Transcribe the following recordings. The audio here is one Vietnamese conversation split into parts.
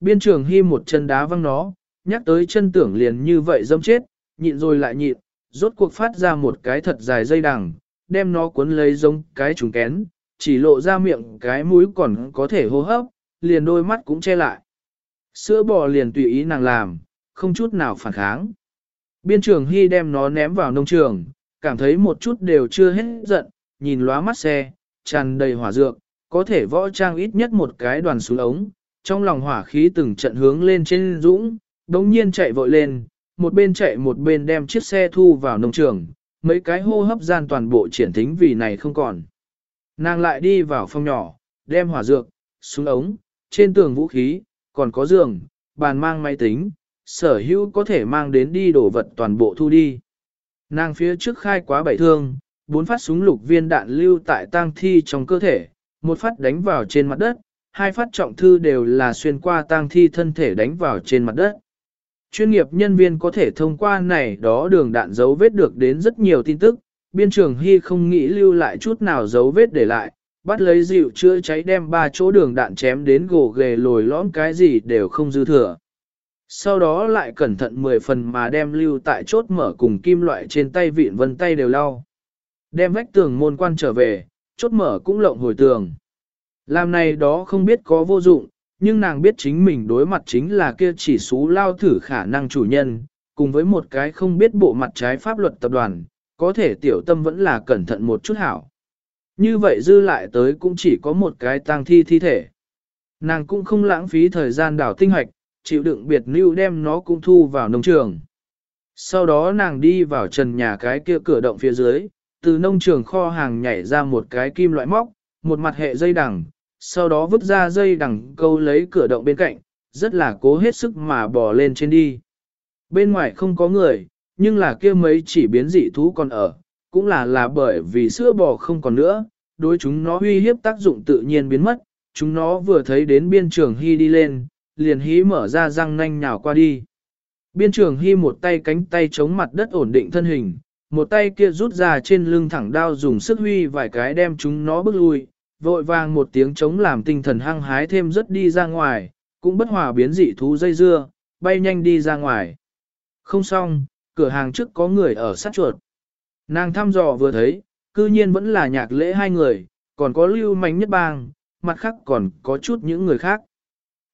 Biên trường hy một chân đá văng nó, nhắc tới chân tưởng liền như vậy dâm chết, nhịn rồi lại nhịn, rốt cuộc phát ra một cái thật dài dây đằng, đem nó cuốn lấy giống cái trùng kén, chỉ lộ ra miệng cái mũi còn có thể hô hấp, liền đôi mắt cũng che lại. Sữa bò liền tùy ý nàng làm, không chút nào phản kháng. Biên trường Hy đem nó ném vào nông trường, cảm thấy một chút đều chưa hết giận, nhìn lóa mắt xe, tràn đầy hỏa dược, có thể võ trang ít nhất một cái đoàn xuống ống, trong lòng hỏa khí từng trận hướng lên trên dũng, đống nhiên chạy vội lên, một bên chạy một bên đem chiếc xe thu vào nông trường, mấy cái hô hấp gian toàn bộ triển thính vì này không còn. Nàng lại đi vào phòng nhỏ, đem hỏa dược, súng ống, trên tường vũ khí, còn có giường, bàn mang máy tính, sở hữu có thể mang đến đi đổ vật toàn bộ thu đi. Nàng phía trước khai quá bảy thương, bốn phát súng lục viên đạn lưu tại tang thi trong cơ thể, một phát đánh vào trên mặt đất, hai phát trọng thư đều là xuyên qua tang thi thân thể đánh vào trên mặt đất. Chuyên nghiệp nhân viên có thể thông qua này đó đường đạn dấu vết được đến rất nhiều tin tức, biên trường Hy không nghĩ lưu lại chút nào dấu vết để lại, bắt lấy dịu chữa cháy đem ba chỗ đường đạn chém đến gồ ghề lồi lõm cái gì đều không dư thừa. Sau đó lại cẩn thận 10 phần mà đem lưu tại chốt mở cùng kim loại trên tay vịn vân tay đều lau. Đem vách tường môn quan trở về, chốt mở cũng lộng hồi tường. Làm này đó không biết có vô dụng, nhưng nàng biết chính mình đối mặt chính là kia chỉ số lao thử khả năng chủ nhân, cùng với một cái không biết bộ mặt trái pháp luật tập đoàn, có thể tiểu tâm vẫn là cẩn thận một chút hảo. Như vậy dư lại tới cũng chỉ có một cái tang thi thi thể. Nàng cũng không lãng phí thời gian đảo tinh hoạch, chịu đựng biệt lưu đem nó cũng thu vào nông trường. Sau đó nàng đi vào trần nhà cái kia cửa động phía dưới, từ nông trường kho hàng nhảy ra một cái kim loại móc, một mặt hệ dây đằng, sau đó vứt ra dây đằng câu lấy cửa động bên cạnh, rất là cố hết sức mà bò lên trên đi. Bên ngoài không có người, nhưng là kia mấy chỉ biến dị thú còn ở, cũng là là bởi vì sữa bò không còn nữa, đối chúng nó uy hiếp tác dụng tự nhiên biến mất, chúng nó vừa thấy đến biên trường hy đi lên, liền hí mở ra răng nanh nhào qua đi. Biên trường hy một tay cánh tay chống mặt đất ổn định thân hình, một tay kia rút ra trên lưng thẳng đao dùng sức huy vài cái đem chúng nó bước lui, vội vàng một tiếng chống làm tinh thần hăng hái thêm rất đi ra ngoài, cũng bất hòa biến dị thú dây dưa, bay nhanh đi ra ngoài. Không xong, cửa hàng trước có người ở sát chuột. Nàng thăm dò vừa thấy, cư nhiên vẫn là nhạc lễ hai người, còn có lưu mánh nhất bang, mặt khác còn có chút những người khác.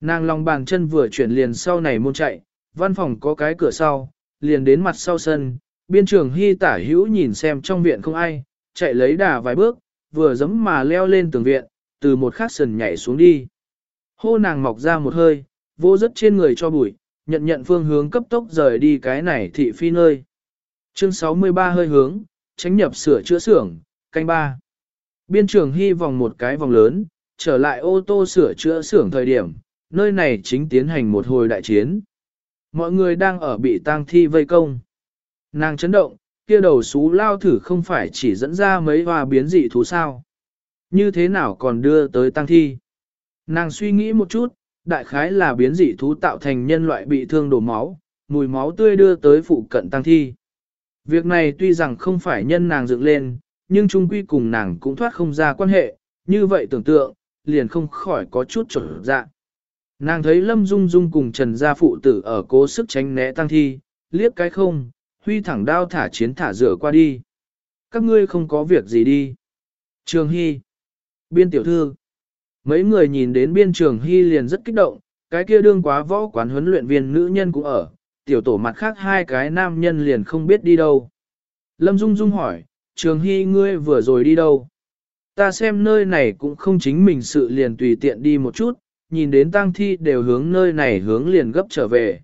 Nàng lòng bàn chân vừa chuyển liền sau này môn chạy, văn phòng có cái cửa sau, liền đến mặt sau sân, biên trường hy tả hữu nhìn xem trong viện không ai, chạy lấy đà vài bước, vừa giấm mà leo lên tường viện, từ một khắc sần nhảy xuống đi. Hô nàng mọc ra một hơi, vô rất trên người cho bụi, nhận nhận phương hướng cấp tốc rời đi cái này thị phi nơi. Chương 63 hơi hướng, tránh nhập sửa chữa xưởng, canh ba. Biên trường hy vòng một cái vòng lớn, trở lại ô tô sửa chữa xưởng thời điểm, nơi này chính tiến hành một hồi đại chiến. Mọi người đang ở bị tang thi vây công. Nàng chấn động, kia đầu xú lao thử không phải chỉ dẫn ra mấy hoa biến dị thú sao. Như thế nào còn đưa tới tang thi? Nàng suy nghĩ một chút, đại khái là biến dị thú tạo thành nhân loại bị thương đổ máu, mùi máu tươi đưa tới phụ cận tăng thi. Việc này tuy rằng không phải nhân nàng dựng lên, nhưng chung quy cùng nàng cũng thoát không ra quan hệ, như vậy tưởng tượng, liền không khỏi có chút trở dạ. Nàng thấy Lâm Dung Dung cùng Trần Gia Phụ tử ở cố sức tránh né tăng thi, liếc cái không, huy thẳng đao thả chiến thả rửa qua đi. Các ngươi không có việc gì đi. Trường Hy. Biên tiểu thư. Mấy người nhìn đến biên trường Hy liền rất kích động, cái kia đương quá võ quán huấn luyện viên nữ nhân cũng ở, tiểu tổ mặt khác hai cái nam nhân liền không biết đi đâu. Lâm Dung Dung hỏi, trường Hy ngươi vừa rồi đi đâu? Ta xem nơi này cũng không chính mình sự liền tùy tiện đi một chút, nhìn đến tang thi đều hướng nơi này hướng liền gấp trở về.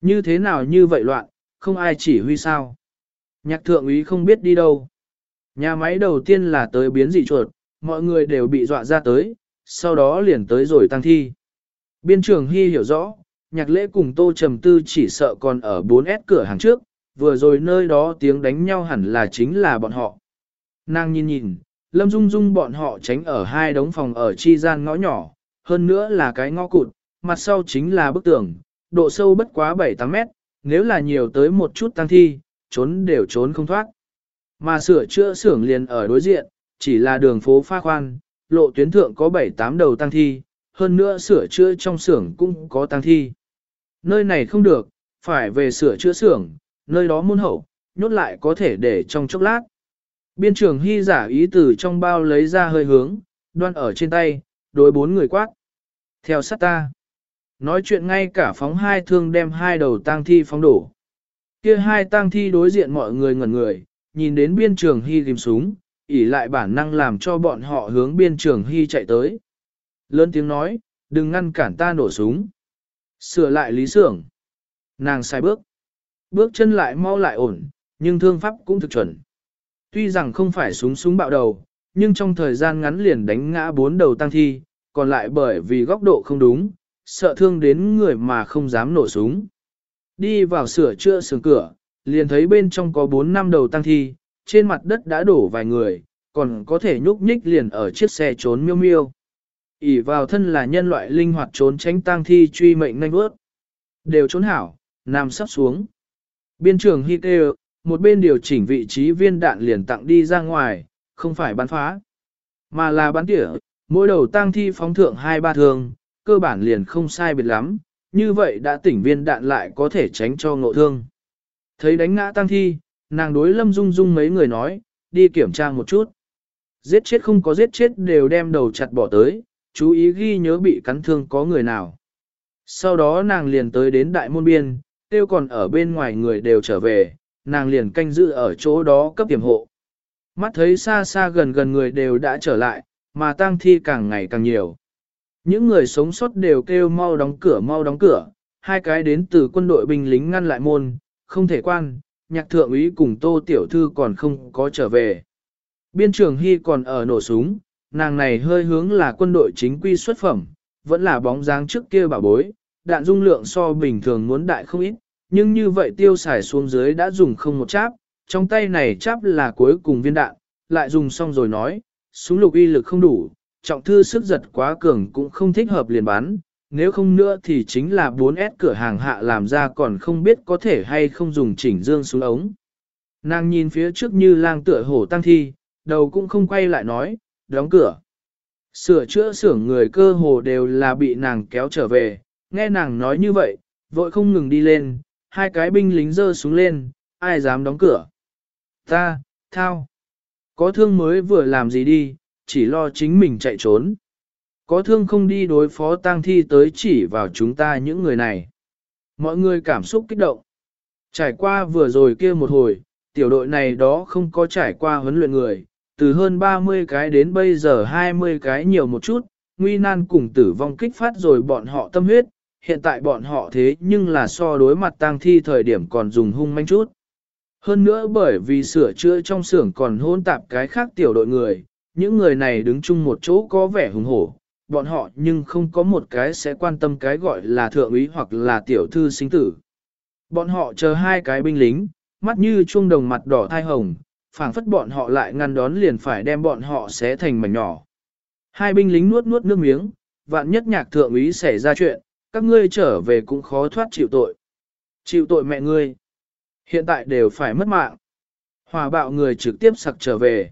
Như thế nào như vậy loạn, không ai chỉ huy sao? Nhạc thượng úy không biết đi đâu. Nhà máy đầu tiên là tới biến dị chuột, mọi người đều bị dọa ra tới, sau đó liền tới rồi tăng thi. Biên trường Hy hiểu rõ, nhạc lễ cùng tô trầm tư chỉ sợ còn ở 4S cửa hàng trước, vừa rồi nơi đó tiếng đánh nhau hẳn là chính là bọn họ. Nàng nhìn nhìn, lâm dung dung bọn họ tránh ở hai đống phòng ở chi gian ngõ nhỏ, hơn nữa là cái ngõ cụt, mặt sau chính là bức tường, độ sâu bất quá 7-8 mét, nếu là nhiều tới một chút tăng thi, trốn đều trốn không thoát. Mà sửa chữa xưởng liền ở đối diện, chỉ là đường phố pha khoan, lộ tuyến thượng có 7-8 đầu tăng thi, hơn nữa sửa chữa trong xưởng cũng có tăng thi. Nơi này không được, phải về sửa chữa xưởng, nơi đó môn hậu, nhốt lại có thể để trong chốc lát. Biên trưởng hy giả ý từ trong bao lấy ra hơi hướng, đoan ở trên tay, đối bốn người quát. Theo sát ta. Nói chuyện ngay cả phóng hai thương đem hai đầu tang thi phóng đổ. Kia hai tang thi đối diện mọi người ngẩn người, nhìn đến biên trường hy tìm súng, ỉ lại bản năng làm cho bọn họ hướng biên trường hy chạy tới. Lớn tiếng nói, đừng ngăn cản ta nổ súng. Sửa lại lý sưởng, Nàng sai bước. Bước chân lại mau lại ổn, nhưng thương pháp cũng thực chuẩn. Tuy rằng không phải súng súng bạo đầu, nhưng trong thời gian ngắn liền đánh ngã bốn đầu tăng thi, còn lại bởi vì góc độ không đúng, sợ thương đến người mà không dám nổ súng. Đi vào sửa chữa sườn cửa, liền thấy bên trong có bốn năm đầu tăng thi, trên mặt đất đã đổ vài người, còn có thể nhúc nhích liền ở chiếc xe trốn miêu miêu. ỉ vào thân là nhân loại linh hoạt trốn tránh tăng thi truy mệnh nhanh bước. Đều trốn hảo, nằm sắp xuống. Biên trường hy kêu, một bên điều chỉnh vị trí viên đạn liền tặng đi ra ngoài, không phải bắn phá, mà là bắn tỉa, mỗi đầu tang thi phóng thượng hai ba thường, cơ bản liền không sai biệt lắm, như vậy đã tỉnh viên đạn lại có thể tránh cho ngộ thương. Thấy đánh ngã tang thi, nàng đối lâm dung dung mấy người nói, đi kiểm tra một chút. Giết chết không có giết chết đều đem đầu chặt bỏ tới, chú ý ghi nhớ bị cắn thương có người nào. Sau đó nàng liền tới đến đại môn biên, tiêu còn ở bên ngoài người đều trở về, nàng liền canh giữ ở chỗ đó cấp tiềm hộ. Mắt thấy xa xa gần gần người đều đã trở lại, mà tang thi càng ngày càng nhiều. Những người sống sót đều kêu mau đóng cửa mau đóng cửa, hai cái đến từ quân đội binh lính ngăn lại môn, không thể quan, nhạc thượng úy cùng tô tiểu thư còn không có trở về. Biên trường Hy còn ở nổ súng, nàng này hơi hướng là quân đội chính quy xuất phẩm, vẫn là bóng dáng trước kia bảo bối, đạn dung lượng so bình thường muốn đại không ít, nhưng như vậy tiêu xài xuống dưới đã dùng không một cháp, trong tay này cháp là cuối cùng viên đạn, lại dùng xong rồi nói, súng lục uy lực không đủ, trọng thư sức giật quá cường cũng không thích hợp liền bán nếu không nữa thì chính là 4S cửa hàng hạ làm ra còn không biết có thể hay không dùng chỉnh dương xuống ống. Nàng nhìn phía trước như lang tựa hổ tăng thi, đầu cũng không quay lại nói, đóng cửa. Sửa chữa xưởng người cơ hồ đều là bị nàng kéo trở về, nghe nàng nói như vậy, vội không ngừng đi lên, hai cái binh lính dơ xuống lên, ai dám đóng cửa. Ta, thao. Có thương mới vừa làm gì đi, chỉ lo chính mình chạy trốn. Có thương không đi đối phó tang thi tới chỉ vào chúng ta những người này. Mọi người cảm xúc kích động. Trải qua vừa rồi kia một hồi, tiểu đội này đó không có trải qua huấn luyện người, từ hơn 30 cái đến bây giờ 20 cái nhiều một chút, nguy nan cùng tử vong kích phát rồi bọn họ tâm huyết, hiện tại bọn họ thế nhưng là so đối mặt tang thi thời điểm còn dùng hung manh chút. Hơn nữa bởi vì sửa chữa trong xưởng còn hôn tạp cái khác tiểu đội người, những người này đứng chung một chỗ có vẻ hùng hổ, bọn họ nhưng không có một cái sẽ quan tâm cái gọi là thượng úy hoặc là tiểu thư sinh tử. Bọn họ chờ hai cái binh lính, mắt như chuông đồng mặt đỏ thai hồng, phảng phất bọn họ lại ngăn đón liền phải đem bọn họ xé thành mảnh nhỏ. Hai binh lính nuốt nuốt nước miếng, vạn nhất nhạc thượng úy xảy ra chuyện, các ngươi trở về cũng khó thoát chịu tội. Chịu tội mẹ ngươi. Hiện tại đều phải mất mạng. Hòa bạo người trực tiếp sặc trở về.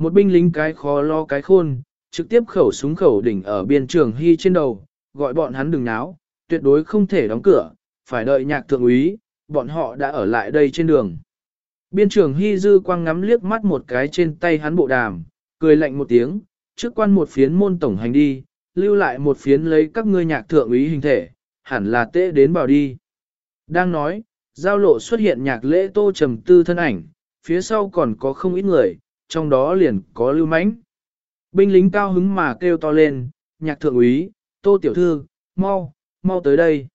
Một binh lính cái khó lo cái khôn, trực tiếp khẩu súng khẩu đỉnh ở biên trường hy trên đầu, gọi bọn hắn đừng náo, tuyệt đối không thể đóng cửa, phải đợi nhạc thượng úy, bọn họ đã ở lại đây trên đường. Biên trường hy dư quang ngắm liếc mắt một cái trên tay hắn bộ đàm, cười lạnh một tiếng, trước quan một phiến môn tổng hành đi, lưu lại một phiến lấy các ngươi nhạc thượng úy hình thể, hẳn là tệ đến bảo đi. Đang nói, giao lộ xuất hiện nhạc lễ tô trầm tư thân ảnh, phía sau còn có không ít người, trong đó liền có lưu mãnh. Binh lính cao hứng mà kêu to lên, nhạc thượng úy, tô tiểu thư, mau, mau tới đây.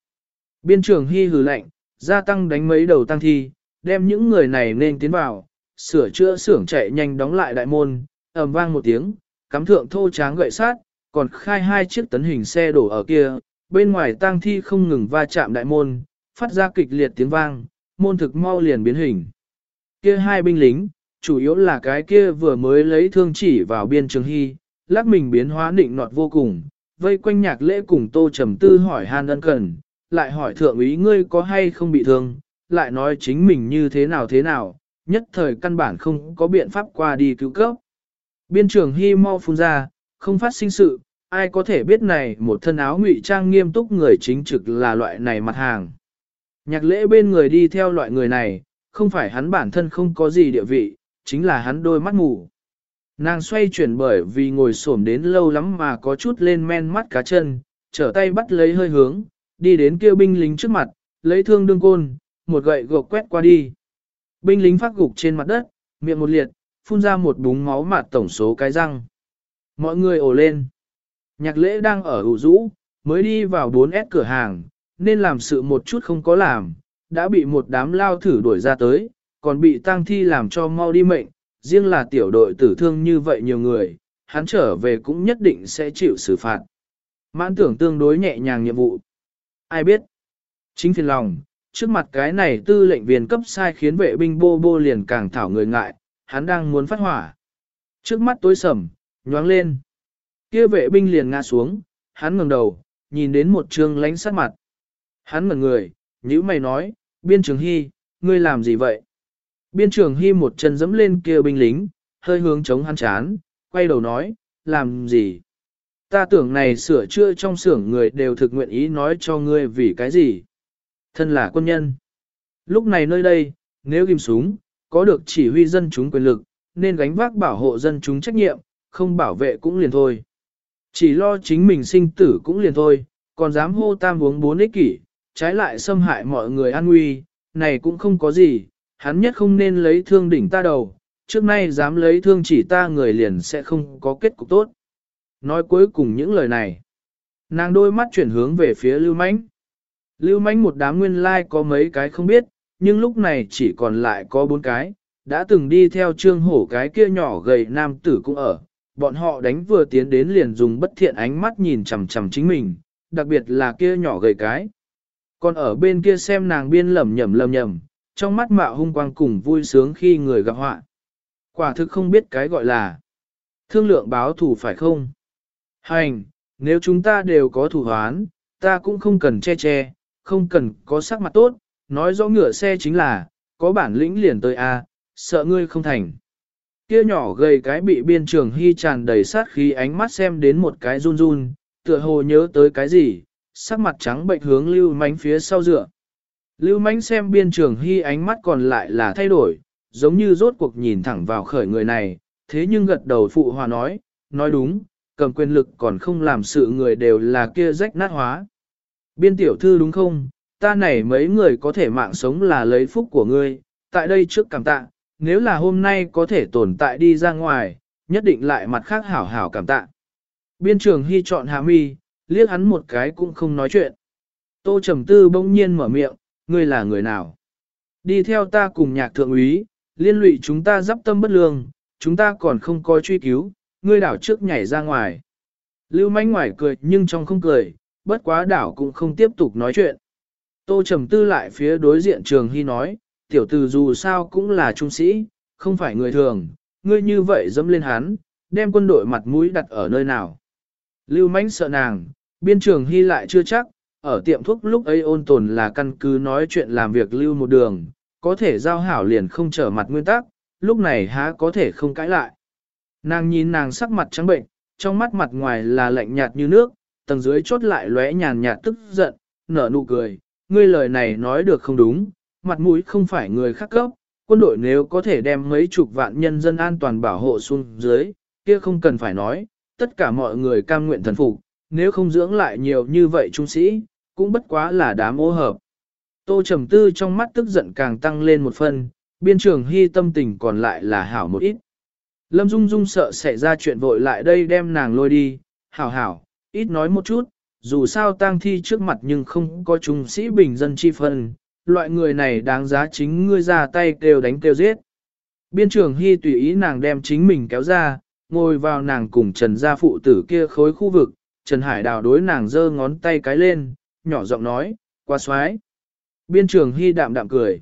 Biên trưởng hy hừ lạnh, gia tăng đánh mấy đầu tăng thi, đem những người này nên tiến vào, sửa chữa xưởng chạy nhanh đóng lại đại môn, ầm vang một tiếng, cắm thượng thô tráng gậy sát, còn khai hai chiếc tấn hình xe đổ ở kia, bên ngoài tang thi không ngừng va chạm đại môn, phát ra kịch liệt tiếng vang, môn thực mau liền biến hình. Kia hai binh lính, chủ yếu là cái kia vừa mới lấy thương chỉ vào biên trường hy, lắc mình biến hóa định nọt vô cùng, vây quanh nhạc lễ cùng tô trầm tư hỏi han ân cần, lại hỏi thượng ý ngươi có hay không bị thương, lại nói chính mình như thế nào thế nào, nhất thời căn bản không có biện pháp qua đi cứu cấp. Biên trường hy mau phun ra, không phát sinh sự, ai có thể biết này một thân áo ngụy trang nghiêm túc người chính trực là loại này mặt hàng. Nhạc lễ bên người đi theo loại người này, không phải hắn bản thân không có gì địa vị, chính là hắn đôi mắt mù. Nàng xoay chuyển bởi vì ngồi xổm đến lâu lắm mà có chút lên men mắt cá chân, trở tay bắt lấy hơi hướng, đi đến kêu binh lính trước mặt, lấy thương đương côn, một gậy gộc quét qua đi. Binh lính phát gục trên mặt đất, miệng một liệt, phun ra một búng máu mà tổng số cái răng. Mọi người ồ lên. Nhạc lễ đang ở ủ rũ, mới đi vào 4S cửa hàng, nên làm sự một chút không có làm, đã bị một đám lao thử đuổi ra tới, còn bị tang thi làm cho mau đi mệnh, riêng là tiểu đội tử thương như vậy nhiều người, hắn trở về cũng nhất định sẽ chịu xử phạt. Mãn tưởng tương đối nhẹ nhàng nhiệm vụ. Ai biết? Chính phiền lòng, trước mặt cái này tư lệnh viên cấp sai khiến vệ binh bô bô liền càng thảo người ngại, hắn đang muốn phát hỏa. Trước mắt tối sầm, nhoáng lên. Kia vệ binh liền ngã xuống, hắn ngẩng đầu, nhìn đến một trương lánh sát mặt. Hắn ngẩn người, nhữ mày nói, biên trường hy, ngươi làm gì vậy? Biên trường hy một chân dẫm lên kia binh lính, hơi hướng chống hắn chán, quay đầu nói, làm gì? Ta tưởng này sửa chữa trong xưởng người đều thực nguyện ý nói cho ngươi vì cái gì? Thân là quân nhân. Lúc này nơi đây, nếu ghim súng, có được chỉ huy dân chúng quyền lực, nên gánh vác bảo hộ dân chúng trách nhiệm, không bảo vệ cũng liền thôi. Chỉ lo chính mình sinh tử cũng liền thôi, còn dám hô tam uống bốn ích kỷ, trái lại xâm hại mọi người an nguy, này cũng không có gì, hắn nhất không nên lấy thương đỉnh ta đầu, trước nay dám lấy thương chỉ ta người liền sẽ không có kết cục tốt. Nói cuối cùng những lời này, nàng đôi mắt chuyển hướng về phía Lưu Mánh. Lưu Mánh một đám nguyên lai like có mấy cái không biết, nhưng lúc này chỉ còn lại có bốn cái, đã từng đi theo trương hổ cái kia nhỏ gầy nam tử cũng ở, bọn họ đánh vừa tiến đến liền dùng bất thiện ánh mắt nhìn chằm chằm chính mình, đặc biệt là kia nhỏ gầy cái. Còn ở bên kia xem nàng biên lẩm nhẩm lầm nhầm, trong mắt mạo hung quang cùng vui sướng khi người gặp họa. Quả thực không biết cái gọi là thương lượng báo thù phải không? Hành, nếu chúng ta đều có thủ hoán, ta cũng không cần che che, không cần có sắc mặt tốt, nói rõ ngựa xe chính là, có bản lĩnh liền tới a, sợ ngươi không thành. Kia nhỏ gầy cái bị biên trường hy tràn đầy sát khí ánh mắt xem đến một cái run run, tựa hồ nhớ tới cái gì, sắc mặt trắng bệnh hướng lưu mánh phía sau dựa. Lưu Mạnh xem biên trường hy ánh mắt còn lại là thay đổi, giống như rốt cuộc nhìn thẳng vào khởi người này, thế nhưng gật đầu phụ hòa nói, nói đúng, cầm quyền lực còn không làm sự người đều là kia rách nát hóa. Biên tiểu thư đúng không, ta này mấy người có thể mạng sống là lấy phúc của ngươi, tại đây trước cảm tạ, nếu là hôm nay có thể tồn tại đi ra ngoài, nhất định lại mặt khác hảo hảo cảm tạ. Biên trường hy chọn hạ mi, liếc hắn một cái cũng không nói chuyện. Tô Trầm Tư bỗng nhiên mở miệng, ngươi là người nào? Đi theo ta cùng nhạc thượng úy, liên lụy chúng ta dắp tâm bất lương, chúng ta còn không có truy cứu, ngươi đảo trước nhảy ra ngoài. Lưu manh ngoài cười nhưng trong không cười, bất quá đảo cũng không tiếp tục nói chuyện. Tô Trầm Tư lại phía đối diện Trường Hy nói, tiểu tử dù sao cũng là trung sĩ, không phải người thường, ngươi như vậy dẫm lên hắn, đem quân đội mặt mũi đặt ở nơi nào. Lưu mãnh sợ nàng, biên trường Hy lại chưa chắc, ở tiệm thuốc lúc ấy ôn tồn là căn cứ nói chuyện làm việc lưu một đường, có thể giao hảo liền không trở mặt nguyên tắc, lúc này há có thể không cãi lại. Nàng nhìn nàng sắc mặt trắng bệnh, trong mắt mặt ngoài là lạnh nhạt như nước, tầng dưới chốt lại lóe nhàn nhạt tức giận, nở nụ cười, ngươi lời này nói được không đúng, mặt mũi không phải người khác cấp, quân đội nếu có thể đem mấy chục vạn nhân dân an toàn bảo hộ xuống dưới, kia không cần phải nói, tất cả mọi người cam nguyện thần phục, nếu không dưỡng lại nhiều như vậy trung sĩ, cũng bất quá là đám ô hợp. Tô Trầm Tư trong mắt tức giận càng tăng lên một phần, biên trường hy tâm tình còn lại là hảo một ít. Lâm Dung Dung sợ xảy ra chuyện vội lại đây đem nàng lôi đi, hảo hảo, ít nói một chút, dù sao tang thi trước mặt nhưng không có trung sĩ bình dân chi phân, loại người này đáng giá chính ngươi ra tay kêu đánh kêu giết. Biên trường Hy tùy ý nàng đem chính mình kéo ra, ngồi vào nàng cùng Trần gia phụ tử kia khối khu vực, Trần Hải đào đối nàng giơ ngón tay cái lên, nhỏ giọng nói, qua xoái. Biên trường Hy đạm đạm cười.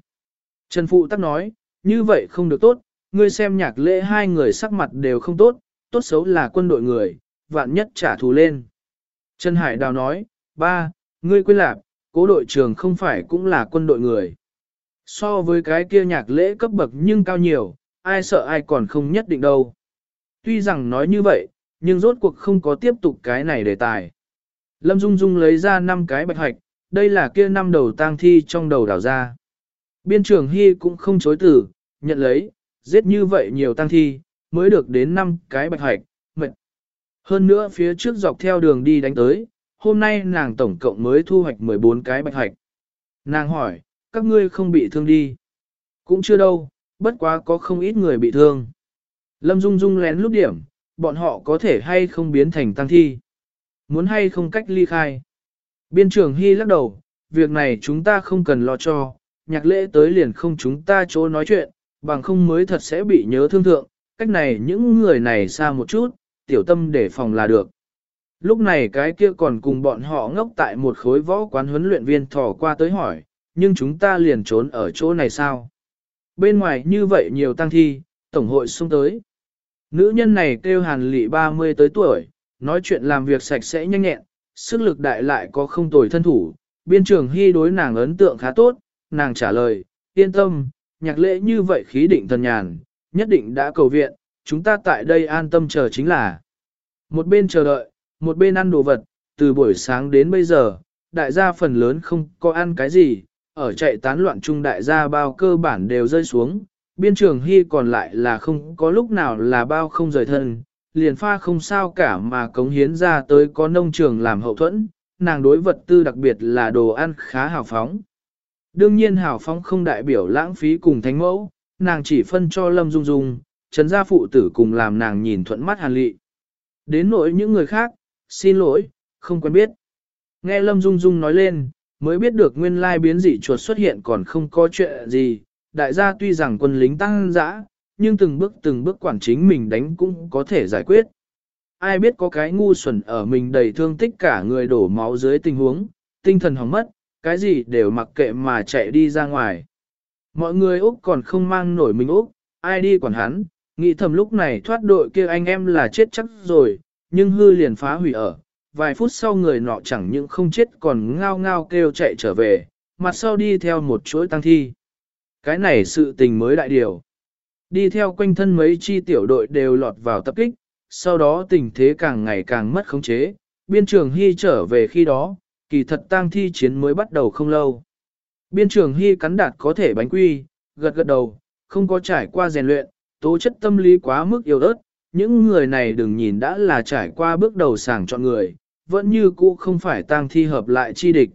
Trần phụ tắc nói, như vậy không được tốt, ngươi xem nhạc lễ hai người sắc mặt đều không tốt, tốt xấu là quân đội người, vạn nhất trả thù lên. Trần Hải đào nói, ba, ngươi quên lạc, cố đội trưởng không phải cũng là quân đội người. So với cái kia nhạc lễ cấp bậc nhưng cao nhiều, ai sợ ai còn không nhất định đâu. Tuy rằng nói như vậy, nhưng rốt cuộc không có tiếp tục cái này đề tài. Lâm Dung Dung lấy ra 5 cái bạch hoạch, đây là kia năm đầu tang thi trong đầu đảo ra. Biên trưởng Hy cũng không chối từ, nhận lấy, giết như vậy nhiều tang thi, mới được đến 5 cái bạch hoạch, mệt. Hơn nữa phía trước dọc theo đường đi đánh tới, hôm nay nàng tổng cộng mới thu hoạch 14 cái bạch hoạch. Nàng hỏi, các ngươi không bị thương đi. Cũng chưa đâu, bất quá có không ít người bị thương. Lâm Dung Dung lén lút điểm, bọn họ có thể hay không biến thành tăng thi. Muốn hay không cách ly khai. Biên trưởng Hy lắc đầu, việc này chúng ta không cần lo cho, nhạc lễ tới liền không chúng ta chỗ nói chuyện, bằng không mới thật sẽ bị nhớ thương thượng, cách này những người này xa một chút, tiểu tâm để phòng là được. Lúc này cái kia còn cùng bọn họ ngốc tại một khối võ quán huấn luyện viên thò qua tới hỏi, nhưng chúng ta liền trốn ở chỗ này sao? Bên ngoài như vậy nhiều tăng thi, tổng hội xung tới. Nữ nhân này kêu hàn lị 30 tới tuổi, nói chuyện làm việc sạch sẽ nhanh nhẹn, sức lực đại lại có không tồi thân thủ. Biên trường hy đối nàng ấn tượng khá tốt, nàng trả lời, yên tâm, nhạc lễ như vậy khí định thần nhàn, nhất định đã cầu viện, chúng ta tại đây an tâm chờ chính là. Một bên chờ đợi, một bên ăn đồ vật, từ buổi sáng đến bây giờ, đại gia phần lớn không có ăn cái gì, ở chạy tán loạn chung đại gia bao cơ bản đều rơi xuống, biên trường hy còn lại là không có lúc nào là bao không rời thân, liền pha không sao cả mà cống hiến ra tới có nông trường làm hậu thuẫn, nàng đối vật tư đặc biệt là đồ ăn khá hào phóng. Đương nhiên hào phóng không đại biểu lãng phí cùng thánh mẫu, nàng chỉ phân cho Lâm Dung Dung, trấn gia phụ tử cùng làm nàng nhìn thuận mắt hàn lị. Đến nỗi những người khác, xin lỗi, không quen biết. Nghe Lâm Dung Dung nói lên, mới biết được nguyên lai biến dị chuột xuất hiện còn không có chuyện gì, đại gia tuy rằng quân lính tăng dã, nhưng từng bước từng bước quản chính mình đánh cũng có thể giải quyết. Ai biết có cái ngu xuẩn ở mình đầy thương tích cả người đổ máu dưới tình huống, tinh thần hỏng mất, cái gì đều mặc kệ mà chạy đi ra ngoài. Mọi người Úc còn không mang nổi mình Úc, ai đi quản hắn, nghĩ thầm lúc này thoát đội kia anh em là chết chắc rồi, nhưng hư liền phá hủy ở. Vài phút sau người nọ chẳng những không chết còn ngao ngao kêu chạy trở về, mặt sau đi theo một chuỗi tăng thi. Cái này sự tình mới đại điều. Đi theo quanh thân mấy chi tiểu đội đều lọt vào tập kích, sau đó tình thế càng ngày càng mất khống chế, biên trường hy trở về khi đó, kỳ thật tang thi chiến mới bắt đầu không lâu. Biên trường hy cắn đạt có thể bánh quy, gật gật đầu, không có trải qua rèn luyện, tố chất tâm lý quá mức yếu ớt, những người này đừng nhìn đã là trải qua bước đầu sàng chọn người, vẫn như cũ không phải tang thi hợp lại chi địch.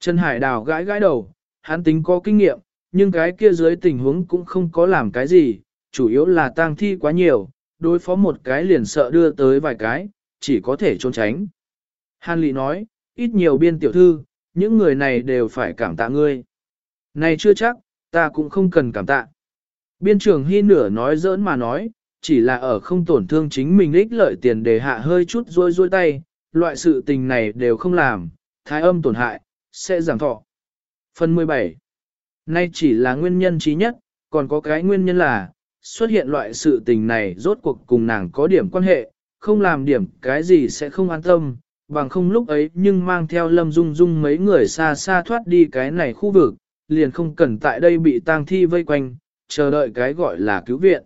Trần Hải Đào gãi gãi đầu, hắn tính có kinh nghiệm, nhưng cái kia dưới tình huống cũng không có làm cái gì, chủ yếu là tang thi quá nhiều, đối phó một cái liền sợ đưa tới vài cái, chỉ có thể trốn tránh. Hàn Lị nói, ít nhiều biên tiểu thư, những người này đều phải cảm tạ ngươi. Này chưa chắc, ta cũng không cần cảm tạ. Biên trưởng hy nửa nói giỡn mà nói, chỉ là ở không tổn thương chính mình ích lợi tiền để hạ hơi chút rôi rôi tay, loại sự tình này đều không làm, thái âm tổn hại, sẽ giảm thọ. Phần 17 Nay chỉ là nguyên nhân trí nhất, còn có cái nguyên nhân là, xuất hiện loại sự tình này rốt cuộc cùng nàng có điểm quan hệ, không làm điểm cái gì sẽ không an tâm, bằng không lúc ấy nhưng mang theo lâm dung dung mấy người xa xa thoát đi cái này khu vực, liền không cần tại đây bị tang thi vây quanh, chờ đợi cái gọi là cứu viện.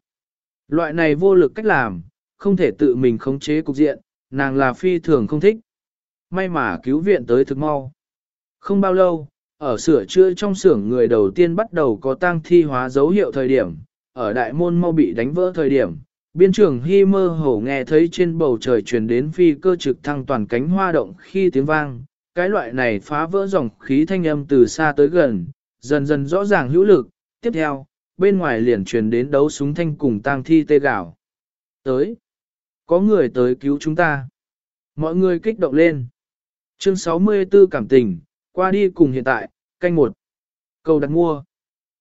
Loại này vô lực cách làm, không thể tự mình khống chế cục diện, nàng là phi thường không thích. May mà cứu viện tới thực mau. Không bao lâu, ở sửa chữa trong xưởng người đầu tiên bắt đầu có tang thi hóa dấu hiệu thời điểm, ở đại môn mau bị đánh vỡ thời điểm, biên trưởng Hy mơ hồ nghe thấy trên bầu trời truyền đến phi cơ trực thăng toàn cánh hoa động khi tiếng vang, cái loại này phá vỡ dòng khí thanh âm từ xa tới gần, dần dần rõ ràng hữu lực, tiếp theo, bên ngoài liền truyền đến đấu súng thanh cùng tang thi tê gạo. Tới, có người tới cứu chúng ta. Mọi người kích động lên. Chương 64 cảm tình, qua đi cùng hiện tại, canh một. Cầu đặt mua.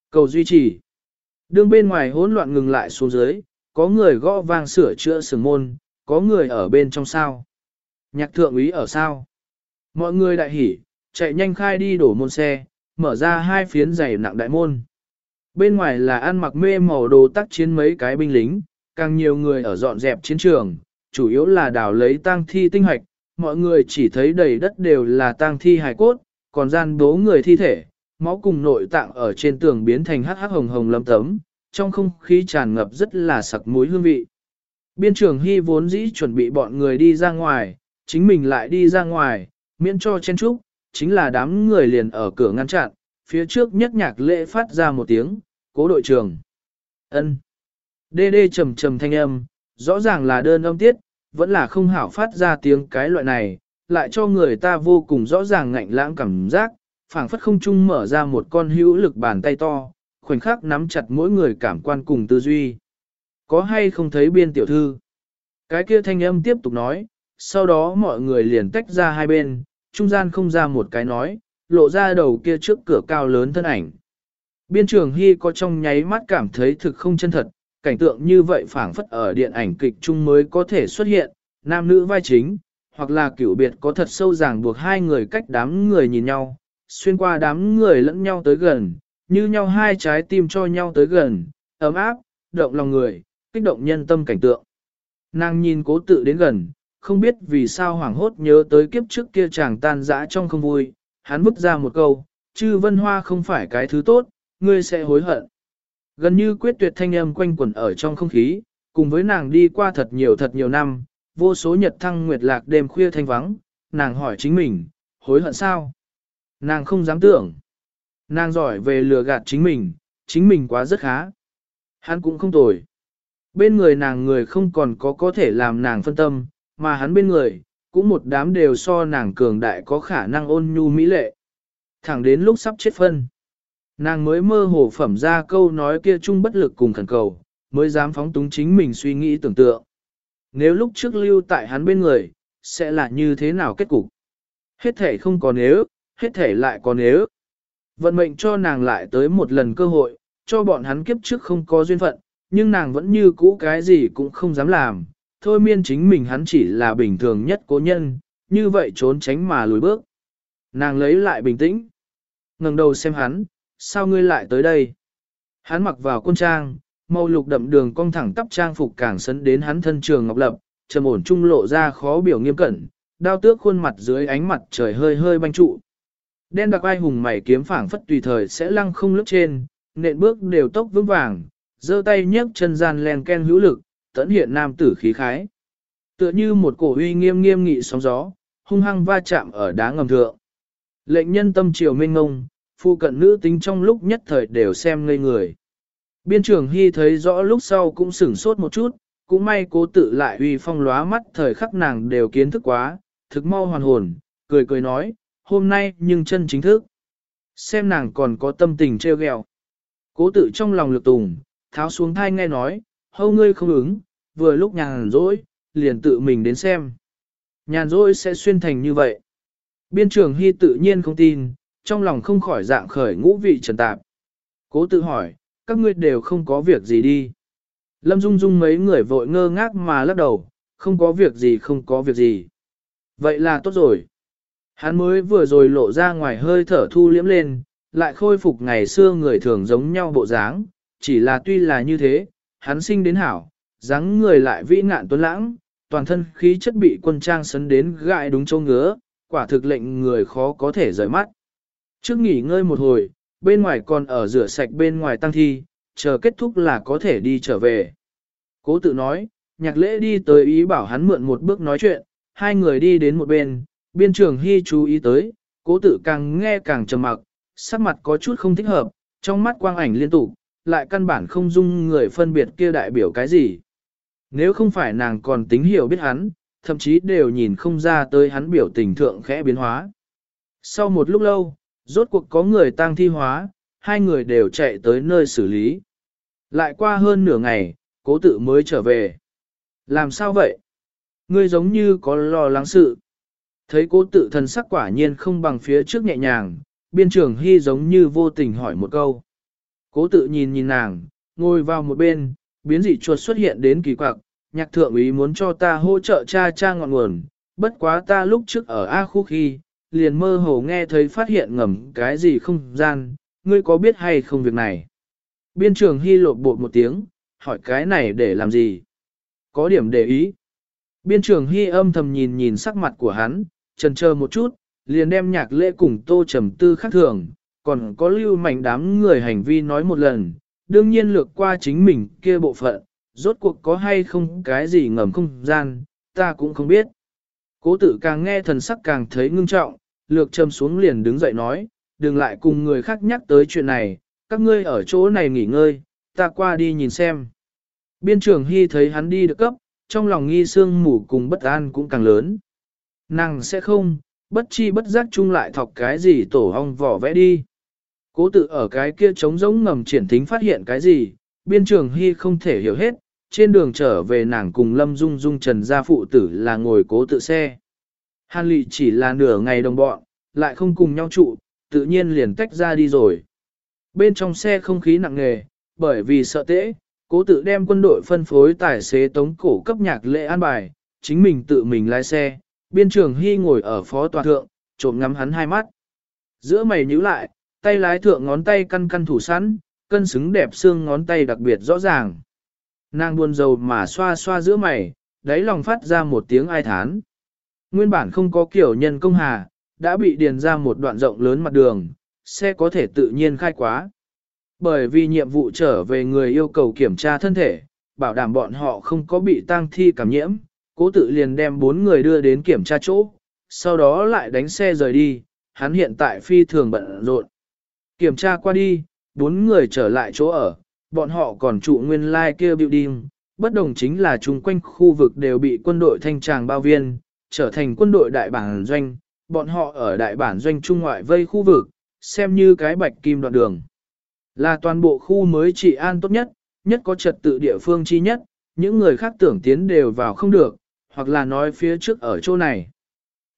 Cầu duy trì. Đường bên ngoài hỗn loạn ngừng lại xuống dưới, có người gõ vang sửa chữa sừng môn, có người ở bên trong sao. Nhạc thượng úy ở sao. Mọi người đại hỉ, chạy nhanh khai đi đổ môn xe, mở ra hai phiến giày nặng đại môn. Bên ngoài là ăn mặc mê màu đồ tác chiến mấy cái binh lính, càng nhiều người ở dọn dẹp chiến trường, chủ yếu là đào lấy tang thi tinh hoạch, mọi người chỉ thấy đầy đất đều là tang thi hài cốt, còn gian đố người thi thể, máu cùng nội tạng ở trên tường biến thành hắc hắc hồng hồng lấm tấm, trong không khí tràn ngập rất là sặc muối hương vị. Biên trường Hy vốn dĩ chuẩn bị bọn người đi ra ngoài, chính mình lại đi ra ngoài, miễn cho chen trúc, chính là đám người liền ở cửa ngăn chặn, phía trước nhất nhạc lễ phát ra một tiếng, cố đội trưởng. ân Đê đê trầm trầm thanh âm, rõ ràng là đơn âm tiết, vẫn là không hảo phát ra tiếng cái loại này, lại cho người ta vô cùng rõ ràng ngạnh lãng cảm giác, phảng phất không trung mở ra một con hữu lực bàn tay to, khoảnh khắc nắm chặt mỗi người cảm quan cùng tư duy. Có hay không thấy biên tiểu thư? Cái kia thanh âm tiếp tục nói, sau đó mọi người liền tách ra hai bên, trung gian không ra một cái nói, lộ ra đầu kia trước cửa cao lớn thân ảnh. Biên trường Hy có trong nháy mắt cảm thấy thực không chân thật, cảnh tượng như vậy phảng phất ở điện ảnh kịch chung mới có thể xuất hiện, nam nữ vai chính, hoặc là cửu biệt có thật sâu ràng buộc hai người cách đám người nhìn nhau, xuyên qua đám người lẫn nhau tới gần, như nhau hai trái tim cho nhau tới gần, ấm áp, động lòng người, kích động nhân tâm cảnh tượng. Nàng nhìn cố tự đến gần, không biết vì sao hoảng hốt nhớ tới kiếp trước kia chàng tan dã trong không vui, hắn vứt ra một câu, chư vân hoa không phải cái thứ tốt, ngươi sẽ hối hận. Gần như quyết tuyệt thanh âm quanh quẩn ở trong không khí, cùng với nàng đi qua thật nhiều thật nhiều năm, vô số nhật thăng nguyệt lạc đêm khuya thanh vắng, nàng hỏi chính mình, hối hận sao? Nàng không dám tưởng. Nàng giỏi về lừa gạt chính mình, chính mình quá rất khá. Hắn cũng không tồi. Bên người nàng người không còn có có thể làm nàng phân tâm, mà hắn bên người, cũng một đám đều so nàng cường đại có khả năng ôn nhu mỹ lệ. Thẳng đến lúc sắp chết phân. Nàng mới mơ hồ phẩm ra câu nói kia chung bất lực cùng khẩn cầu, mới dám phóng túng chính mình suy nghĩ tưởng tượng. Nếu lúc trước lưu tại hắn bên người, sẽ là như thế nào kết cục? Hết thể không có nếu, hết thể lại có nếu. Vận mệnh cho nàng lại tới một lần cơ hội, cho bọn hắn kiếp trước không có duyên phận, nhưng nàng vẫn như cũ cái gì cũng không dám làm. Thôi miên chính mình hắn chỉ là bình thường nhất cố nhân, như vậy trốn tránh mà lùi bước. Nàng lấy lại bình tĩnh. ngẩng đầu xem hắn, sao ngươi lại tới đây? Hắn mặc vào quân trang, màu lục đậm đường cong thẳng tắp trang phục càng sấn đến hắn thân trường ngọc lập, trầm ổn trung lộ ra khó biểu nghiêm cẩn, đao tước khuôn mặt dưới ánh mặt trời hơi hơi banh trụ. Đen đặc ai hùng mày kiếm phảng phất tùy thời sẽ lăng không lướt trên, nện bước đều tốc vững vàng, giơ tay nhấc chân gian len ken hữu lực, tẫn hiện nam tử khí khái. Tựa như một cổ uy nghiêm nghiêm nghị sóng gió, hung hăng va chạm ở đá ngầm thượng. Lệnh nhân tâm triều minh ngông, phu cận nữ tính trong lúc nhất thời đều xem ngây người. Biên trưởng Hy thấy rõ lúc sau cũng sửng sốt một chút, cũng may cố tự lại uy phong lóa mắt thời khắc nàng đều kiến thức quá, thực mau hoàn hồn, cười cười nói, hôm nay nhưng chân chính thức. Xem nàng còn có tâm tình treo ghẹo. Cố tự trong lòng lực tùng, tháo xuống thai nghe nói, hâu ngươi không ứng, vừa lúc nhàn rỗi, liền tự mình đến xem. Nhàn rỗi sẽ xuyên thành như vậy. Biên trưởng Hy tự nhiên không tin, trong lòng không khỏi dạng khởi ngũ vị trần tạp. Cố tự hỏi, các ngươi đều không có việc gì đi. Lâm Dung Dung mấy người vội ngơ ngác mà lắc đầu, không có việc gì không có việc gì. Vậy là tốt rồi. Hắn mới vừa rồi lộ ra ngoài hơi thở thu liễm lên, lại khôi phục ngày xưa người thường giống nhau bộ dáng, chỉ là tuy là như thế, hắn sinh đến hảo, dáng người lại vĩ ngạn tuấn lãng, toàn thân khí chất bị quân trang sấn đến gại đúng châu ngứa, quả thực lệnh người khó có thể rời mắt. Trước nghỉ ngơi một hồi, bên ngoài còn ở rửa sạch bên ngoài tăng thi, chờ kết thúc là có thể đi trở về. Cố tự nói, nhạc lễ đi tới ý bảo hắn mượn một bước nói chuyện, hai người đi đến một bên, biên trường hy chú ý tới, cố tự càng nghe càng trầm mặc, sắc mặt có chút không thích hợp, trong mắt quang ảnh liên tục, lại căn bản không dung người phân biệt kia đại biểu cái gì. Nếu không phải nàng còn tính hiểu biết hắn, thậm chí đều nhìn không ra tới hắn biểu tình thượng khẽ biến hóa. Sau một lúc lâu, rốt cuộc có người tang thi hóa, hai người đều chạy tới nơi xử lý. Lại qua hơn nửa ngày, cố tự mới trở về. Làm sao vậy? Ngươi giống như có lo lắng sự. Thấy cố tự thần sắc quả nhiên không bằng phía trước nhẹ nhàng, biên trưởng hy giống như vô tình hỏi một câu. Cố tự nhìn nhìn nàng, ngồi vào một bên, biến dị chuột xuất hiện đến kỳ quặc, nhạc thượng ý muốn cho ta hỗ trợ cha cha ngọn nguồn, bất quá ta lúc trước ở A khu khi, liền mơ hồ nghe thấy phát hiện ngầm cái gì không gian, ngươi có biết hay không việc này? Biên trường hy lột bột một tiếng, hỏi cái này để làm gì? Có điểm để ý. Biên trường hy âm thầm nhìn nhìn sắc mặt của hắn, trần chờ một chút, liền đem nhạc lễ cùng tô trầm tư khác thường, còn có lưu mảnh đám người hành vi nói một lần, đương nhiên lược qua chính mình kia bộ phận, rốt cuộc có hay không cái gì ngầm không gian, ta cũng không biết. Cố tử càng nghe thần sắc càng thấy ngưng trọng, lược châm xuống liền đứng dậy nói, đừng lại cùng người khác nhắc tới chuyện này, các ngươi ở chỗ này nghỉ ngơi, ta qua đi nhìn xem. Biên trưởng Hy thấy hắn đi được cấp, trong lòng nghi sương mù cùng bất an cũng càng lớn. Nàng sẽ không, bất chi bất giác chung lại thọc cái gì tổ hong vỏ vẽ đi. Cố tự ở cái kia trống rỗng ngầm triển thính phát hiện cái gì, biên trường hy không thể hiểu hết, trên đường trở về nàng cùng Lâm Dung Dung Trần gia phụ tử là ngồi cố tự xe. Hàn lị chỉ là nửa ngày đồng bọn, lại không cùng nhau trụ, tự nhiên liền tách ra đi rồi. Bên trong xe không khí nặng nề, bởi vì sợ tễ, cố tự đem quân đội phân phối tài xế tống cổ cấp nhạc lệ an bài, chính mình tự mình lái xe, biên trường hy ngồi ở phó tòa thượng, trộm ngắm hắn hai mắt. Giữa mày nhíu lại, tay lái thượng ngón tay căn căn thủ sẵn, cân xứng đẹp xương ngón tay đặc biệt rõ ràng. Nàng buồn rầu mà xoa xoa giữa mày, đáy lòng phát ra một tiếng ai thán. Nguyên bản không có kiểu nhân công hà, đã bị điền ra một đoạn rộng lớn mặt đường, xe có thể tự nhiên khai quá. Bởi vì nhiệm vụ trở về người yêu cầu kiểm tra thân thể, bảo đảm bọn họ không có bị tang thi cảm nhiễm, cố tự liền đem bốn người đưa đến kiểm tra chỗ, sau đó lại đánh xe rời đi, hắn hiện tại phi thường bận rộn. Kiểm tra qua đi, bốn người trở lại chỗ ở, bọn họ còn trụ nguyên lai like kia building, bất đồng chính là chung quanh khu vực đều bị quân đội thanh tràng bao viên, trở thành quân đội đại bản doanh, bọn họ ở đại bản doanh trung ngoại vây khu vực, xem như cái bạch kim đoạn đường. Là toàn bộ khu mới trị an tốt nhất, nhất có trật tự địa phương chi nhất, những người khác tưởng tiến đều vào không được, hoặc là nói phía trước ở chỗ này,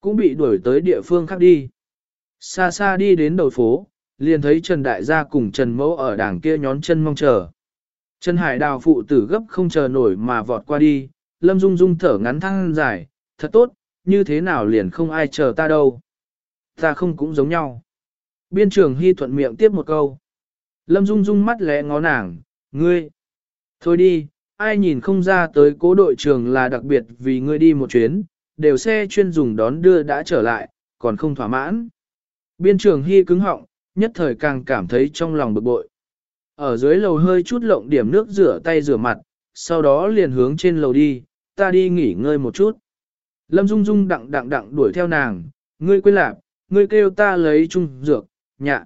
cũng bị đuổi tới địa phương khác đi. Xa xa đi đến đầu phố, liền thấy Trần Đại Gia cùng Trần Mẫu ở đảng kia nhón chân mong chờ. Trần Hải đào phụ tử gấp không chờ nổi mà vọt qua đi, Lâm Dung Dung thở ngắn thăng dài, thật tốt, như thế nào liền không ai chờ ta đâu. Ta không cũng giống nhau. Biên trưởng Hy thuận miệng tiếp một câu. Lâm Dung Dung mắt lẽ ngó nàng, ngươi. Thôi đi, ai nhìn không ra tới cố đội trưởng là đặc biệt vì ngươi đi một chuyến, đều xe chuyên dùng đón đưa đã trở lại, còn không thỏa mãn. Biên trưởng Hy cứng họng, nhất thời càng cảm thấy trong lòng bực bội. Ở dưới lầu hơi chút lộng điểm nước rửa tay rửa mặt, sau đó liền hướng trên lầu đi, ta đi nghỉ ngơi một chút. Lâm Dung Dung đặng đặng đặng đuổi theo nàng, ngươi quên lạc, ngươi kêu ta lấy chung dược, nhạ.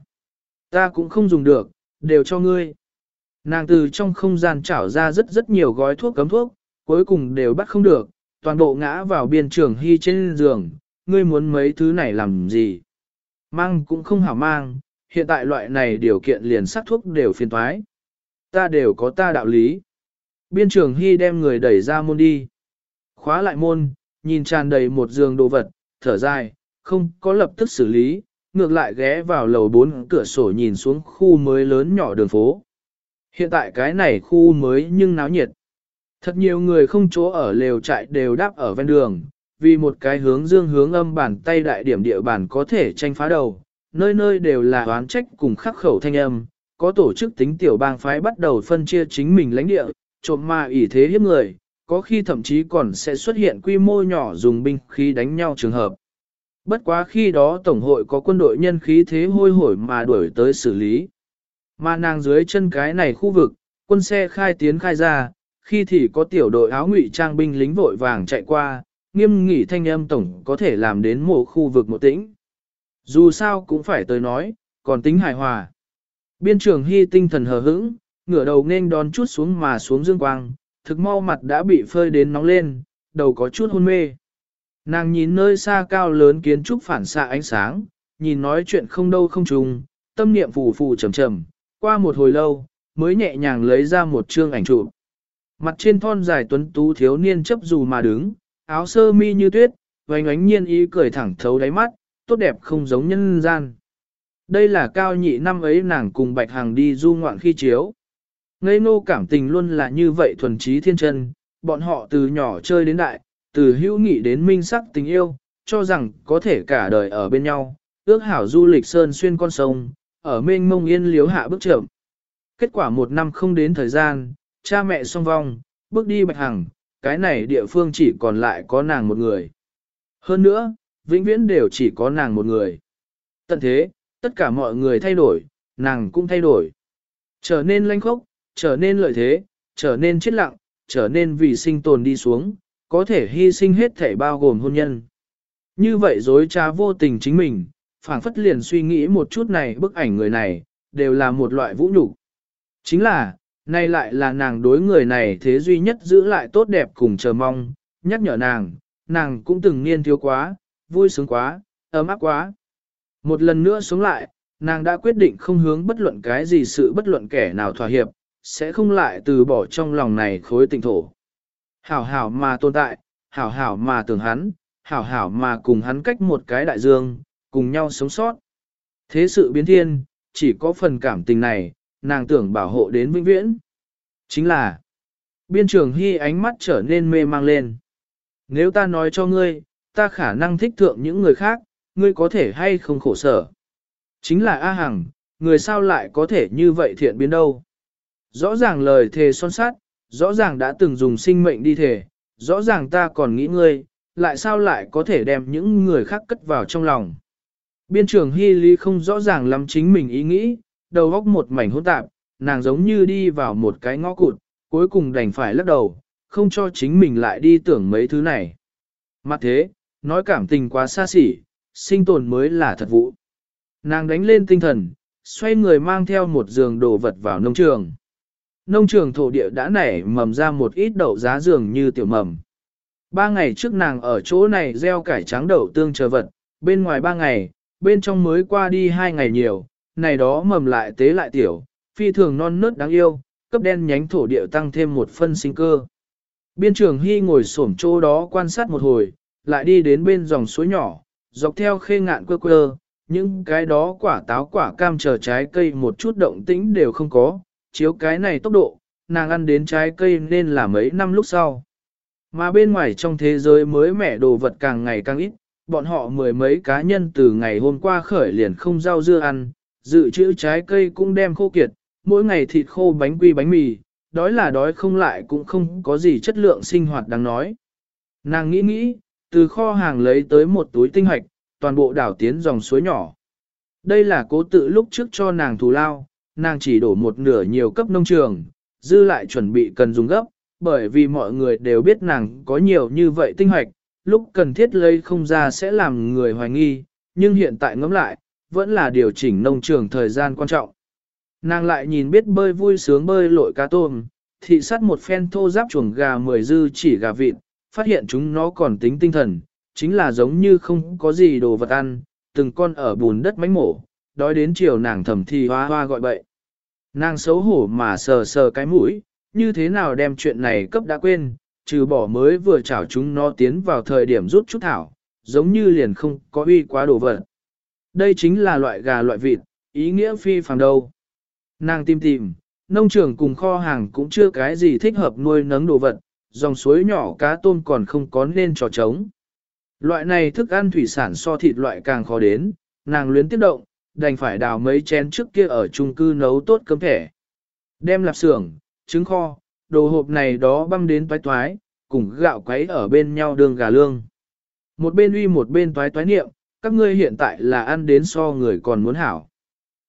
Ta cũng không dùng được, đều cho ngươi. Nàng từ trong không gian trảo ra rất rất nhiều gói thuốc cấm thuốc, cuối cùng đều bắt không được, toàn bộ ngã vào biên trường hy trên giường, ngươi muốn mấy thứ này làm gì. Mang cũng không hảo mang, hiện tại loại này điều kiện liền sắc thuốc đều phiền thoái. Ta đều có ta đạo lý. Biên trường hy đem người đẩy ra môn đi. Khóa lại môn, nhìn tràn đầy một giường đồ vật, thở dài, không có lập tức xử lý, ngược lại ghé vào lầu bốn cửa sổ nhìn xuống khu mới lớn nhỏ đường phố. Hiện tại cái này khu mới nhưng náo nhiệt. Thật nhiều người không chỗ ở lều trại đều đáp ở ven đường, vì một cái hướng dương hướng âm bản tay đại điểm địa bàn có thể tranh phá đầu, nơi nơi đều là oán trách cùng khắc khẩu thanh âm, có tổ chức tính tiểu bang phái bắt đầu phân chia chính mình lãnh địa, trộm ma ỷ thế hiếp người, có khi thậm chí còn sẽ xuất hiện quy mô nhỏ dùng binh khí đánh nhau trường hợp. Bất quá khi đó Tổng hội có quân đội nhân khí thế hôi hổi mà đuổi tới xử lý. Mà nàng dưới chân cái này khu vực, quân xe khai tiến khai ra, khi thì có tiểu đội áo ngụy trang binh lính vội vàng chạy qua, nghiêm nghỉ thanh âm tổng có thể làm đến một khu vực một tĩnh. Dù sao cũng phải tới nói, còn tính hài hòa. Biên trưởng hy tinh thần hờ hững, ngửa đầu nên đón chút xuống mà xuống dương quang, thực mau mặt đã bị phơi đến nóng lên, đầu có chút hôn mê. Nàng nhìn nơi xa cao lớn kiến trúc phản xạ ánh sáng, nhìn nói chuyện không đâu không trùng, tâm niệm phù phù trầm trầm, qua một hồi lâu, mới nhẹ nhàng lấy ra một chương ảnh chụp. Mặt trên thon dài tuấn tú thiếu niên chấp dù mà đứng, áo sơ mi như tuyết, vành ánh nhiên ý cười thẳng thấu đáy mắt, tốt đẹp không giống nhân gian. Đây là cao nhị năm ấy nàng cùng Bạch Hằng đi du ngoạn khi chiếu. Ngây nô cảm tình luôn là như vậy thuần trí thiên chân, bọn họ từ nhỏ chơi đến đại, từ hữu nghị đến minh sắc tình yêu, cho rằng có thể cả đời ở bên nhau, ước hảo du lịch sơn xuyên con sông, ở mênh mông yên liếu hạ bước chậm. Kết quả một năm không đến thời gian, cha mẹ song vong, bước đi Bạch Hằng, cái này địa phương chỉ còn lại có nàng một người. Hơn nữa, vĩnh viễn đều chỉ có nàng một người. Tận thế, tất cả mọi người thay đổi, nàng cũng thay đổi. Trở nên lanh khốc, trở nên lợi thế, trở nên chết lặng, trở nên vì sinh tồn đi xuống, có thể hy sinh hết thể bao gồm hôn nhân. Như vậy dối trá vô tình chính mình, phảng phất liền suy nghĩ một chút này bức ảnh người này, đều là một loại vũ nhục. Chính là, nay lại là nàng đối người này thế duy nhất giữ lại tốt đẹp cùng chờ mong, nhắc nhở nàng, nàng cũng từng niên thiếu quá, vui sướng quá, ấm áp quá. Một lần nữa sống lại, nàng đã quyết định không hướng bất luận cái gì sự bất luận kẻ nào thỏa hiệp, sẽ không lại từ bỏ trong lòng này khối tình thổ. Hảo hảo mà tồn tại, hảo hảo mà tưởng hắn, hảo hảo mà cùng hắn cách một cái đại dương, cùng nhau sống sót. Thế sự biến thiên, chỉ có phần cảm tình này, nàng tưởng bảo hộ đến vĩnh viễn. Chính là, biên trường hy ánh mắt trở nên mê mang lên. Nếu ta nói cho ngươi, ta khả năng thích thượng những người khác, ngươi có thể hay không khổ sở. Chính là A Hằng, người sao lại có thể như vậy thiện biến đâu. Rõ ràng lời thề son sát, rõ ràng đã từng dùng sinh mệnh đi thề, rõ ràng ta còn nghĩ ngươi, lại sao lại có thể đem những người khác cất vào trong lòng. Biên trưởng Hy Lý không rõ ràng lắm chính mình ý nghĩ, đầu góc một mảnh hỗn tạp, nàng giống như đi vào một cái ngõ cụt, cuối cùng đành phải lắc đầu, không cho chính mình lại đi tưởng mấy thứ này. Mặt thế, nói cảm tình quá xa xỉ, sinh tồn mới là thật vụ. Nàng đánh lên tinh thần, xoay người mang theo một giường đồ vật vào nông trường. Nông trường thổ địa đã nảy mầm ra một ít đậu giá giường như tiểu mầm. Ba ngày trước nàng ở chỗ này gieo cải trắng đậu tương chờ vật, bên ngoài ba ngày, bên trong mới qua đi hai ngày nhiều, này đó mầm lại tế lại tiểu, phi thường non nớt đáng yêu, cấp đen nhánh thổ địa tăng thêm một phân sinh cơ. Biên trường Hy ngồi xổm chỗ đó quan sát một hồi, lại đi đến bên dòng suối nhỏ, dọc theo khê ngạn quơ quơ, những cái đó quả táo quả cam chờ trái cây một chút động tĩnh đều không có, chiếu cái này tốc độ, nàng ăn đến trái cây nên là mấy năm lúc sau. Mà bên ngoài trong thế giới mới mẻ đồ vật càng ngày càng ít, bọn họ mười mấy cá nhân từ ngày hôm qua khởi liền không rau dưa ăn, dự trữ trái cây cũng đem khô kiệt, mỗi ngày thịt khô bánh quy bánh mì, đói là đói không lại cũng không có gì chất lượng sinh hoạt đáng nói. Nàng nghĩ nghĩ, từ kho hàng lấy tới một túi tinh hoạch, toàn bộ đảo tiến dòng suối nhỏ. Đây là cố tự lúc trước cho nàng thù lao, nàng chỉ đổ một nửa nhiều cấp nông trường, dư lại chuẩn bị cần dùng gấp, bởi vì mọi người đều biết nàng có nhiều như vậy tinh hoạch, lúc cần thiết lấy không ra sẽ làm người hoài nghi, nhưng hiện tại ngẫm lại, vẫn là điều chỉnh nông trường thời gian quan trọng. Nàng lại nhìn biết bơi vui sướng bơi lội cá tôm, thị sát một phen thô giáp chuồng gà mười dư chỉ gà vịt, phát hiện chúng nó còn tính tinh thần, chính là giống như không có gì đồ vật ăn, từng con ở bùn đất mánh mổ, đói đến chiều nàng thầm thì hoa hoa gọi bậy. Nàng xấu hổ mà sờ sờ cái mũi, như thế nào đem chuyện này cấp đã quên, trừ bỏ mới vừa chảo chúng nó tiến vào thời điểm rút chút thảo, giống như liền không có uy quá đồ vật. Đây chính là loại gà loại vịt, ý nghĩa phi phàng đâu. Nàng tìm tìm, nông trường cùng kho hàng cũng chưa cái gì thích hợp nuôi nấng đồ vật, dòng suối nhỏ cá tôm còn không có nên trò trống. Loại này thức ăn thủy sản so thịt loại càng khó đến, nàng luyến tiếp động, đành phải đào mấy chén trước kia ở chung cư nấu tốt cơm thẻ. Đem lạp xưởng, trứng kho, đồ hộp này đó băm đến toái toái, cùng gạo quấy ở bên nhau đường gà lương. Một bên uy một bên toái toái niệm, các ngươi hiện tại là ăn đến so người còn muốn hảo.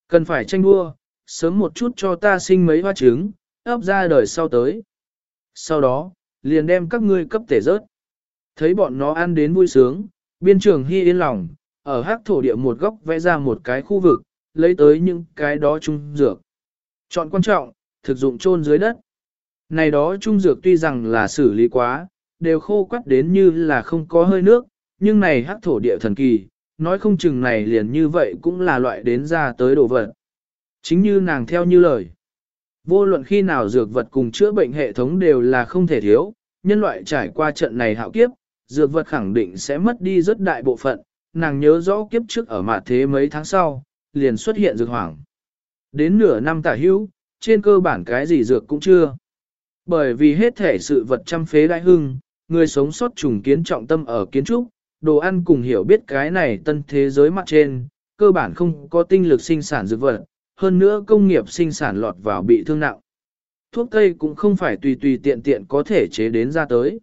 Cần phải tranh đua, sớm một chút cho ta sinh mấy hoa trứng, ấp ra đời sau tới. Sau đó, liền đem các ngươi cấp tể rớt. Thấy bọn nó ăn đến vui sướng, biên trường hy yên lòng, ở hắc thổ địa một góc vẽ ra một cái khu vực, lấy tới những cái đó trung dược. Chọn quan trọng, thực dụng chôn dưới đất. Này đó trung dược tuy rằng là xử lý quá, đều khô quắt đến như là không có hơi nước, nhưng này hắc thổ địa thần kỳ, nói không chừng này liền như vậy cũng là loại đến ra tới đồ vật. Chính như nàng theo như lời. Vô luận khi nào dược vật cùng chữa bệnh hệ thống đều là không thể thiếu, nhân loại trải qua trận này hạo kiếp, dược vật khẳng định sẽ mất đi rất đại bộ phận, nàng nhớ rõ kiếp trước ở mạ thế mấy tháng sau, liền xuất hiện dược hoảng. Đến nửa năm tả hữu, trên cơ bản cái gì dược cũng chưa. Bởi vì hết thể sự vật trăm phế đại hưng, người sống sót trùng kiến trọng tâm ở kiến trúc, đồ ăn cùng hiểu biết cái này tân thế giới mặt trên, cơ bản không có tinh lực sinh sản dược vật, hơn nữa công nghiệp sinh sản lọt vào bị thương nặng. Thuốc Tây cũng không phải tùy tùy tiện tiện có thể chế đến ra tới.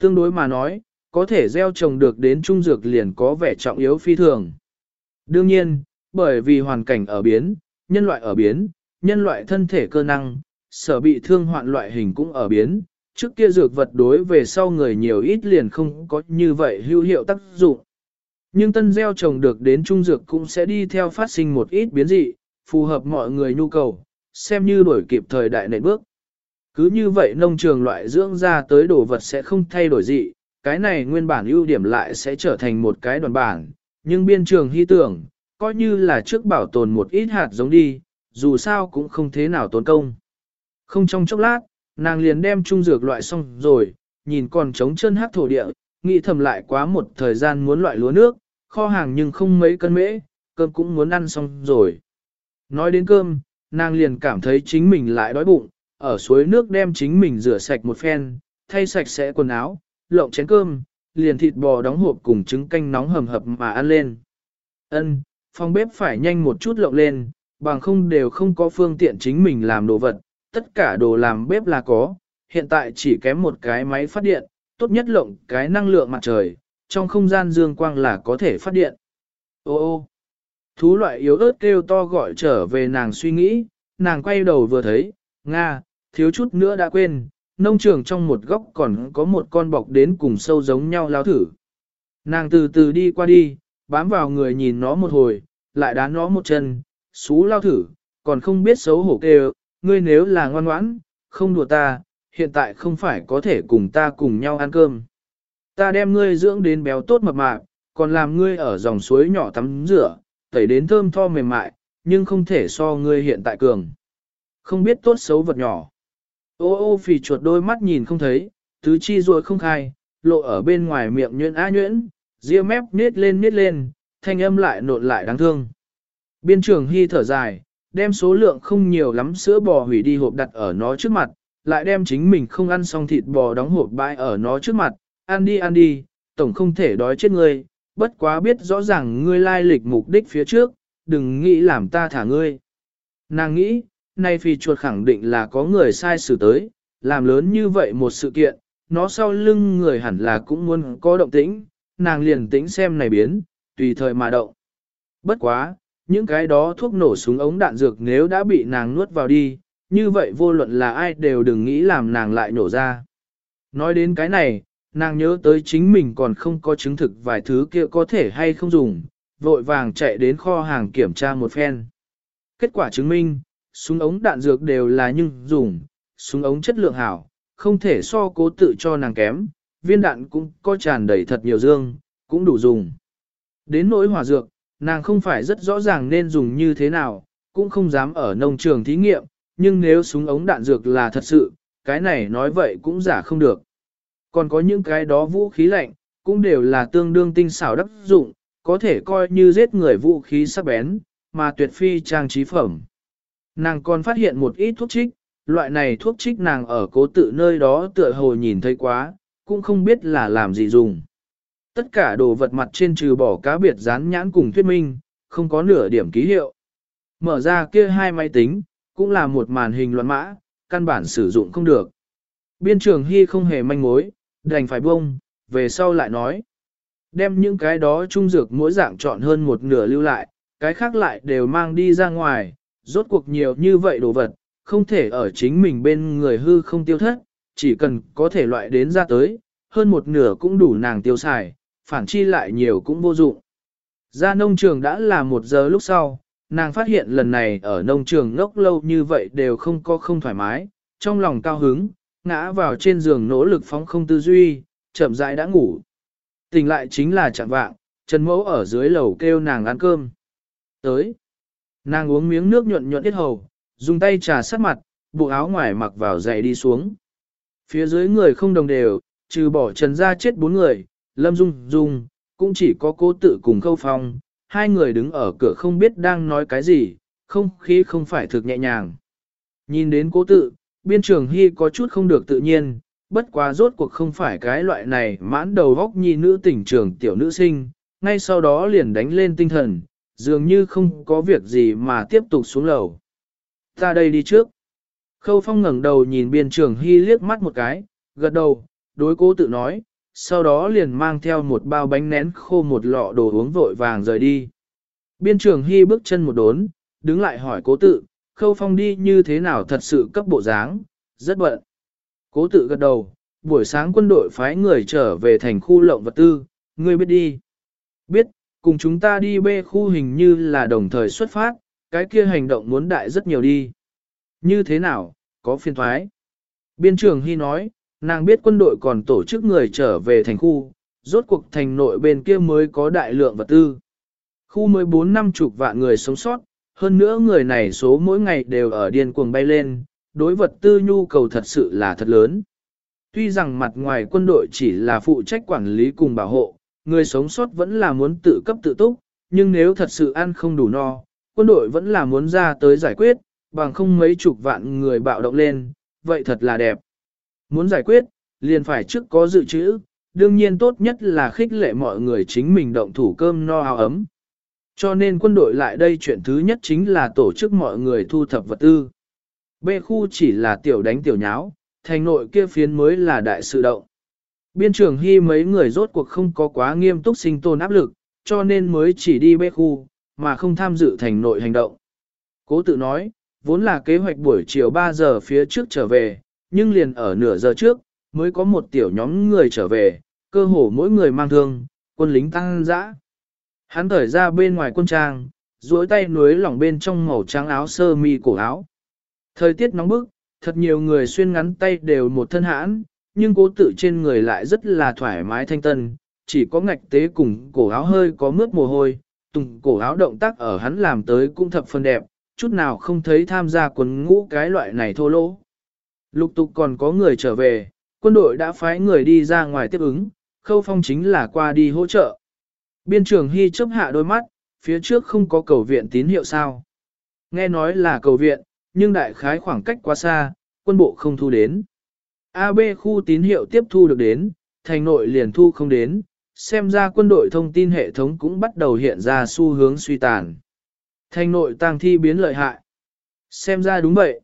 Tương đối mà nói, có thể gieo trồng được đến trung dược liền có vẻ trọng yếu phi thường. Đương nhiên, bởi vì hoàn cảnh ở biến, nhân loại ở biến, nhân loại thân thể cơ năng, sở bị thương hoạn loại hình cũng ở biến, trước kia dược vật đối về sau người nhiều ít liền không có như vậy hữu hiệu tác dụng. Nhưng tân gieo trồng được đến trung dược cũng sẽ đi theo phát sinh một ít biến dị, phù hợp mọi người nhu cầu, xem như đổi kịp thời đại nền bước. Cứ như vậy nông trường loại dưỡng ra tới đồ vật sẽ không thay đổi dị, cái này nguyên bản ưu điểm lại sẽ trở thành một cái đoàn bản, nhưng biên trường hy tưởng, coi như là trước bảo tồn một ít hạt giống đi, dù sao cũng không thế nào tốn công. Không trong chốc lát, nàng liền đem trung dược loại xong rồi, nhìn còn trống chân hát thổ địa, nghĩ thầm lại quá một thời gian muốn loại lúa nước, kho hàng nhưng không mấy cân mễ, cơm cũng muốn ăn xong rồi. Nói đến cơm, nàng liền cảm thấy chính mình lại đói bụng, ở suối nước đem chính mình rửa sạch một phen, thay sạch sẽ quần áo, lộng chén cơm, liền thịt bò đóng hộp cùng trứng canh nóng hầm hập mà ăn lên. Ân, phòng bếp phải nhanh một chút lộng lên, bằng không đều không có phương tiện chính mình làm đồ vật, tất cả đồ làm bếp là có, hiện tại chỉ kém một cái máy phát điện, tốt nhất lộng cái năng lượng mặt trời, trong không gian dương quang là có thể phát điện. Ô ô, thú loại yếu ớt kêu to gọi trở về nàng suy nghĩ, nàng quay đầu vừa thấy, Nga, thiếu chút nữa đã quên, nông trường trong một góc còn có một con bọc đến cùng sâu giống nhau lao thử. Nàng từ từ đi qua đi, bám vào người nhìn nó một hồi, lại đá nó một chân, xú lao thử, còn không biết xấu hổ kêu, ngươi nếu là ngoan ngoãn, không đùa ta, hiện tại không phải có thể cùng ta cùng nhau ăn cơm. Ta đem ngươi dưỡng đến béo tốt mập mạp, còn làm ngươi ở dòng suối nhỏ tắm rửa, tẩy đến thơm tho mềm mại, nhưng không thể so ngươi hiện tại cường. Không biết tốt xấu vật nhỏ. Ô ô phì chuột đôi mắt nhìn không thấy, tứ chi ruồi không khai, lộ ở bên ngoài miệng nhuyễn á nhuyễn, ria mép nết lên nết lên, thanh âm lại nộn lại đáng thương. Biên trưởng hy thở dài, đem số lượng không nhiều lắm sữa bò hủy đi hộp đặt ở nó trước mặt, lại đem chính mình không ăn xong thịt bò đóng hộp bãi ở nó trước mặt, ăn đi ăn đi, tổng không thể đói chết ngươi, bất quá biết rõ ràng ngươi lai lịch mục đích phía trước, đừng nghĩ làm ta thả ngươi. Nàng nghĩ, nay phi chuột khẳng định là có người sai xử tới, làm lớn như vậy một sự kiện, nó sau lưng người hẳn là cũng muốn có động tĩnh, nàng liền tĩnh xem này biến, tùy thời mà động. Bất quá, những cái đó thuốc nổ súng ống đạn dược nếu đã bị nàng nuốt vào đi, như vậy vô luận là ai đều đừng nghĩ làm nàng lại nổ ra. Nói đến cái này, nàng nhớ tới chính mình còn không có chứng thực vài thứ kia có thể hay không dùng, vội vàng chạy đến kho hàng kiểm tra một phen. Kết quả chứng minh, súng ống đạn dược đều là nhưng dùng, súng ống chất lượng hảo, không thể so cố tự cho nàng kém, viên đạn cũng có tràn đầy thật nhiều dương, cũng đủ dùng. Đến nỗi hỏa dược, nàng không phải rất rõ ràng nên dùng như thế nào, cũng không dám ở nông trường thí nghiệm, nhưng nếu súng ống đạn dược là thật sự, cái này nói vậy cũng giả không được. Còn có những cái đó vũ khí lạnh, cũng đều là tương đương tinh xảo đắc dụng, có thể coi như giết người vũ khí sắc bén, mà tuyệt phi trang trí phẩm. Nàng còn phát hiện một ít thuốc trích, loại này thuốc trích nàng ở cố tự nơi đó tựa hồ nhìn thấy quá, cũng không biết là làm gì dùng. Tất cả đồ vật mặt trên trừ bỏ cá biệt dán nhãn cùng thuyết minh, không có nửa điểm ký hiệu. Mở ra kia hai máy tính, cũng là một màn hình loạn mã, căn bản sử dụng không được. Biên trường Hy không hề manh mối, đành phải bông, về sau lại nói. Đem những cái đó trung dược mỗi dạng chọn hơn một nửa lưu lại, cái khác lại đều mang đi ra ngoài, rốt cuộc nhiều như vậy đồ vật, không thể ở chính mình bên người hư không tiêu thất, chỉ cần có thể loại đến ra tới, hơn một nửa cũng đủ nàng tiêu xài, phản chi lại nhiều cũng vô dụng. Ra nông trường đã là một giờ lúc sau, nàng phát hiện lần này ở nông trường ngốc lâu như vậy đều không có không thoải mái, trong lòng cao hứng, ngã vào trên giường nỗ lực phóng không tư duy, chậm rãi đã ngủ. Tỉnh lại chính là chẳng vạng, Trần Mẫu ở dưới lầu kêu nàng ăn cơm. Tới. Nàng uống miếng nước nhuận nhuận ít hầu, dùng tay trà sát mặt, bộ áo ngoài mặc vào giày đi xuống. Phía dưới người không đồng đều, trừ bỏ trần ra chết bốn người, Lâm Dung Dung, cũng chỉ có cố tự cùng khâu phong, hai người đứng ở cửa không biết đang nói cái gì, không khí không phải thực nhẹ nhàng. Nhìn đến cố tự, biên trường hy có chút không được tự nhiên, bất quá rốt cuộc không phải cái loại này mãn đầu góc nhi nữ tỉnh trường tiểu nữ sinh, ngay sau đó liền đánh lên tinh thần, dường như không có việc gì mà tiếp tục xuống lầu. Ta đây đi trước. Khâu phong ngẩng đầu nhìn biên trường hy liếc mắt một cái, gật đầu, đối cố tự nói, sau đó liền mang theo một bao bánh nén khô một lọ đồ uống vội vàng rời đi. Biên trường hy bước chân một đốn, đứng lại hỏi cố tự, khâu phong đi như thế nào thật sự cấp bộ dáng, rất bận. Cố tự gật đầu, buổi sáng quân đội phái người trở về thành khu lộng vật tư, ngươi biết đi. Biết, cùng chúng ta đi bê khu hình như là đồng thời xuất phát, cái kia hành động muốn đại rất nhiều đi. Như thế nào, có phiên thoái? Biên trưởng Hy nói, nàng biết quân đội còn tổ chức người trở về thành khu, rốt cuộc thành nội bên kia mới có đại lượng vật tư. Khu mới bốn năm chục vạn người sống sót, hơn nữa người này số mỗi ngày đều ở điên cuồng bay lên, đối vật tư nhu cầu thật sự là thật lớn. Tuy rằng mặt ngoài quân đội chỉ là phụ trách quản lý cùng bảo hộ, người sống sót vẫn là muốn tự cấp tự túc, nhưng nếu thật sự ăn không đủ no, quân đội vẫn là muốn ra tới giải quyết, bằng không mấy chục vạn người bạo động lên, vậy thật là đẹp. Muốn giải quyết, liền phải trước có dự trữ, đương nhiên tốt nhất là khích lệ mọi người chính mình động thủ cơm no áo ấm. Cho nên quân đội lại đây chuyện thứ nhất chính là tổ chức mọi người thu thập vật tư. B khu chỉ là tiểu đánh tiểu nháo, thành nội kia phiến mới là đại sự động. Biên trưởng hy mấy người rốt cuộc không có quá nghiêm túc sinh tồn áp lực, cho nên mới chỉ đi bê khu, mà không tham dự thành nội hành động. Cố tự nói, vốn là kế hoạch buổi chiều 3 giờ phía trước trở về, nhưng liền ở nửa giờ trước, mới có một tiểu nhóm người trở về, cơ hồ mỗi người mang thương, quân lính tăng dã. Hắn thở ra bên ngoài quân trang, duỗi tay nuối lỏng bên trong màu trắng áo sơ mi cổ áo. Thời tiết nóng bức, thật nhiều người xuyên ngắn tay đều một thân hãn, nhưng cố tự trên người lại rất là thoải mái thanh tân, chỉ có ngạch tế cùng cổ áo hơi có mướt mồ hôi, tùng cổ áo động tác ở hắn làm tới cũng thập phần đẹp, chút nào không thấy tham gia quần ngũ cái loại này thô lỗ. Lục tục còn có người trở về, quân đội đã phái người đi ra ngoài tiếp ứng, khâu phong chính là qua đi hỗ trợ. Biên trưởng Hy chấp hạ đôi mắt, phía trước không có cầu viện tín hiệu sao. Nghe nói là cầu viện, nhưng đại khái khoảng cách quá xa, quân bộ không thu đến. AB khu tín hiệu tiếp thu được đến, thành nội liền thu không đến, xem ra quân đội thông tin hệ thống cũng bắt đầu hiện ra xu hướng suy tàn. Thành nội tang thi biến lợi hại. Xem ra đúng vậy.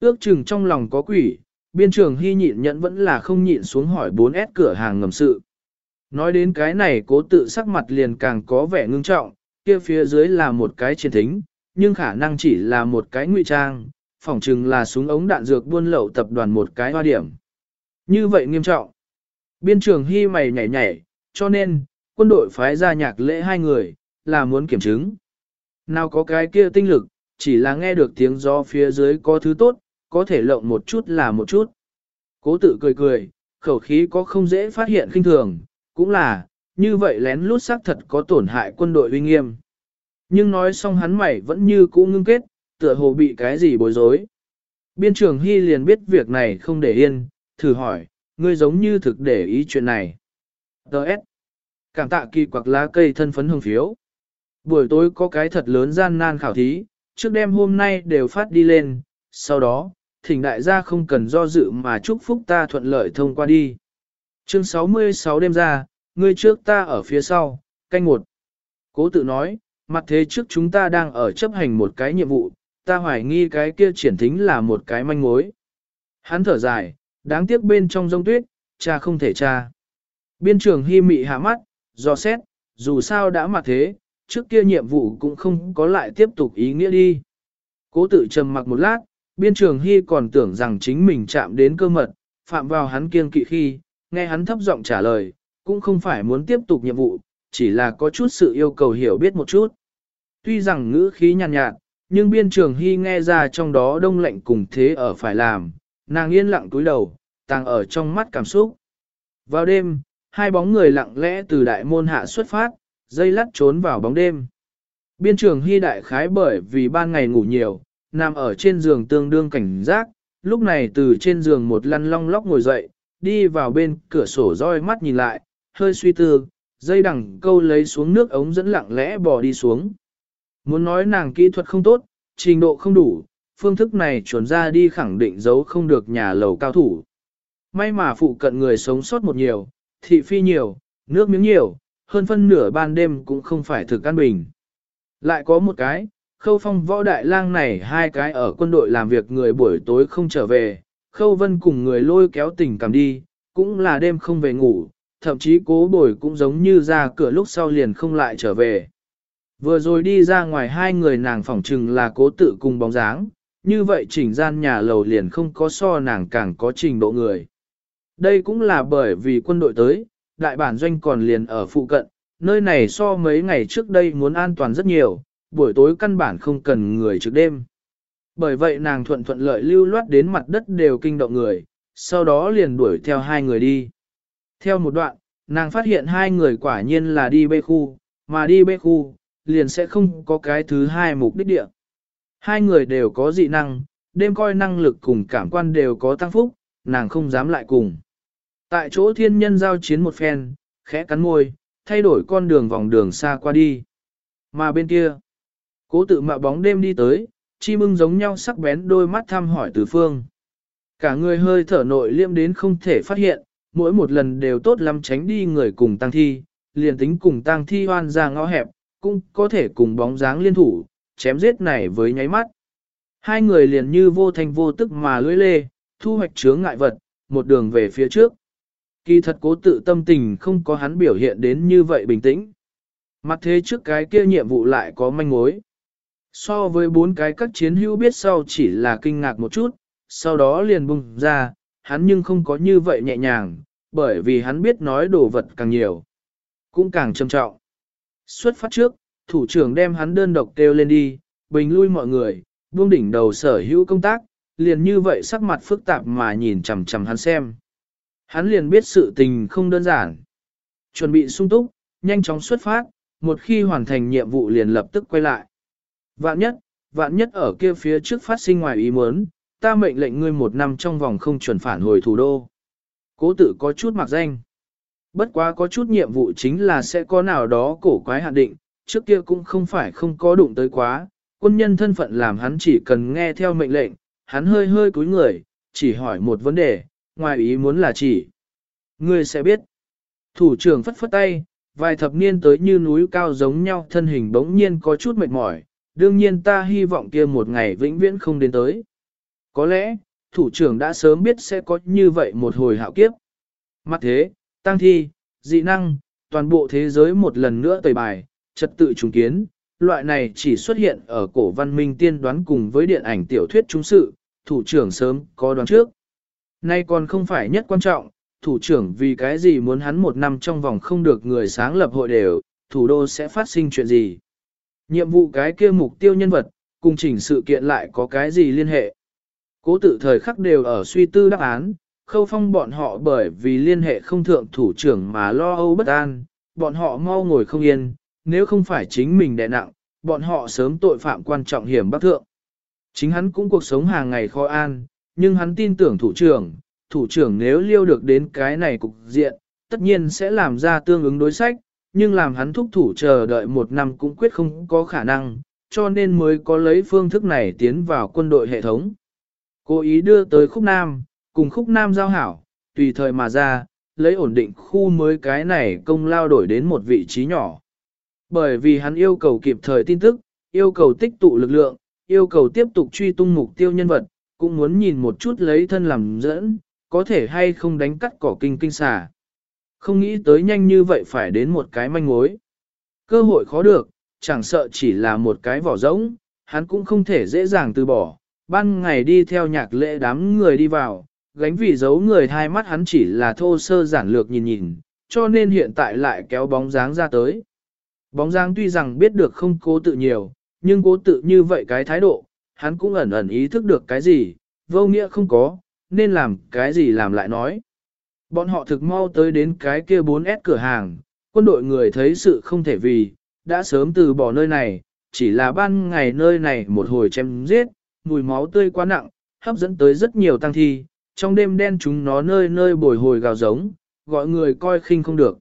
Ước chừng trong lòng có quỷ, biên trường hy nhịn nhẫn vẫn là không nhịn xuống hỏi 4S cửa hàng ngầm sự. Nói đến cái này cố tự sắc mặt liền càng có vẻ ngưng trọng, kia phía dưới là một cái chiến thính, nhưng khả năng chỉ là một cái ngụy trang, phỏng chừng là súng ống đạn dược buôn lậu tập đoàn một cái hoa điểm. Như vậy nghiêm trọng. Biên trường hy mày nhảy nhảy, cho nên, quân đội phái ra nhạc lễ hai người, là muốn kiểm chứng. Nào có cái kia tinh lực, chỉ là nghe được tiếng gió phía dưới có thứ tốt, có thể lộng một chút là một chút. Cố tự cười cười, khẩu khí có không dễ phát hiện khinh thường, cũng là, như vậy lén lút xác thật có tổn hại quân đội uy nghiêm. Nhưng nói xong hắn mày vẫn như cũ ngưng kết, tựa hồ bị cái gì bối rối. Biên trưởng Hy liền biết việc này không để yên, thử hỏi, ngươi giống như thực để ý chuyện này. Đợt. Cảm tạ kỳ quặc lá cây thân phấn hương phiếu. Buổi tối có cái thật lớn gian nan khảo thí, trước đêm hôm nay đều phát đi lên, sau đó, thỉnh đại gia không cần do dự mà chúc phúc ta thuận lợi thông qua đi. Chương 66 đêm ra, ngươi trước ta ở phía sau, canh một. Cố tự nói, mặt thế trước chúng ta đang ở chấp hành một cái nhiệm vụ, ta hoài nghi cái kia triển thính là một cái manh mối. Hắn thở dài, đáng tiếc bên trong rông tuyết, cha không thể cha. Biên trường hy mị hạ mắt, do xét, dù sao đã mặc thế, trước kia nhiệm vụ cũng không có lại tiếp tục ý nghĩa đi. Cố tự trầm mặc một lát, biên trường hy còn tưởng rằng chính mình chạm đến cơ mật, phạm vào hắn kiên kỵ khi, nghe hắn thấp giọng trả lời, cũng không phải muốn tiếp tục nhiệm vụ, chỉ là có chút sự yêu cầu hiểu biết một chút. Tuy rằng ngữ khí nhàn nhạt, nhạt, nhưng biên trường hy nghe ra trong đó đông lạnh cùng thế ở phải làm, nàng yên lặng túi đầu, tàng ở trong mắt cảm xúc. Vào đêm, hai bóng người lặng lẽ từ đại môn hạ xuất phát, dây lắt trốn vào bóng đêm. Biên trường hy đại khái bởi vì ban ngày ngủ nhiều, nằm ở trên giường tương đương cảnh giác, lúc này từ trên giường một lăn long lóc ngồi dậy, đi vào bên cửa sổ roi mắt nhìn lại, hơi suy tư, dây đằng câu lấy xuống nước ống dẫn lặng lẽ bò đi xuống. Muốn nói nàng kỹ thuật không tốt, trình độ không đủ, phương thức này chuẩn ra đi khẳng định giấu không được nhà lầu cao thủ. May mà phụ cận người sống sót một nhiều, thị phi nhiều, nước miếng nhiều, hơn phân nửa ban đêm cũng không phải thực an bình. Lại có một cái, khâu phong võ đại lang này hai cái ở quân đội làm việc người buổi tối không trở về, khâu vân cùng người lôi kéo tình cảm đi, cũng là đêm không về ngủ, thậm chí cố bồi cũng giống như ra cửa lúc sau liền không lại trở về. Vừa rồi đi ra ngoài hai người nàng phỏng trừng là cố tự cùng bóng dáng, như vậy chỉnh gian nhà lầu liền không có so nàng càng có trình độ người. Đây cũng là bởi vì quân đội tới, đại bản doanh còn liền ở phụ cận, nơi này so mấy ngày trước đây muốn an toàn rất nhiều, buổi tối căn bản không cần người trước đêm. Bởi vậy nàng thuận thuận lợi lưu loát đến mặt đất đều kinh động người, sau đó liền đuổi theo hai người đi. Theo một đoạn, nàng phát hiện hai người quả nhiên là đi bê khu, mà đi bê khu, liền sẽ không có cái thứ hai mục đích địa. Hai người đều có dị năng, đêm coi năng lực cùng cảm quan đều có tăng phúc, nàng không dám lại cùng. Tại chỗ thiên nhân giao chiến một phen, khẽ cắn môi, thay đổi con đường vòng đường xa qua đi. Mà bên kia, cố tự mạo bóng đêm đi tới, chi mưng giống nhau sắc bén đôi mắt thăm hỏi từ phương. Cả người hơi thở nội liêm đến không thể phát hiện, mỗi một lần đều tốt lắm tránh đi người cùng tăng thi, liền tính cùng tăng thi hoan ra ngõ hẹp, cũng có thể cùng bóng dáng liên thủ, chém giết này với nháy mắt. Hai người liền như vô thành vô tức mà lưỡi lê, thu hoạch chướng ngại vật, một đường về phía trước. Kỳ thật cố tự tâm tình không có hắn biểu hiện đến như vậy bình tĩnh. Mặt thế trước cái kia nhiệm vụ lại có manh mối. So với bốn cái các chiến hữu biết sau chỉ là kinh ngạc một chút, sau đó liền bung ra, hắn nhưng không có như vậy nhẹ nhàng, bởi vì hắn biết nói đồ vật càng nhiều, cũng càng trầm trọng. Xuất phát trước, thủ trưởng đem hắn đơn độc kêu lên đi, bình lui mọi người, buông đỉnh đầu sở hữu công tác, liền như vậy sắc mặt phức tạp mà nhìn chằm chằm hắn xem. Hắn liền biết sự tình không đơn giản. Chuẩn bị sung túc, nhanh chóng xuất phát, một khi hoàn thành nhiệm vụ liền lập tức quay lại. Vạn nhất, vạn nhất ở kia phía trước phát sinh ngoài ý muốn, ta mệnh lệnh ngươi một năm trong vòng không chuẩn phản hồi thủ đô. Cố tự có chút mặc danh. Bất quá có chút nhiệm vụ chính là sẽ có nào đó cổ quái hạn định, trước kia cũng không phải không có đụng tới quá, quân nhân thân phận làm hắn chỉ cần nghe theo mệnh lệnh, hắn hơi hơi cúi người, chỉ hỏi một vấn đề, ngoài ý muốn là chỉ. Ngươi sẽ biết. Thủ trưởng phất phất tay, vài thập niên tới như núi cao giống nhau thân hình bỗng nhiên có chút mệt mỏi, đương nhiên ta hy vọng kia một ngày vĩnh viễn không đến tới. Có lẽ, thủ trưởng đã sớm biết sẽ có như vậy một hồi hạo kiếp. Mặt thế, tăng thi, dị năng, toàn bộ thế giới một lần nữa tẩy bài, trật tự trùng kiến, loại này chỉ xuất hiện ở cổ văn minh tiên đoán cùng với điện ảnh tiểu thuyết trung sự, thủ trưởng sớm có đoán trước. Nay còn không phải nhất quan trọng, thủ trưởng vì cái gì muốn hắn một năm trong vòng không được người sáng lập hội đều, thủ đô sẽ phát sinh chuyện gì. Nhiệm vụ cái kia mục tiêu nhân vật, cùng chỉnh sự kiện lại có cái gì liên hệ. Cố tự thời khắc đều ở suy tư đáp án, khâu phong bọn họ bởi vì liên hệ không thượng thủ trưởng mà lo âu bất an, bọn họ mau ngồi không yên, nếu không phải chính mình đè nặng, bọn họ sớm tội phạm quan trọng hiểm bắc thượng. Chính hắn cũng cuộc sống hàng ngày khó an, nhưng hắn tin tưởng thủ trưởng, thủ trưởng nếu liêu được đến cái này cục diện, tất nhiên sẽ làm ra tương ứng đối sách, nhưng làm hắn thúc thủ chờ đợi một năm cũng quyết không có khả năng, cho nên mới có lấy phương thức này tiến vào quân đội hệ thống. Cố ý đưa tới khúc Nam, cùng khúc Nam giao hảo, tùy thời mà ra, lấy ổn định khu mới cái này công lao đổi đến một vị trí nhỏ. Bởi vì hắn yêu cầu kịp thời tin tức, yêu cầu tích tụ lực lượng, yêu cầu tiếp tục truy tung mục tiêu nhân vật, cũng muốn nhìn một chút lấy thân làm dẫn, có thể hay không đánh cắt cỏ kinh kinh xà. Không nghĩ tới nhanh như vậy phải đến một cái manh mối. Cơ hội khó được, chẳng sợ chỉ là một cái vỏ rỗng, hắn cũng không thể dễ dàng từ bỏ. Ban ngày đi theo nhạc lễ đám người đi vào, gánh vì giấu người hai mắt hắn chỉ là thô sơ giản lược nhìn nhìn, cho nên hiện tại lại kéo bóng dáng ra tới. Bóng dáng tuy rằng biết được không cố tự nhiều, nhưng cố tự như vậy cái thái độ, hắn cũng ẩn ẩn ý thức được cái gì, vô nghĩa không có, nên làm cái gì làm lại nói. Bọn họ thực mau tới đến cái kia 4S cửa hàng, quân đội người thấy sự không thể vì, đã sớm từ bỏ nơi này, chỉ là ban ngày nơi này một hồi chém giết, mùi máu tươi quá nặng, hấp dẫn tới rất nhiều tăng thi, trong đêm đen chúng nó nơi nơi bồi hồi gào giống, gọi người coi khinh không được.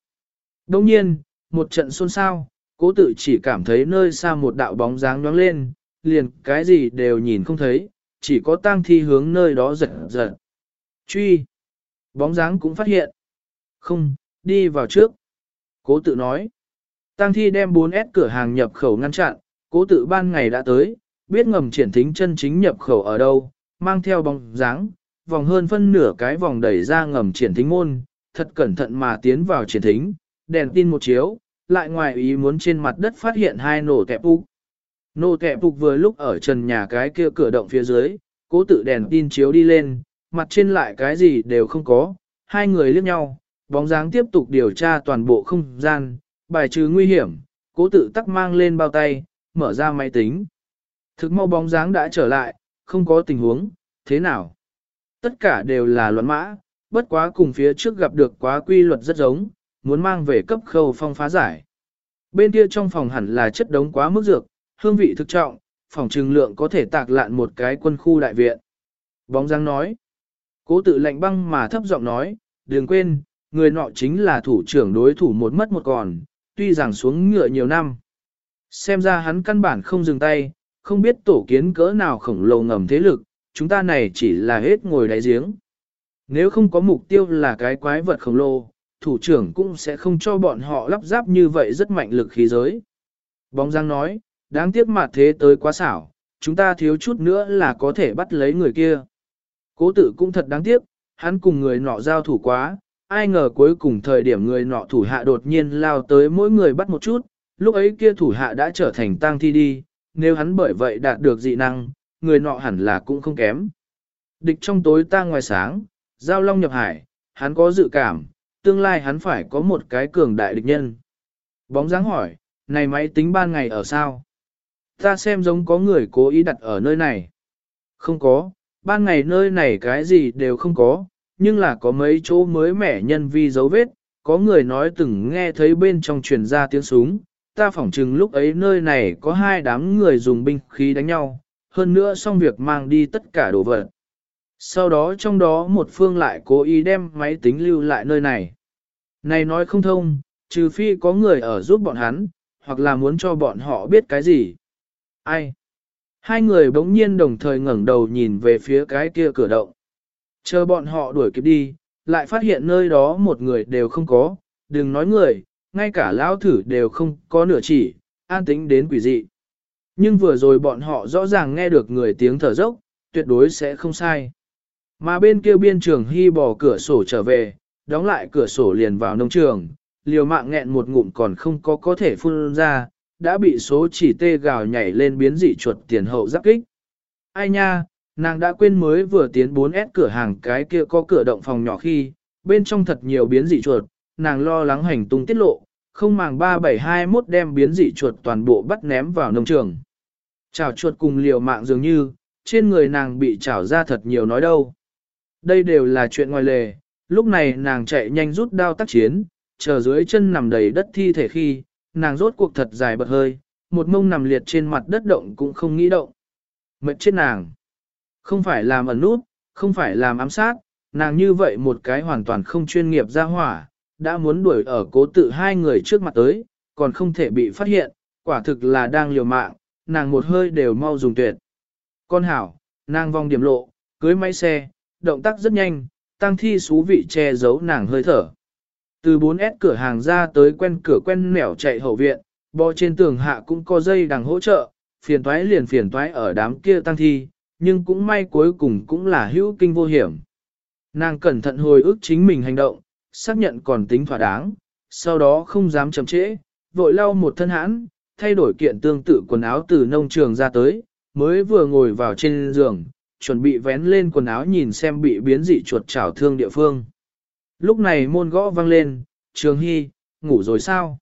Đông nhiên, một trận xôn xao, cố tự chỉ cảm thấy nơi xa một đạo bóng dáng nhoáng lên, liền cái gì đều nhìn không thấy, chỉ có tang thi hướng nơi đó giật giật. Truy! Bóng dáng cũng phát hiện. Không, đi vào trước. Cố tự nói. Tăng thi đem 4S cửa hàng nhập khẩu ngăn chặn, cố tự ban ngày đã tới, biết ngầm triển thính chân chính nhập khẩu ở đâu, mang theo bóng dáng, vòng hơn phân nửa cái vòng đẩy ra ngầm triển thính môn, thật cẩn thận mà tiến vào triển thính, đèn tin một chiếu, lại ngoài ý muốn trên mặt đất phát hiện hai nổ tẹp úc. Nô tẹp phục vừa lúc ở trần nhà cái kia cửa động phía dưới, cố tự đèn tin chiếu đi lên, mặt trên lại cái gì đều không có, hai người liếc nhau, bóng dáng tiếp tục điều tra toàn bộ không gian, bài trừ nguy hiểm, cố tự tắc mang lên bao tay, mở ra máy tính. Thực mau bóng dáng đã trở lại, không có tình huống, thế nào? Tất cả đều là luận mã, bất quá cùng phía trước gặp được quá quy luật rất giống, muốn mang về cấp khâu phong phá giải. Bên kia trong phòng hẳn là chất đống quá mức dược, hương vị thực trọng, phòng trừng lượng có thể tạc lạn một cái quân khu đại viện. Bóng dáng nói, cố tự lạnh băng mà thấp giọng nói, đừng quên, người nọ chính là thủ trưởng đối thủ một mất một còn, tuy rằng xuống ngựa nhiều năm. Xem ra hắn căn bản không dừng tay, không biết tổ kiến cỡ nào khổng lồ ngầm thế lực, chúng ta này chỉ là hết ngồi đáy giếng. Nếu không có mục tiêu là cái quái vật khổng lồ, thủ trưởng cũng sẽ không cho bọn họ lắp ráp như vậy rất mạnh lực khí giới. Bóng Giang nói, đáng tiếc mà thế tới quá xảo, chúng ta thiếu chút nữa là có thể bắt lấy người kia. Cố tử cũng thật đáng tiếc, hắn cùng người nọ giao thủ quá, ai ngờ cuối cùng thời điểm người nọ thủ hạ đột nhiên lao tới mỗi người bắt một chút, lúc ấy kia thủ hạ đã trở thành tang thi đi, nếu hắn bởi vậy đạt được dị năng, người nọ hẳn là cũng không kém. Địch trong tối ta ngoài sáng, giao long nhập hải, hắn có dự cảm, tương lai hắn phải có một cái cường đại địch nhân. Bóng dáng hỏi, này máy tính ban ngày ở sao? Ta xem giống có người cố ý đặt ở nơi này. Không có, ban ngày nơi này cái gì đều không có, nhưng là có mấy chỗ mới mẻ nhân vi dấu vết, có người nói từng nghe thấy bên trong truyền ra tiếng súng, ta phỏng chừng lúc ấy nơi này có hai đám người dùng binh khí đánh nhau, hơn nữa xong việc mang đi tất cả đồ vật. Sau đó trong đó một phương lại cố ý đem máy tính lưu lại nơi này. Này nói không thông, trừ phi có người ở giúp bọn hắn, hoặc là muốn cho bọn họ biết cái gì. Ai? Hai người bỗng nhiên đồng thời ngẩng đầu nhìn về phía cái kia cửa động. Chờ bọn họ đuổi kịp đi, lại phát hiện nơi đó một người đều không có, đừng nói người, ngay cả lão thử đều không có nửa chỉ, an tĩnh đến quỷ dị. Nhưng vừa rồi bọn họ rõ ràng nghe được người tiếng thở dốc, tuyệt đối sẽ không sai. Mà bên kia biên trường hy bỏ cửa sổ trở về, đóng lại cửa sổ liền vào nông trường, liều mạng nghẹn một ngụm còn không có có thể phun ra, đã bị số chỉ tê gào nhảy lên biến dị chuột tiền hậu giáp kích. Ai nha, nàng đã quên mới vừa tiến 4S cửa hàng cái kia có cửa động phòng nhỏ khi, bên trong thật nhiều biến dị chuột, nàng lo lắng hành tung tiết lộ, không màng 3721 đem biến dị chuột toàn bộ bắt ném vào nông trường. Chảo chuột cùng liều mạng dường như, trên người nàng bị chảo ra thật nhiều nói đâu. Đây đều là chuyện ngoài lề, lúc này nàng chạy nhanh rút đao tác chiến, chờ dưới chân nằm đầy đất thi thể khi, nàng rốt cuộc thật dài bật hơi, một mông nằm liệt trên mặt đất động cũng không nghĩ động. Mệt chết nàng. Không phải làm ẩn nút, không phải làm ám sát, nàng như vậy một cái hoàn toàn không chuyên nghiệp ra hỏa, đã muốn đuổi ở cố tự hai người trước mặt tới, còn không thể bị phát hiện, quả thực là đang liều mạng, nàng một hơi đều mau dùng tuyệt. Con hảo, nàng vòng điểm lộ, cưới máy xe, động tác rất nhanh, tăng thi xú vị che giấu nàng hơi thở. Từ 4S cửa hàng ra tới quen cửa quen nẻo chạy hậu viện, bò trên tường hạ cũng có dây đằng hỗ trợ, phiền toái liền phiền toái ở đám kia tăng thi, nhưng cũng may cuối cùng cũng là hữu kinh vô hiểm. Nàng cẩn thận hồi ức chính mình hành động, xác nhận còn tính thỏa đáng, sau đó không dám chậm trễ, vội lau một thân hãn, thay đổi kiện tương tự quần áo từ nông trường ra tới, mới vừa ngồi vào trên giường, chuẩn bị vén lên quần áo nhìn xem bị biến dị chuột chảo thương địa phương. Lúc này môn gõ vang lên, Trường Hy, ngủ rồi sao?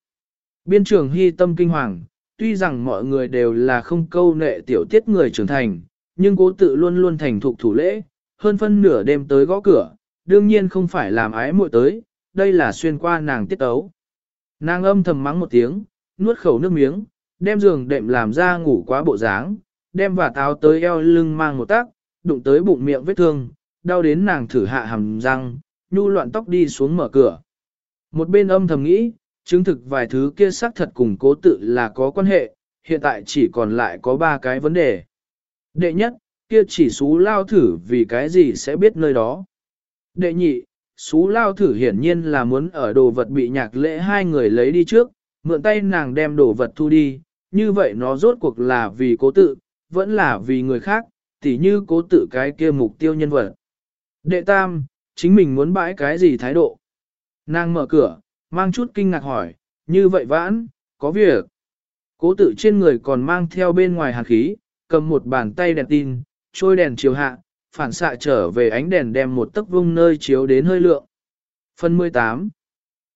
Biên Trường Hy tâm kinh hoàng, tuy rằng mọi người đều là không câu nệ tiểu tiết người trưởng thành, nhưng cố tự luôn luôn thành thục thủ lễ, hơn phân nửa đêm tới gõ cửa, đương nhiên không phải làm ái muội tới, đây là xuyên qua nàng tiết ấu. Nàng âm thầm mắng một tiếng, nuốt khẩu nước miếng, đem giường đệm làm ra ngủ quá bộ dáng, đem và táo tới eo lưng mang một tác, đụng tới bụng miệng vết thương, đau đến nàng thử hạ hàm răng, nhu loạn tóc đi xuống mở cửa. Một bên âm thầm nghĩ, chứng thực vài thứ kia xác thật cùng cố tự là có quan hệ, hiện tại chỉ còn lại có ba cái vấn đề. Đệ nhất, kia chỉ xú lao thử vì cái gì sẽ biết nơi đó. Đệ nhị, xú lao thử hiển nhiên là muốn ở đồ vật bị nhạc lễ hai người lấy đi trước, mượn tay nàng đem đồ vật thu đi, như vậy nó rốt cuộc là vì cố tự, vẫn là vì người khác, tỉ như cố tự cái kia mục tiêu nhân vật. Đệ tam, chính mình muốn bãi cái gì thái độ. Nàng mở cửa, mang chút kinh ngạc hỏi, như vậy vãn, có việc. Cố tự trên người còn mang theo bên ngoài hàn khí, cầm một bàn tay đèn tin, trôi đèn chiếu hạ, phản xạ trở về ánh đèn đem một tấc vung nơi chiếu đến hơi lượng. Phần 18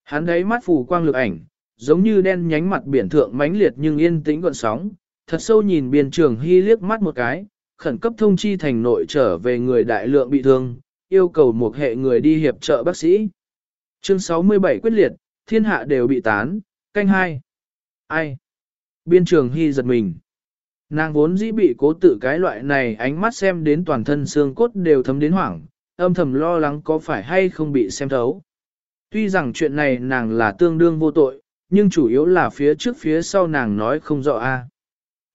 Hắn đấy mắt phủ quang lực ảnh, giống như đen nhánh mặt biển thượng mãnh liệt nhưng yên tĩnh gọn sóng, thật sâu nhìn biên trường hy liếc mắt một cái, khẩn cấp thông chi thành nội trở về người đại lượng bị thương, yêu cầu một hệ người đi hiệp trợ bác sĩ. Chương 67 quyết liệt, thiên hạ đều bị tán, canh hai. Ai? Biên trường hy giật mình. Nàng vốn dĩ bị cố tự cái loại này ánh mắt xem đến toàn thân xương cốt đều thấm đến hoảng, âm thầm lo lắng có phải hay không bị xem thấu. Tuy rằng chuyện này nàng là tương đương vô tội, nhưng chủ yếu là phía trước phía sau nàng nói không rõ a.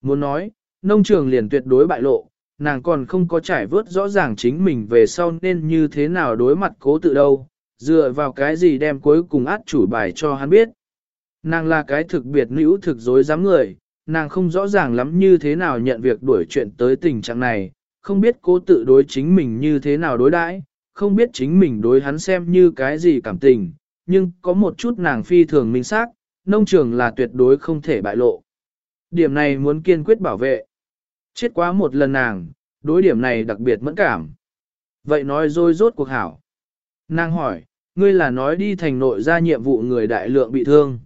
Muốn nói, nông trường liền tuyệt đối bại lộ, nàng còn không có trải vớt rõ ràng chính mình về sau nên như thế nào đối mặt cố tự đâu, dựa vào cái gì đem cuối cùng át chủ bài cho hắn biết. Nàng là cái thực biệt nữ thực dối dám người, nàng không rõ ràng lắm như thế nào nhận việc đuổi chuyện tới tình trạng này, không biết cố tự đối chính mình như thế nào đối đãi, không biết chính mình đối hắn xem như cái gì cảm tình, nhưng có một chút nàng phi thường minh xác, nông trường là tuyệt đối không thể bại lộ. Điểm này muốn kiên quyết bảo vệ. Chết quá một lần nàng, đối điểm này đặc biệt mẫn cảm. Vậy nói rồi rốt cuộc hảo. Nàng hỏi, ngươi là nói đi thành nội ra nhiệm vụ người đại lượng bị thương.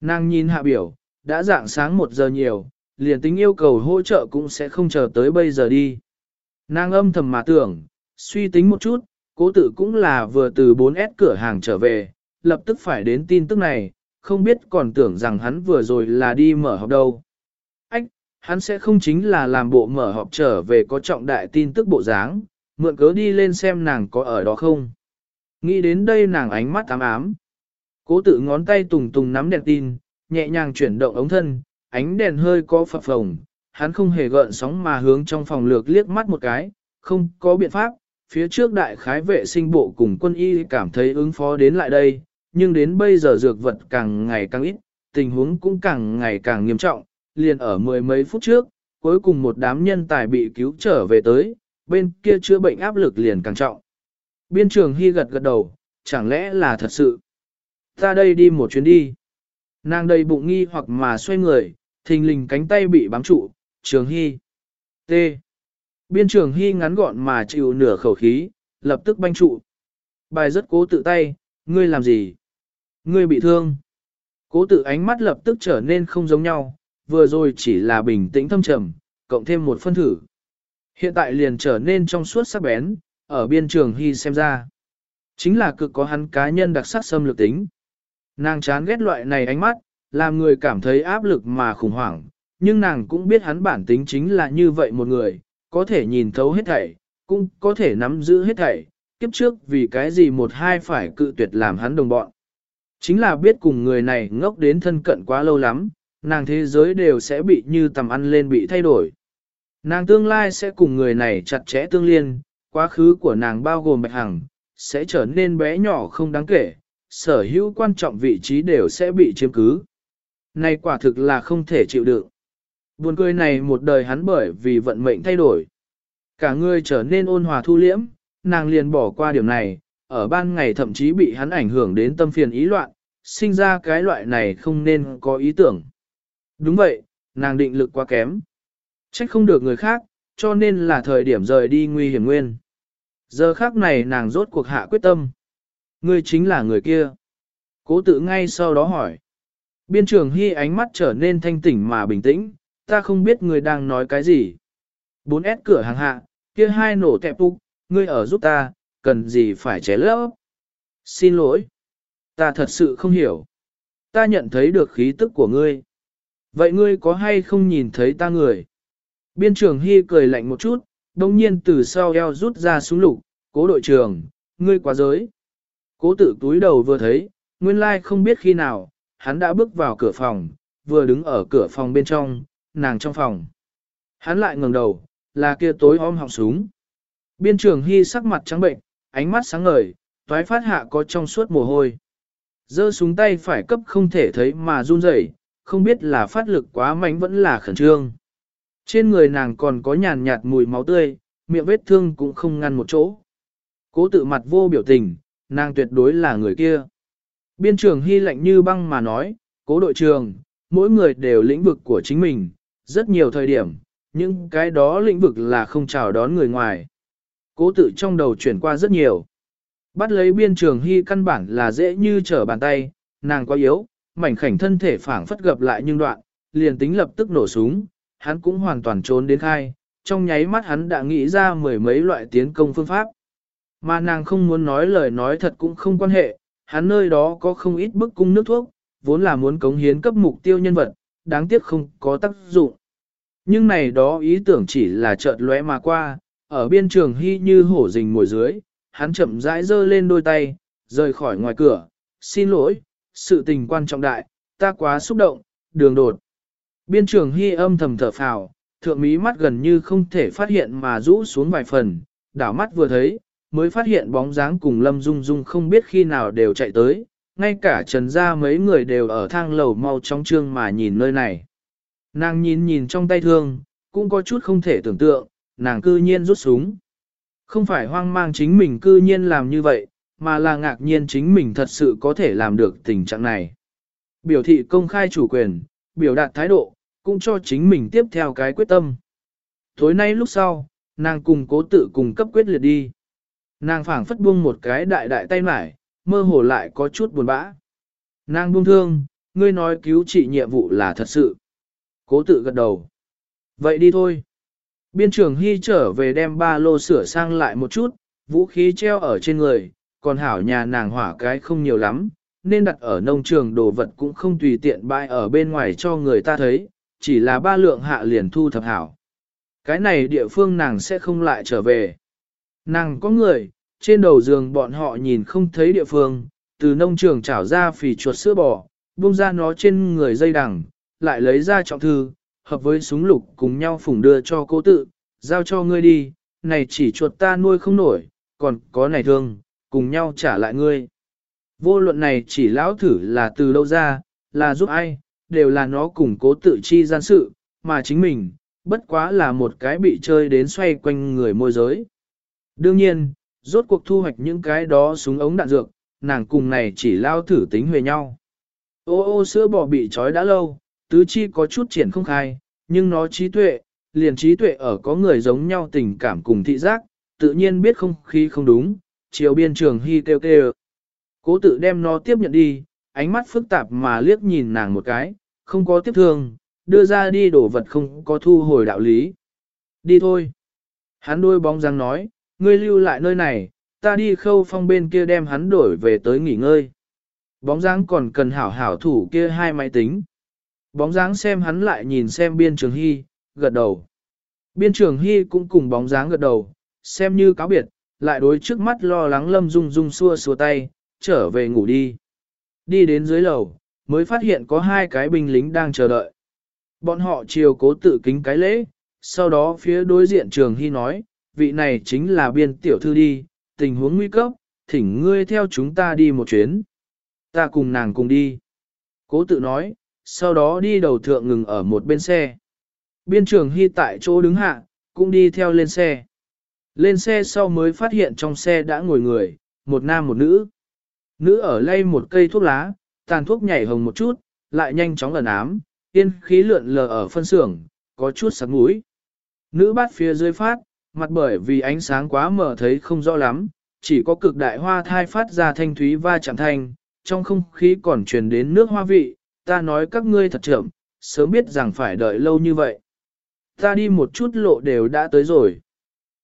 Nàng nhìn hạ biểu, đã dạng sáng một giờ nhiều, liền tính yêu cầu hỗ trợ cũng sẽ không chờ tới bây giờ đi. Nàng âm thầm mà tưởng, suy tính một chút, cố tự cũng là vừa từ 4S cửa hàng trở về, lập tức phải đến tin tức này, không biết còn tưởng rằng hắn vừa rồi là đi mở họp đâu. Ách, hắn sẽ không chính là làm bộ mở họp trở về có trọng đại tin tức bộ dáng, mượn cớ đi lên xem nàng có ở đó không. Nghĩ đến đây nàng ánh mắt ám ám. Cố tự ngón tay tùng tùng nắm đèn tin, nhẹ nhàng chuyển động ống thân, ánh đèn hơi có phập phồng, hắn không hề gợn sóng mà hướng trong phòng lược liếc mắt một cái, không có biện pháp, phía trước đại khái vệ sinh bộ cùng quân y cảm thấy ứng phó đến lại đây, nhưng đến bây giờ dược vật càng ngày càng ít, tình huống cũng càng ngày càng nghiêm trọng, liền ở mười mấy phút trước, cuối cùng một đám nhân tài bị cứu trở về tới, bên kia chữa bệnh áp lực liền càng trọng. Biên trường Hy gật gật đầu, chẳng lẽ là thật sự? Ta đây đi một chuyến đi. Nàng đầy bụng nghi hoặc mà xoay người, thình lình cánh tay bị bám trụ, trường Hy. T. Biên trường Hy ngắn gọn mà chịu nửa khẩu khí, lập tức banh trụ. Bài rất cố tự tay, ngươi làm gì? Ngươi bị thương. Cố tự ánh mắt lập tức trở nên không giống nhau, vừa rồi chỉ là bình tĩnh thâm trầm, cộng thêm một phân thử. Hiện tại liền trở nên trong suốt sắc bén, ở biên trường Hy xem ra. Chính là cực có hắn cá nhân đặc sắc xâm lược tính. Nàng chán ghét loại này ánh mắt, làm người cảm thấy áp lực mà khủng hoảng, nhưng nàng cũng biết hắn bản tính chính là như vậy một người, có thể nhìn thấu hết thảy, cũng có thể nắm giữ hết thảy, kiếp trước vì cái gì một hai phải cự tuyệt làm hắn đồng bọn. Chính là biết cùng người này ngốc đến thân cận quá lâu lắm, nàng thế giới đều sẽ bị như tầm ăn lên bị thay đổi. Nàng tương lai sẽ cùng người này chặt chẽ tương liên, quá khứ của nàng bao gồm bạch hằng, sẽ trở nên bé nhỏ không đáng kể, sở hữu quan trọng vị trí đều sẽ bị chiếm cứ. Này quả thực là không thể chịu đựng. Buồn cười này một đời hắn bởi vì vận mệnh thay đổi. Cả người trở nên ôn hòa thu liễm, nàng liền bỏ qua điểm này, ở ban ngày thậm chí bị hắn ảnh hưởng đến tâm phiền ý loạn, sinh ra cái loại này không nên có ý tưởng. Đúng vậy, nàng định lực quá kém. Trách không được người khác, cho nên là thời điểm rời đi nguy hiểm nguyên. Giờ khác này nàng rốt cuộc hạ quyết tâm. Ngươi chính là người kia. Cố tự ngay sau đó hỏi. Biên trường Hy ánh mắt trở nên thanh tỉnh mà bình tĩnh, ta không biết người đang nói cái gì. 4S cửa hàng hạ, kia hai nổ tẹp tuk, ngươi ở giúp ta, cần gì phải ché lấp. Xin lỗi. Ta thật sự không hiểu. Ta nhận thấy được khí tức của ngươi. Vậy ngươi có hay không nhìn thấy ta người? Biên trưởng Hy cười lạnh một chút, đồng nhiên từ sau eo rút ra súng lục, cố đội trưởng, ngươi quá giới. Cố tự túi đầu vừa thấy, nguyên lai không biết khi nào, hắn đã bước vào cửa phòng, vừa đứng ở cửa phòng bên trong, nàng trong phòng. Hắn lại ngẩng đầu, là kia tối om họng súng. Biên trưởng Hy sắc mặt trắng bệnh, ánh mắt sáng ngời, toái phát hạ có trong suốt mồ hôi. Giơ súng tay phải cấp không thể thấy mà run rẩy, không biết là phát lực quá mạnh vẫn là khẩn trương. Trên người nàng còn có nhàn nhạt mùi máu tươi, miệng vết thương cũng không ngăn một chỗ. Cố tự mặt vô biểu tình, nàng tuyệt đối là người kia. Biên trưởng hy lạnh như băng mà nói, cố đội trường, mỗi người đều lĩnh vực của chính mình, rất nhiều thời điểm, nhưng cái đó lĩnh vực là không chào đón người ngoài. Cố tự trong đầu chuyển qua rất nhiều. Bắt lấy biên trường hy căn bản là dễ như trở bàn tay, nàng quá yếu, mảnh khảnh thân thể phảng phất gập lại nhưng đoạn, liền tính lập tức nổ súng, hắn cũng hoàn toàn trốn đến khai, trong nháy mắt hắn đã nghĩ ra mười mấy loại tiến công phương pháp. Mà nàng không muốn nói lời nói thật cũng không quan hệ, hắn nơi đó có không ít bức cung nước thuốc, vốn là muốn cống hiến cấp mục tiêu nhân vật, đáng tiếc không có tác dụng. Nhưng này đó ý tưởng chỉ là chợt lóe mà qua, ở biên trường hy như hổ rình ngồi dưới, hắn chậm rãi giơ lên đôi tay, rời khỏi ngoài cửa, xin lỗi, sự tình quan trọng đại, ta quá xúc động, đường đột. Biên trường hy âm thầm thở phào, thượng mí mắt gần như không thể phát hiện mà rũ xuống vài phần, đảo mắt vừa thấy, mới phát hiện bóng dáng cùng Lâm Dung Dung không biết khi nào đều chạy tới, ngay cả trần ra mấy người đều ở thang lầu mau trong trương mà nhìn nơi này. Nàng nhìn nhìn trong tay thương, cũng có chút không thể tưởng tượng, nàng cư nhiên rút súng. Không phải hoang mang chính mình cư nhiên làm như vậy, mà là ngạc nhiên chính mình thật sự có thể làm được tình trạng này. Biểu thị công khai chủ quyền, biểu đạt thái độ, cũng cho chính mình tiếp theo cái quyết tâm. Tối nay lúc sau, nàng cùng cố tự cùng cấp quyết liệt đi. Nàng phảng phất buông một cái đại đại tay mải, mơ hồ lại có chút buồn bã. Nàng buông thương, ngươi nói cứu trị nhiệm vụ là thật sự. Cố tự gật đầu. Vậy đi thôi. Biên trưởng Hy trở về đem ba lô sửa sang lại một chút, vũ khí treo ở trên người, còn hảo nhà nàng hỏa cái không nhiều lắm, nên đặt ở nông trường đồ vật cũng không tùy tiện bại ở bên ngoài cho người ta thấy, chỉ là ba lượng hạ liền thu thập hảo. Cái này địa phương nàng sẽ không lại trở về. Nàng có người, trên đầu giường bọn họ nhìn không thấy địa phương, từ nông trường trảo ra phì chuột sữa bò, buông ra nó trên người dây đằng, lại lấy ra trọng thư, hợp với súng lục cùng nhau phủng đưa cho cô tự, giao cho ngươi đi, này chỉ chuột ta nuôi không nổi, còn có này thương, cùng nhau trả lại ngươi. Vô luận này chỉ lão thử là từ đâu ra, là giúp ai, đều là nó cùng cố tự chi gian sự, mà chính mình, bất quá là một cái bị chơi đến xoay quanh người môi giới. Đương nhiên, rốt cuộc thu hoạch những cái đó súng ống đạn dược, nàng cùng này chỉ lao thử tính huề nhau. Ô ô sữa bò bị trói đã lâu, tứ chi có chút triển không khai, nhưng nó trí tuệ, liền trí tuệ ở có người giống nhau tình cảm cùng thị giác, tự nhiên biết không khí không đúng, chiều biên trường hy kêu kêu. Cố tự đem nó tiếp nhận đi, ánh mắt phức tạp mà liếc nhìn nàng một cái, không có tiếp thương, đưa ra đi đổ vật không có thu hồi đạo lý. Đi thôi. Hắn đôi bóng dáng nói, ngươi lưu lại nơi này, ta đi khâu phong bên kia đem hắn đổi về tới nghỉ ngơi. Bóng dáng còn cần hảo hảo thủ kia hai máy tính. Bóng dáng xem hắn lại nhìn xem biên trường hy, gật đầu. Biên trường hy cũng cùng bóng dáng gật đầu, xem như cáo biệt, lại đối trước mắt lo lắng lâm dung dung xua xua tay, trở về ngủ đi. Đi đến dưới lầu, mới phát hiện có hai cái binh lính đang chờ đợi. Bọn họ chiều cố tự kính cái lễ, sau đó phía đối diện trường hy nói, vị này chính là biên tiểu thư đi, tình huống nguy cấp, thỉnh ngươi theo chúng ta đi một chuyến. Ta cùng nàng cùng đi. Cố tự nói, sau đó đi đầu thượng ngừng ở một bên xe. Biên trường hy tại chỗ đứng hạ, cũng đi theo lên xe. Lên xe sau mới phát hiện trong xe đã ngồi người, một nam một nữ. Nữ ở lay một cây thuốc lá, tàn thuốc nhảy hồng một chút, lại nhanh chóng lần ám, yên khí lượn lờ ở phân xưởng, có chút sắc mũi. Nữ bát phía dưới phát, mặt bởi vì ánh sáng quá mở thấy không rõ lắm, chỉ có cực đại hoa thai phát ra thanh thúy va chạm thanh, trong không khí còn truyền đến nước hoa vị, ta nói các ngươi thật chậm, sớm biết rằng phải đợi lâu như vậy. Ta đi một chút lộ đều đã tới rồi.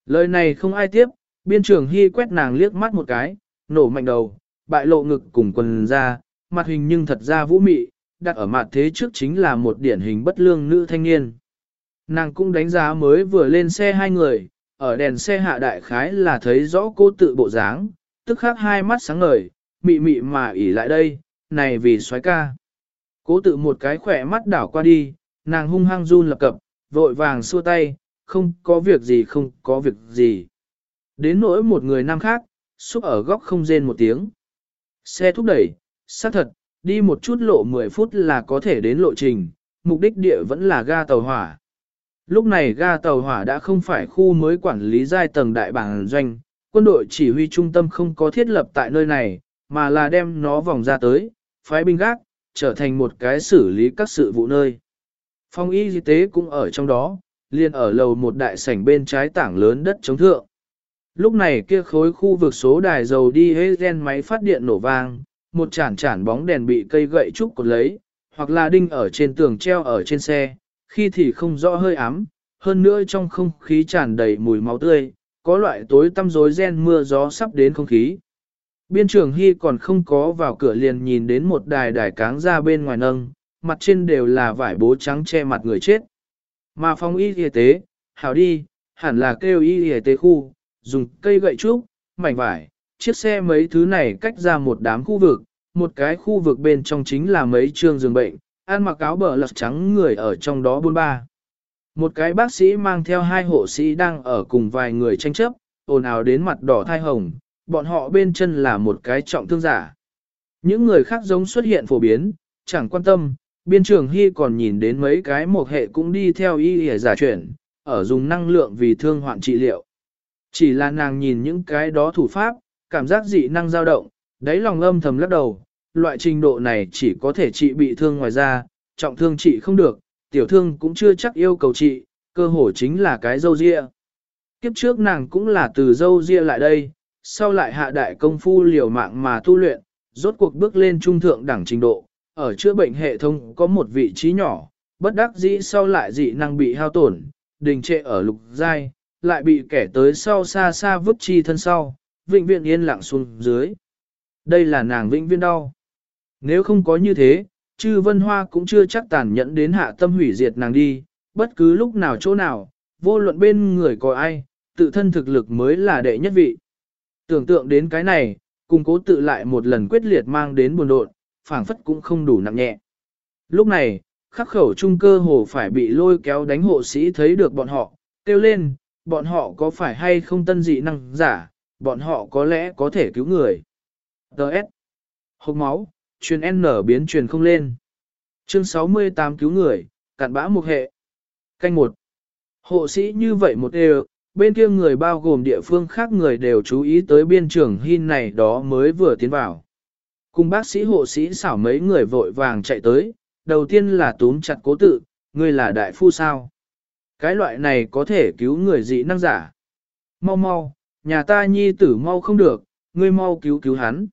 Lời này không ai tiếp, biên trường hy quét nàng liếc mắt một cái, nổ mạnh đầu, bại lộ ngực cùng quần ra, mặt hình nhưng thật ra vũ mị, đặt ở mặt thế trước chính là một điển hình bất lương nữ thanh niên. Nàng cũng đánh giá mới vừa lên xe hai người, ở đèn xe hạ đại khái là thấy rõ cô tự bộ dáng, tức khắc hai mắt sáng ngời, mị mị mà ỉ lại đây, này vì soái ca. Cố tự một cái khỏe mắt đảo qua đi, nàng hung hăng run lập cập, vội vàng xua tay, không có việc gì không có việc gì. Đến nỗi một người nam khác, xúc ở góc không rên một tiếng. Xe thúc đẩy, xác thật, đi một chút lộ 10 phút là có thể đến lộ trình, mục đích địa vẫn là ga tàu hỏa. Lúc này ga tàu hỏa đã không phải khu mới quản lý giai tầng đại bảng doanh, quân đội chỉ huy trung tâm không có thiết lập tại nơi này, mà là đem nó vòng ra tới, phái binh gác, trở thành một cái xử lý các sự vụ nơi. Phòng y tế cũng ở trong đó, liền ở lầu một đại sảnh bên trái tảng lớn đất chống thượng. Lúc này kia khối khu vực số đài dầu đi hế gen máy phát điện nổ vang, một chản chản bóng đèn bị cây gậy trúc cột lấy, hoặc là đinh ở trên tường treo ở trên xe, khi thì không rõ hơi ấm, hơn nữa trong không khí tràn đầy mùi máu tươi, có loại tối tăm rối ren mưa gió sắp đến không khí. Biên trưởng Hy còn không có vào cửa liền nhìn đến một đài đài cáng ra bên ngoài nâng, mặt trên đều là vải bố trắng che mặt người chết. Mà phong y y tế, hảo đi, hẳn là kêu y y tế khu, dùng cây gậy trúc, mảnh vải, chiếc xe mấy thứ này cách ra một đám khu vực, một cái khu vực bên trong chính là mấy trường giường bệnh, ăn mặc áo bờ lật trắng người ở trong đó buôn ba. Một cái bác sĩ mang theo hai hộ sĩ đang ở cùng vài người tranh chấp, ồn ào đến mặt đỏ thai hồng, bọn họ bên chân là một cái trọng thương giả. Những người khác giống xuất hiện phổ biến, chẳng quan tâm, biên trường hy còn nhìn đến mấy cái một hệ cũng đi theo y hề giả chuyển, ở dùng năng lượng vì thương hoạn trị liệu. Chỉ là nàng nhìn những cái đó thủ pháp, cảm giác dị năng dao động, đáy lòng âm thầm lắc đầu, loại trình độ này chỉ có thể trị bị thương ngoài ra, trọng thương trị không được, tiểu thương cũng chưa chắc yêu cầu trị, cơ hội chính là cái dâu ria. Kiếp trước nàng cũng là từ dâu ria lại đây, sau lại hạ đại công phu liều mạng mà tu luyện, rốt cuộc bước lên trung thượng đẳng trình độ, ở chữa bệnh hệ thống có một vị trí nhỏ, bất đắc dĩ sau lại dị năng bị hao tổn, đình trệ ở lục giai, lại bị kẻ tới sau xa xa vứt chi thân sau, vĩnh viễn yên lặng xuống dưới. Đây là nàng vĩnh viễn đau. Nếu không có như thế, chư vân hoa cũng chưa chắc tàn nhẫn đến hạ tâm hủy diệt nàng đi, bất cứ lúc nào chỗ nào, vô luận bên người có ai, tự thân thực lực mới là đệ nhất vị. Tưởng tượng đến cái này, cùng cố tự lại một lần quyết liệt mang đến buồn độn, phảng phất cũng không đủ nặng nhẹ. Lúc này, khắc khẩu trung cơ hồ phải bị lôi kéo đánh hộ sĩ thấy được bọn họ, kêu lên, bọn họ có phải hay không tân dị năng giả, bọn họ có lẽ có thể cứu người. Đợt. Hộp máu, truyền N biến truyền không lên. Chương 68 cứu người, cạn bã một hệ. Canh một. Hộ sĩ như vậy một đều, bên kia người bao gồm địa phương khác người đều chú ý tới biên trường hin này đó mới vừa tiến vào. Cùng bác sĩ hộ sĩ xảo mấy người vội vàng chạy tới, đầu tiên là túm chặt cố tự, ngươi là đại phu sao? Cái loại này có thể cứu người dị năng giả. Mau mau, nhà ta nhi tử mau không được, ngươi mau cứu cứu hắn.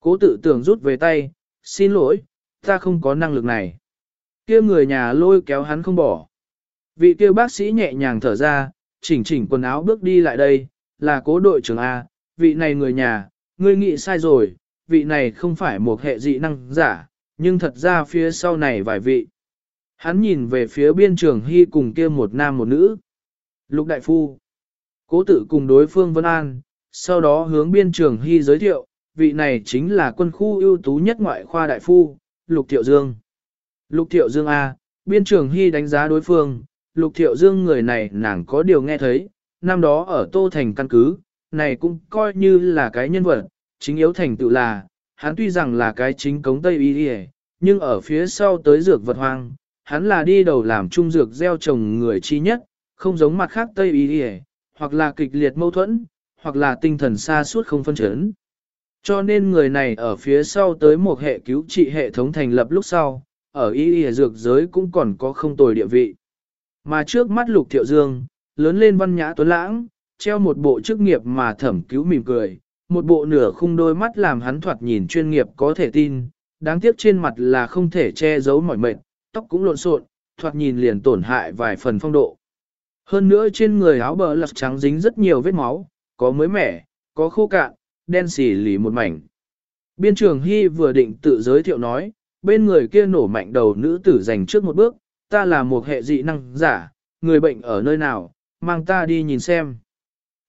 Cố tự tưởng rút về tay, xin lỗi, ta không có năng lực này. Kia người nhà lôi kéo hắn không bỏ. Vị kia bác sĩ nhẹ nhàng thở ra, chỉnh chỉnh quần áo bước đi lại đây, là cố đội trưởng A, vị này người nhà, ngươi nghĩ sai rồi, vị này không phải một hệ dị năng giả, nhưng thật ra phía sau này vài vị. Hắn nhìn về phía biên trường hy cùng kia một nam một nữ. Lục đại phu. Cố tự cùng đối phương Vân An, sau đó hướng biên trường hy giới thiệu, vị này chính là quân khu ưu tú nhất ngoại khoa đại phu, Lục Thiệu Dương. Lục Thiệu Dương A, biên trường hy đánh giá đối phương, Lục Thiệu Dương người này nàng có điều nghe thấy, năm đó ở Tô Thành căn cứ, này cũng coi như là cái nhân vật, chính yếu thành tựu là, hắn tuy rằng là cái chính cống Tây Y Điề, nhưng ở phía sau tới dược vật hoang, hắn là đi đầu làm trung dược gieo trồng người chi nhất, không giống mặt khác Tây Y Điề, hoặc là kịch liệt mâu thuẫn, hoặc là tinh thần xa suốt không phân chấn. Cho nên người này ở phía sau tới một hệ cứu trị hệ thống thành lập lúc sau, ở y y dược giới cũng còn có không tồi địa vị. Mà trước mắt lục thiệu dương, lớn lên văn nhã tuấn lãng, treo một bộ chức nghiệp mà thẩm cứu mỉm cười, một bộ nửa khung đôi mắt làm hắn thoạt nhìn chuyên nghiệp có thể tin, đáng tiếc trên mặt là không thể che giấu mỏi mệt, tóc cũng lộn xộn, thoạt nhìn liền tổn hại vài phần phong độ. Hơn nữa trên người áo bờ lật trắng dính rất nhiều vết máu, có mới mẻ, có khô cạn, đen xỉ lì một mảnh. Biên trường Hy vừa định tự giới thiệu nói, bên người kia nổ mạnh đầu nữ tử dành trước một bước, ta là một hệ dị năng giả, người bệnh ở nơi nào, mang ta đi nhìn xem.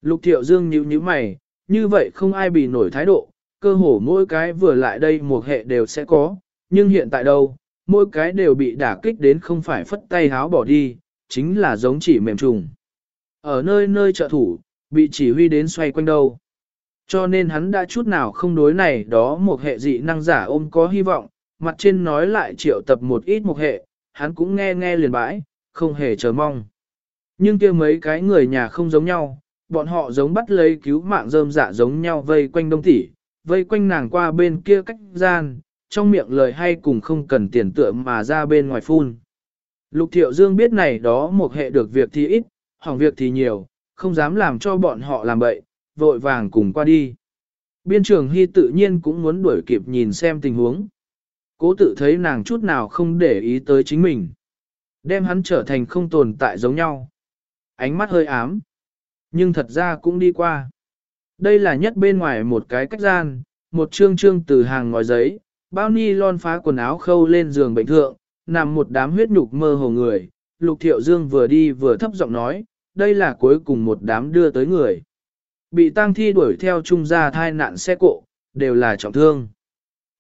Lục thiệu dương nhíu nhíu mày, như vậy không ai bị nổi thái độ, cơ hồ mỗi cái vừa lại đây một hệ đều sẽ có, nhưng hiện tại đâu, mỗi cái đều bị đả kích đến không phải phất tay háo bỏ đi, chính là giống chỉ mềm trùng. Ở nơi nơi trợ thủ, bị chỉ huy đến xoay quanh đâu. Cho nên hắn đã chút nào không đối này đó một hệ dị năng giả ôm có hy vọng, mặt trên nói lại triệu tập một ít một hệ, hắn cũng nghe nghe liền bãi, không hề chờ mong. Nhưng kia mấy cái người nhà không giống nhau, bọn họ giống bắt lấy cứu mạng rơm dạ giống nhau vây quanh đông tỷ, vây quanh nàng qua bên kia cách gian, trong miệng lời hay cùng không cần tiền tựa mà ra bên ngoài phun. Lục thiệu dương biết này đó một hệ được việc thì ít, hỏng việc thì nhiều, không dám làm cho bọn họ làm bậy, vội vàng cùng qua đi. Biên trường Hy tự nhiên cũng muốn đuổi kịp nhìn xem tình huống. Cố tự thấy nàng chút nào không để ý tới chính mình. Đem hắn trở thành không tồn tại giống nhau. Ánh mắt hơi ám. Nhưng thật ra cũng đi qua. Đây là nhất bên ngoài một cái cách gian, một trương trương từ hàng ngòi giấy, bao ni lon phá quần áo khâu lên giường bệnh thượng, nằm một đám huyết nhục mơ hồ người. Lục Thiệu Dương vừa đi vừa thấp giọng nói, đây là cuối cùng một đám đưa tới người. Bị tang thi đuổi theo trung gia thai nạn xe cộ, đều là trọng thương.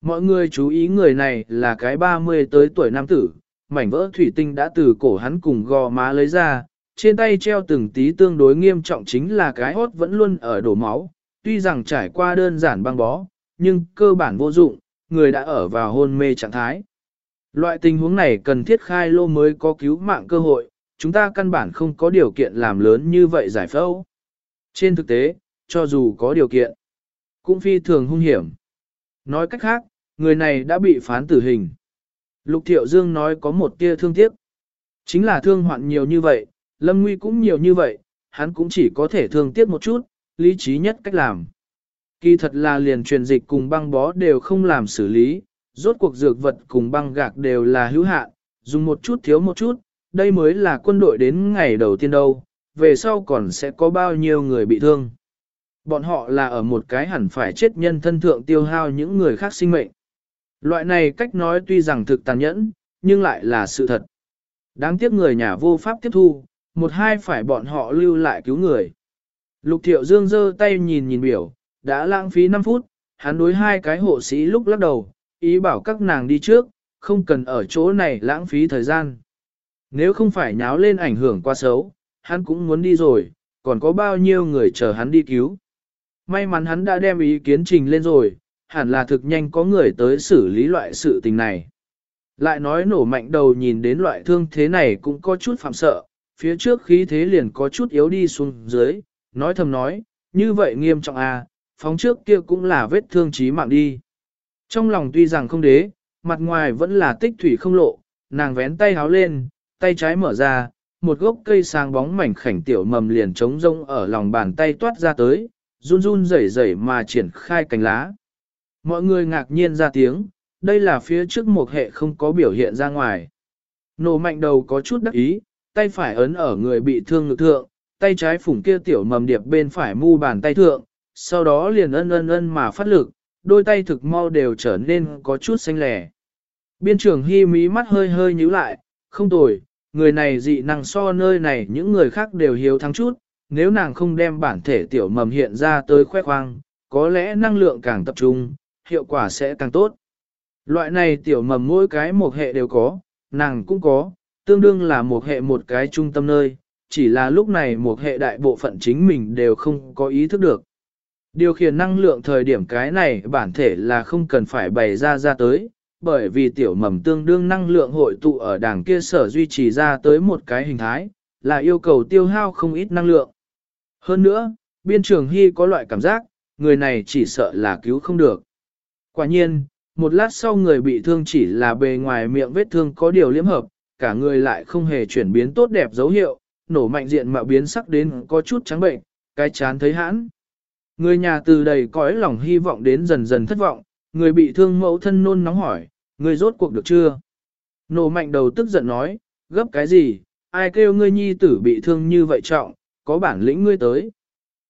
Mọi người chú ý người này là cái 30 tới tuổi nam tử, mảnh vỡ thủy tinh đã từ cổ hắn cùng gò má lấy ra, trên tay treo từng tí tương đối nghiêm trọng chính là cái hốt vẫn luôn ở đổ máu, tuy rằng trải qua đơn giản băng bó, nhưng cơ bản vô dụng, người đã ở vào hôn mê trạng thái. Loại tình huống này cần thiết khai lô mới có cứu mạng cơ hội, chúng ta căn bản không có điều kiện làm lớn như vậy giải phẫu. Trên thực tế, cho dù có điều kiện, cũng phi thường hung hiểm. Nói cách khác, người này đã bị phán tử hình. Lục Thiệu Dương nói có một tia thương tiếc. Chính là thương hoạn nhiều như vậy, Lâm Nguy cũng nhiều như vậy, hắn cũng chỉ có thể thương tiếc một chút, lý trí nhất cách làm. Kỳ thật là liền truyền dịch cùng băng bó đều không làm xử lý, rốt cuộc dược vật cùng băng gạc đều là hữu hạn, dùng một chút thiếu một chút, đây mới là quân đội đến ngày đầu tiên đâu, về sau còn sẽ có bao nhiêu người bị thương. Bọn họ là ở một cái hẳn phải chết nhân thân thượng tiêu hao những người khác sinh mệnh. Loại này cách nói tuy rằng thực tàn nhẫn, nhưng lại là sự thật. Đáng tiếc người nhà vô pháp tiếp thu, một hai phải bọn họ lưu lại cứu người. Lục thiệu dương giơ tay nhìn nhìn biểu, đã lãng phí 5 phút, hắn đối hai cái hộ sĩ lúc lắc đầu, ý bảo các nàng đi trước, không cần ở chỗ này lãng phí thời gian. Nếu không phải nháo lên ảnh hưởng quá xấu, hắn cũng muốn đi rồi, còn có bao nhiêu người chờ hắn đi cứu. May mắn hắn đã đem ý kiến trình lên rồi, hẳn là thực nhanh có người tới xử lý loại sự tình này. Lại nói nổ mạnh đầu nhìn đến loại thương thế này cũng có chút phạm sợ, phía trước khí thế liền có chút yếu đi xuống dưới, nói thầm nói, như vậy nghiêm trọng à, phóng trước kia cũng là vết thương chí mạng đi. Trong lòng tuy rằng không đế, mặt ngoài vẫn là tích thủy không lộ, nàng vén tay háo lên, tay trái mở ra, một gốc cây sang bóng mảnh khảnh tiểu mầm liền trống rông ở lòng bàn tay toát ra tới, run run rẩy rẩy mà triển khai cành lá. Mọi người ngạc nhiên ra tiếng, đây là phía trước một hệ không có biểu hiện ra ngoài. Nổ mạnh đầu có chút đắc ý, tay phải ấn ở người bị thương ngực thượng, tay trái phủng kia tiểu mầm điệp bên phải mu bàn tay thượng, sau đó liền ân ân ân mà phát lực, đôi tay thực mau đều trở nên có chút xanh lẻ. Biên trưởng hy mí mắt hơi hơi nhíu lại, không tồi, người này dị năng so nơi này những người khác đều hiếu thắng chút, nếu nàng không đem bản thể tiểu mầm hiện ra tới khoe khoang, có lẽ năng lượng càng tập trung, hiệu quả sẽ càng tốt. Loại này tiểu mầm mỗi cái một hệ đều có, nàng cũng có, tương đương là một hệ một cái trung tâm nơi, chỉ là lúc này một hệ đại bộ phận chính mình đều không có ý thức được. Điều khiển năng lượng thời điểm cái này bản thể là không cần phải bày ra ra tới, bởi vì tiểu mầm tương đương năng lượng hội tụ ở đảng kia sở duy trì ra tới một cái hình thái, là yêu cầu tiêu hao không ít năng lượng. Hơn nữa, biên trường hy có loại cảm giác, người này chỉ sợ là cứu không được. Quả nhiên, một lát sau người bị thương chỉ là bề ngoài miệng vết thương có điều liếm hợp, cả người lại không hề chuyển biến tốt đẹp dấu hiệu, nổ mạnh diện mạo biến sắc đến có chút trắng bệnh, cái chán thấy hãn. Người nhà từ đầy cõi lòng hy vọng đến dần dần thất vọng, người bị thương mẫu thân nôn nóng hỏi, người rốt cuộc được chưa? Nổ mạnh đầu tức giận nói, gấp cái gì, ai kêu ngươi nhi tử bị thương như vậy trọng, có bản lĩnh ngươi tới.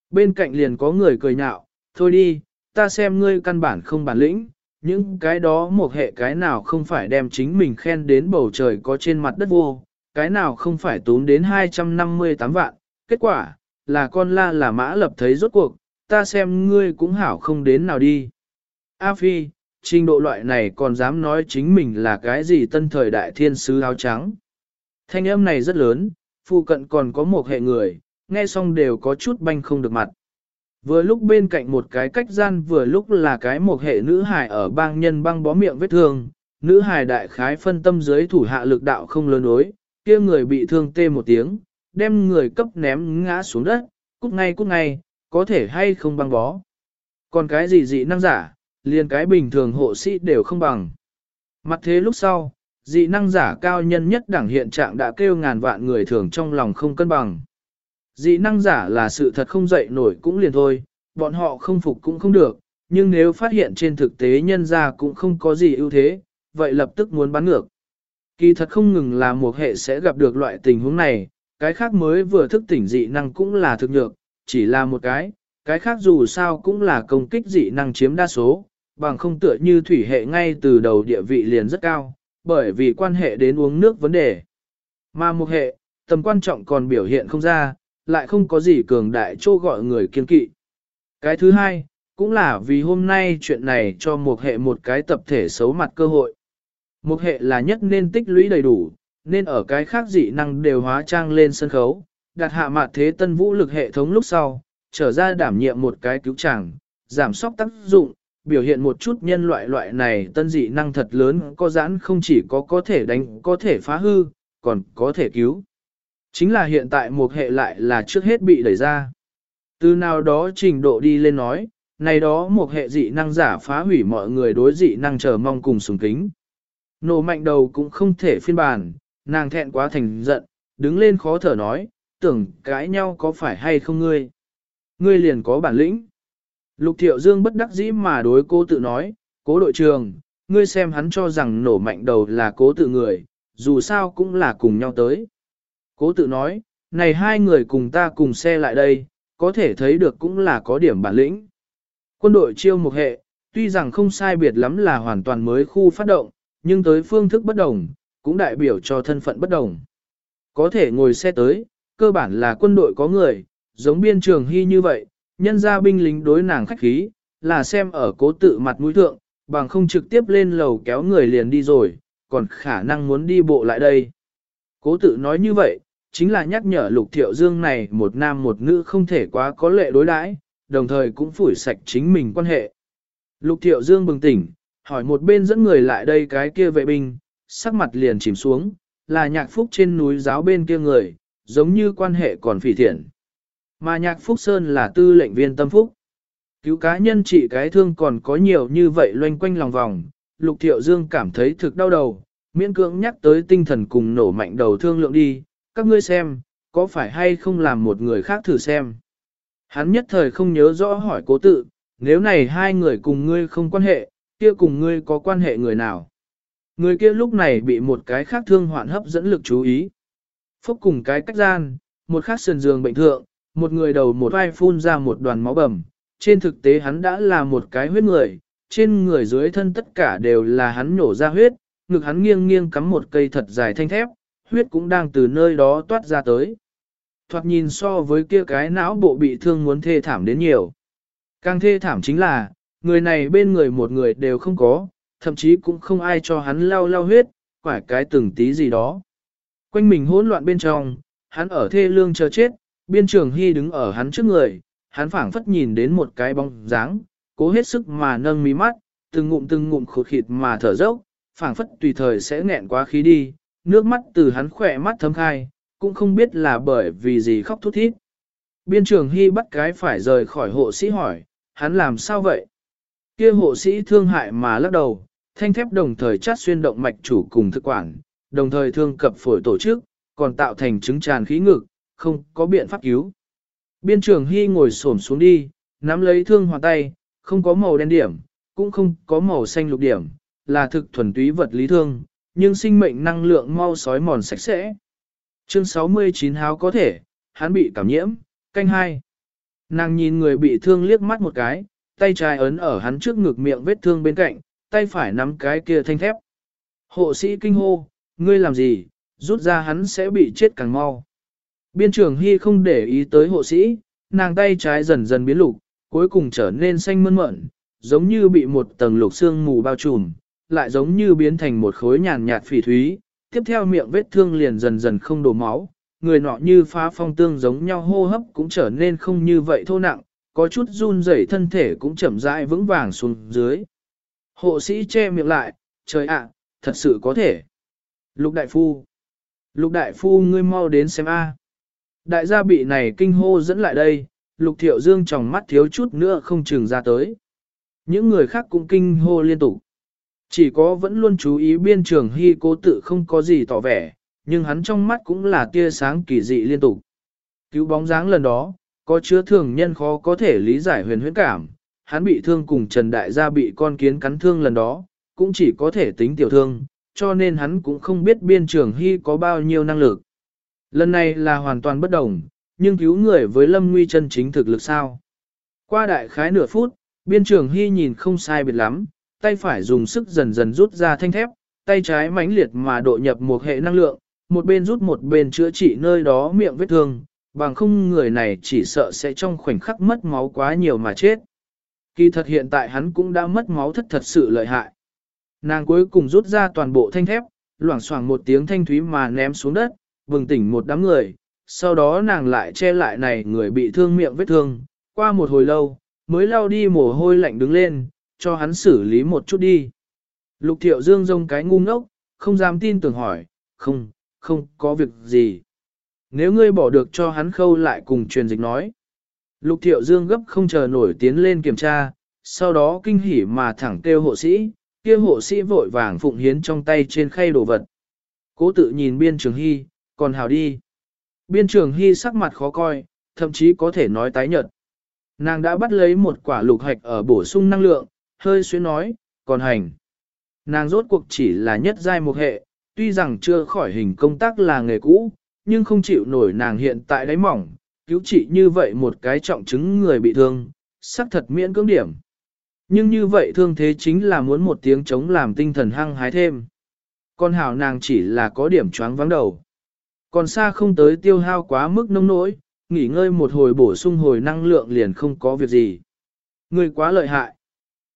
Bên cạnh liền có người cười nhạo, thôi đi, ta xem ngươi căn bản không bản lĩnh, những cái đó một hệ cái nào không phải đem chính mình khen đến bầu trời có trên mặt đất vô, cái nào không phải tốn đến 258 vạn, kết quả, là con la là mã lập thấy rốt cuộc, ta xem ngươi cũng hảo không đến nào đi. A Phi, trình độ loại này còn dám nói chính mình là cái gì tân thời đại thiên sứ áo trắng. Thanh âm này rất lớn, phụ cận còn có một hệ người, nghe xong đều có chút banh không được mặt. Vừa lúc bên cạnh một cái cách gian vừa lúc là cái một hệ nữ hài ở bang nhân băng bó miệng vết thương, nữ hài đại khái phân tâm dưới thủ hạ lực đạo không lớn đối, kia người bị thương tê một tiếng, đem người cấp ném ngã xuống đất, cút ngay cút ngay, có thể hay không băng bó. Còn cái gì dị năng giả, liền cái bình thường hộ sĩ đều không bằng. Mặt thế lúc sau, dị năng giả cao nhân nhất đẳng hiện trạng đã kêu ngàn vạn người thường trong lòng không cân bằng. Dị năng giả là sự thật không dậy nổi cũng liền thôi, bọn họ không phục cũng không được, nhưng nếu phát hiện trên thực tế nhân ra cũng không có gì ưu thế, vậy lập tức muốn bắn ngược. Kỳ thật không ngừng là một hệ sẽ gặp được loại tình huống này, cái khác mới vừa thức tỉnh dị năng cũng là thực nhược, chỉ là một cái, cái khác dù sao cũng là công kích dị năng chiếm đa số, bằng không tựa như thủy hệ ngay từ đầu địa vị liền rất cao, bởi vì quan hệ đến uống nước vấn đề. Mà một hệ, tầm quan trọng còn biểu hiện không ra, lại không có gì cường đại chỗ gọi người kiên kỵ. Cái thứ hai, cũng là vì hôm nay chuyện này cho một hệ một cái tập thể xấu mặt cơ hội. Một hệ là nhất nên tích lũy đầy đủ, nên ở cái khác dị năng đều hóa trang lên sân khấu, đặt hạ mặt thế tân vũ lực hệ thống lúc sau, trở ra đảm nhiệm một cái cứu chàng, giảm sóc tác dụng, biểu hiện một chút nhân loại loại này tân dị năng thật lớn có giãn không chỉ có có thể đánh, có thể phá hư, còn có thể cứu. Chính là hiện tại một hệ lại là trước hết bị đẩy ra. Từ nào đó trình độ đi lên nói, này đó một hệ dị năng giả phá hủy mọi người đối dị năng chờ mong cùng sùng kính. Nổ mạnh đầu cũng không thể phiên bản, nàng thẹn quá thành giận, đứng lên khó thở nói, tưởng cãi nhau có phải hay không ngươi. Ngươi liền có bản lĩnh. Lục thiệu dương bất đắc dĩ mà đối cô tự nói, cố đội trường, ngươi xem hắn cho rằng nổ mạnh đầu là cố tự người, dù sao cũng là cùng nhau tới. Cố tự nói, này hai người cùng ta cùng xe lại đây, có thể thấy được cũng là có điểm bản lĩnh. Quân đội chiêu một hệ, tuy rằng không sai biệt lắm là hoàn toàn mới khu phát động, nhưng tới phương thức bất đồng, cũng đại biểu cho thân phận bất đồng. Có thể ngồi xe tới, cơ bản là quân đội có người, giống biên trường hy như vậy, nhân ra binh lính đối nàng khách khí, là xem ở cố tự mặt mũi thượng, bằng không trực tiếp lên lầu kéo người liền đi rồi, còn khả năng muốn đi bộ lại đây. Cố tự nói như vậy, chính là nhắc nhở lục thiệu dương này một nam một nữ không thể quá có lệ đối đãi, đồng thời cũng phủi sạch chính mình quan hệ. Lục thiệu dương bừng tỉnh, hỏi một bên dẫn người lại đây cái kia vệ binh, sắc mặt liền chìm xuống, là nhạc phúc trên núi giáo bên kia người, giống như quan hệ còn phỉ thiện. Mà nhạc phúc sơn là tư lệnh viên tâm phúc. Cứu cá nhân trị cái thương còn có nhiều như vậy loanh quanh lòng vòng, lục thiệu dương cảm thấy thực đau đầu, miễn cưỡng nhắc tới tinh thần cùng nổ mạnh đầu thương lượng đi, các ngươi xem, có phải hay không làm một người khác thử xem. Hắn nhất thời không nhớ rõ hỏi cố tự, nếu này hai người cùng ngươi không quan hệ, kia cùng ngươi có quan hệ người nào. Người kia lúc này bị một cái khác thương hoạn hấp dẫn lực chú ý. Phúc cùng cái cách gian, một khác sườn giường bệnh thượng, một người đầu một vai phun ra một đoàn máu bầm. Trên thực tế hắn đã là một cái huyết người, trên người dưới thân tất cả đều là hắn nhổ ra huyết, ngực hắn nghiêng nghiêng cắm một cây thật dài thanh thép, huyết cũng đang từ nơi đó toát ra tới. Thoạt nhìn so với kia cái não bộ bị thương muốn thê thảm đến nhiều. Càng thê thảm chính là, người này bên người một người đều không có, thậm chí cũng không ai cho hắn lau lau huyết, quải cái từng tí gì đó. Quanh mình hỗn loạn bên trong, hắn ở thê lương chờ chết, biên trường hy đứng ở hắn trước người, hắn phảng phất nhìn đến một cái bóng dáng, cố hết sức mà nâng mí mắt, từng ngụm từng ngụm khụt khịt mà thở dốc, phảng phất tùy thời sẽ nghẹn quá khí đi, nước mắt từ hắn khỏe mắt thấm khai, cũng không biết là bởi vì gì khóc thút thít. Biên trường hy bắt cái phải rời khỏi hộ sĩ hỏi, hắn làm sao vậy? Kia hộ sĩ thương hại mà lắc đầu, thanh thép đồng thời chát xuyên động mạch chủ cùng thực quản, đồng thời thương cập phổi tổ chức, còn tạo thành chứng tràn khí ngực, không có biện pháp cứu. Biên trường Hy ngồi xổm xuống đi, nắm lấy thương hòa tay, không có màu đen điểm, cũng không có màu xanh lục điểm, là thực thuần túy vật lý thương, nhưng sinh mệnh năng lượng mau sói mòn sạch sẽ. Chương 69 háo có thể, hắn bị cảm nhiễm, canh hai. Nàng nhìn người bị thương liếc mắt một cái, tay trái ấn ở hắn trước ngực miệng vết thương bên cạnh, tay phải nắm cái kia thanh thép. Hộ sĩ kinh hô, ngươi làm gì, rút ra hắn sẽ bị chết càng mau. Biên trưởng Hy không để ý tới hộ sĩ, nàng tay trái dần dần biến lục, cuối cùng trở nên xanh mơn mởn, giống như bị một tầng lục xương mù bao trùm, lại giống như biến thành một khối nhàn nhạt phỉ thúy, tiếp theo miệng vết thương liền dần dần không đổ máu, người nọ như phá phong tương giống nhau hô hấp cũng trở nên không như vậy thô nặng, có chút run rẩy thân thể cũng chậm rãi vững vàng xuống dưới. Hộ sĩ che miệng lại, trời ạ, thật sự có thể. Lục đại phu. Lục đại phu ngươi mau đến xem a. Đại gia bị này kinh hô dẫn lại đây, lục thiệu dương tròng mắt thiếu chút nữa không chừng ra tới. Những người khác cũng kinh hô liên tục. Chỉ có vẫn luôn chú ý biên trường hy cố tự không có gì tỏ vẻ, nhưng hắn trong mắt cũng là tia sáng kỳ dị liên tục. Cứu bóng dáng lần đó, có chứa thường nhân khó có thể lý giải huyền huyễn cảm, hắn bị thương cùng Trần Đại gia bị con kiến cắn thương lần đó, cũng chỉ có thể tính tiểu thương, cho nên hắn cũng không biết biên trường hy có bao nhiêu năng lực. Lần này là hoàn toàn bất đồng, nhưng cứu người với Lâm Nguy chân chính thực lực sao? Qua đại khái nửa phút, biên trường hy nhìn không sai biệt lắm, tay phải dùng sức dần dần rút ra thanh thép, tay trái mãnh liệt mà độ nhập một hệ năng lượng, một bên rút một bên chữa trị nơi đó miệng vết thương, bằng không người này chỉ sợ sẽ trong khoảnh khắc mất máu quá nhiều mà chết. Kỳ thật hiện tại hắn cũng đã mất máu thất thật sự lợi hại. Nàng cuối cùng rút ra toàn bộ thanh thép, loảng xoảng một tiếng thanh thúy mà ném xuống đất, bừng tỉnh một đám người, sau đó nàng lại che lại này người bị thương miệng vết thương, qua một hồi lâu, mới lau đi mồ hôi lạnh đứng lên, cho hắn xử lý một chút đi. Lục thiệu dương rông cái ngu ngốc, không dám tin tưởng hỏi, không, không có việc gì. Nếu ngươi bỏ được cho hắn khâu lại cùng truyền dịch nói. Lục thiệu dương gấp không chờ nổi tiến lên kiểm tra, sau đó kinh hỉ mà thẳng kêu hộ sĩ, kia hộ sĩ vội vàng phụng hiến trong tay trên khay đồ vật. Cố tự nhìn biên trường hy, còn hào đi. Biên trường hy sắc mặt khó coi, thậm chí có thể nói tái nhợt. Nàng đã bắt lấy một quả lục hạch ở bổ sung năng lượng, hơi xuyên nói, còn hành. Nàng rốt cuộc chỉ là nhất giai một hệ, tuy rằng chưa khỏi hình công tác là nghề cũ, nhưng không chịu nổi nàng hiện tại đáy mỏng, cứu trị như vậy một cái trọng chứng người bị thương, sắc thật miễn cưỡng điểm. Nhưng như vậy thương thế chính là muốn một tiếng chống làm tinh thần hăng hái thêm. Con hảo nàng chỉ là có điểm choáng vắng đầu. Còn xa không tới tiêu hao quá mức nông nỗi, nghỉ ngơi một hồi bổ sung hồi năng lượng liền không có việc gì. Người quá lợi hại.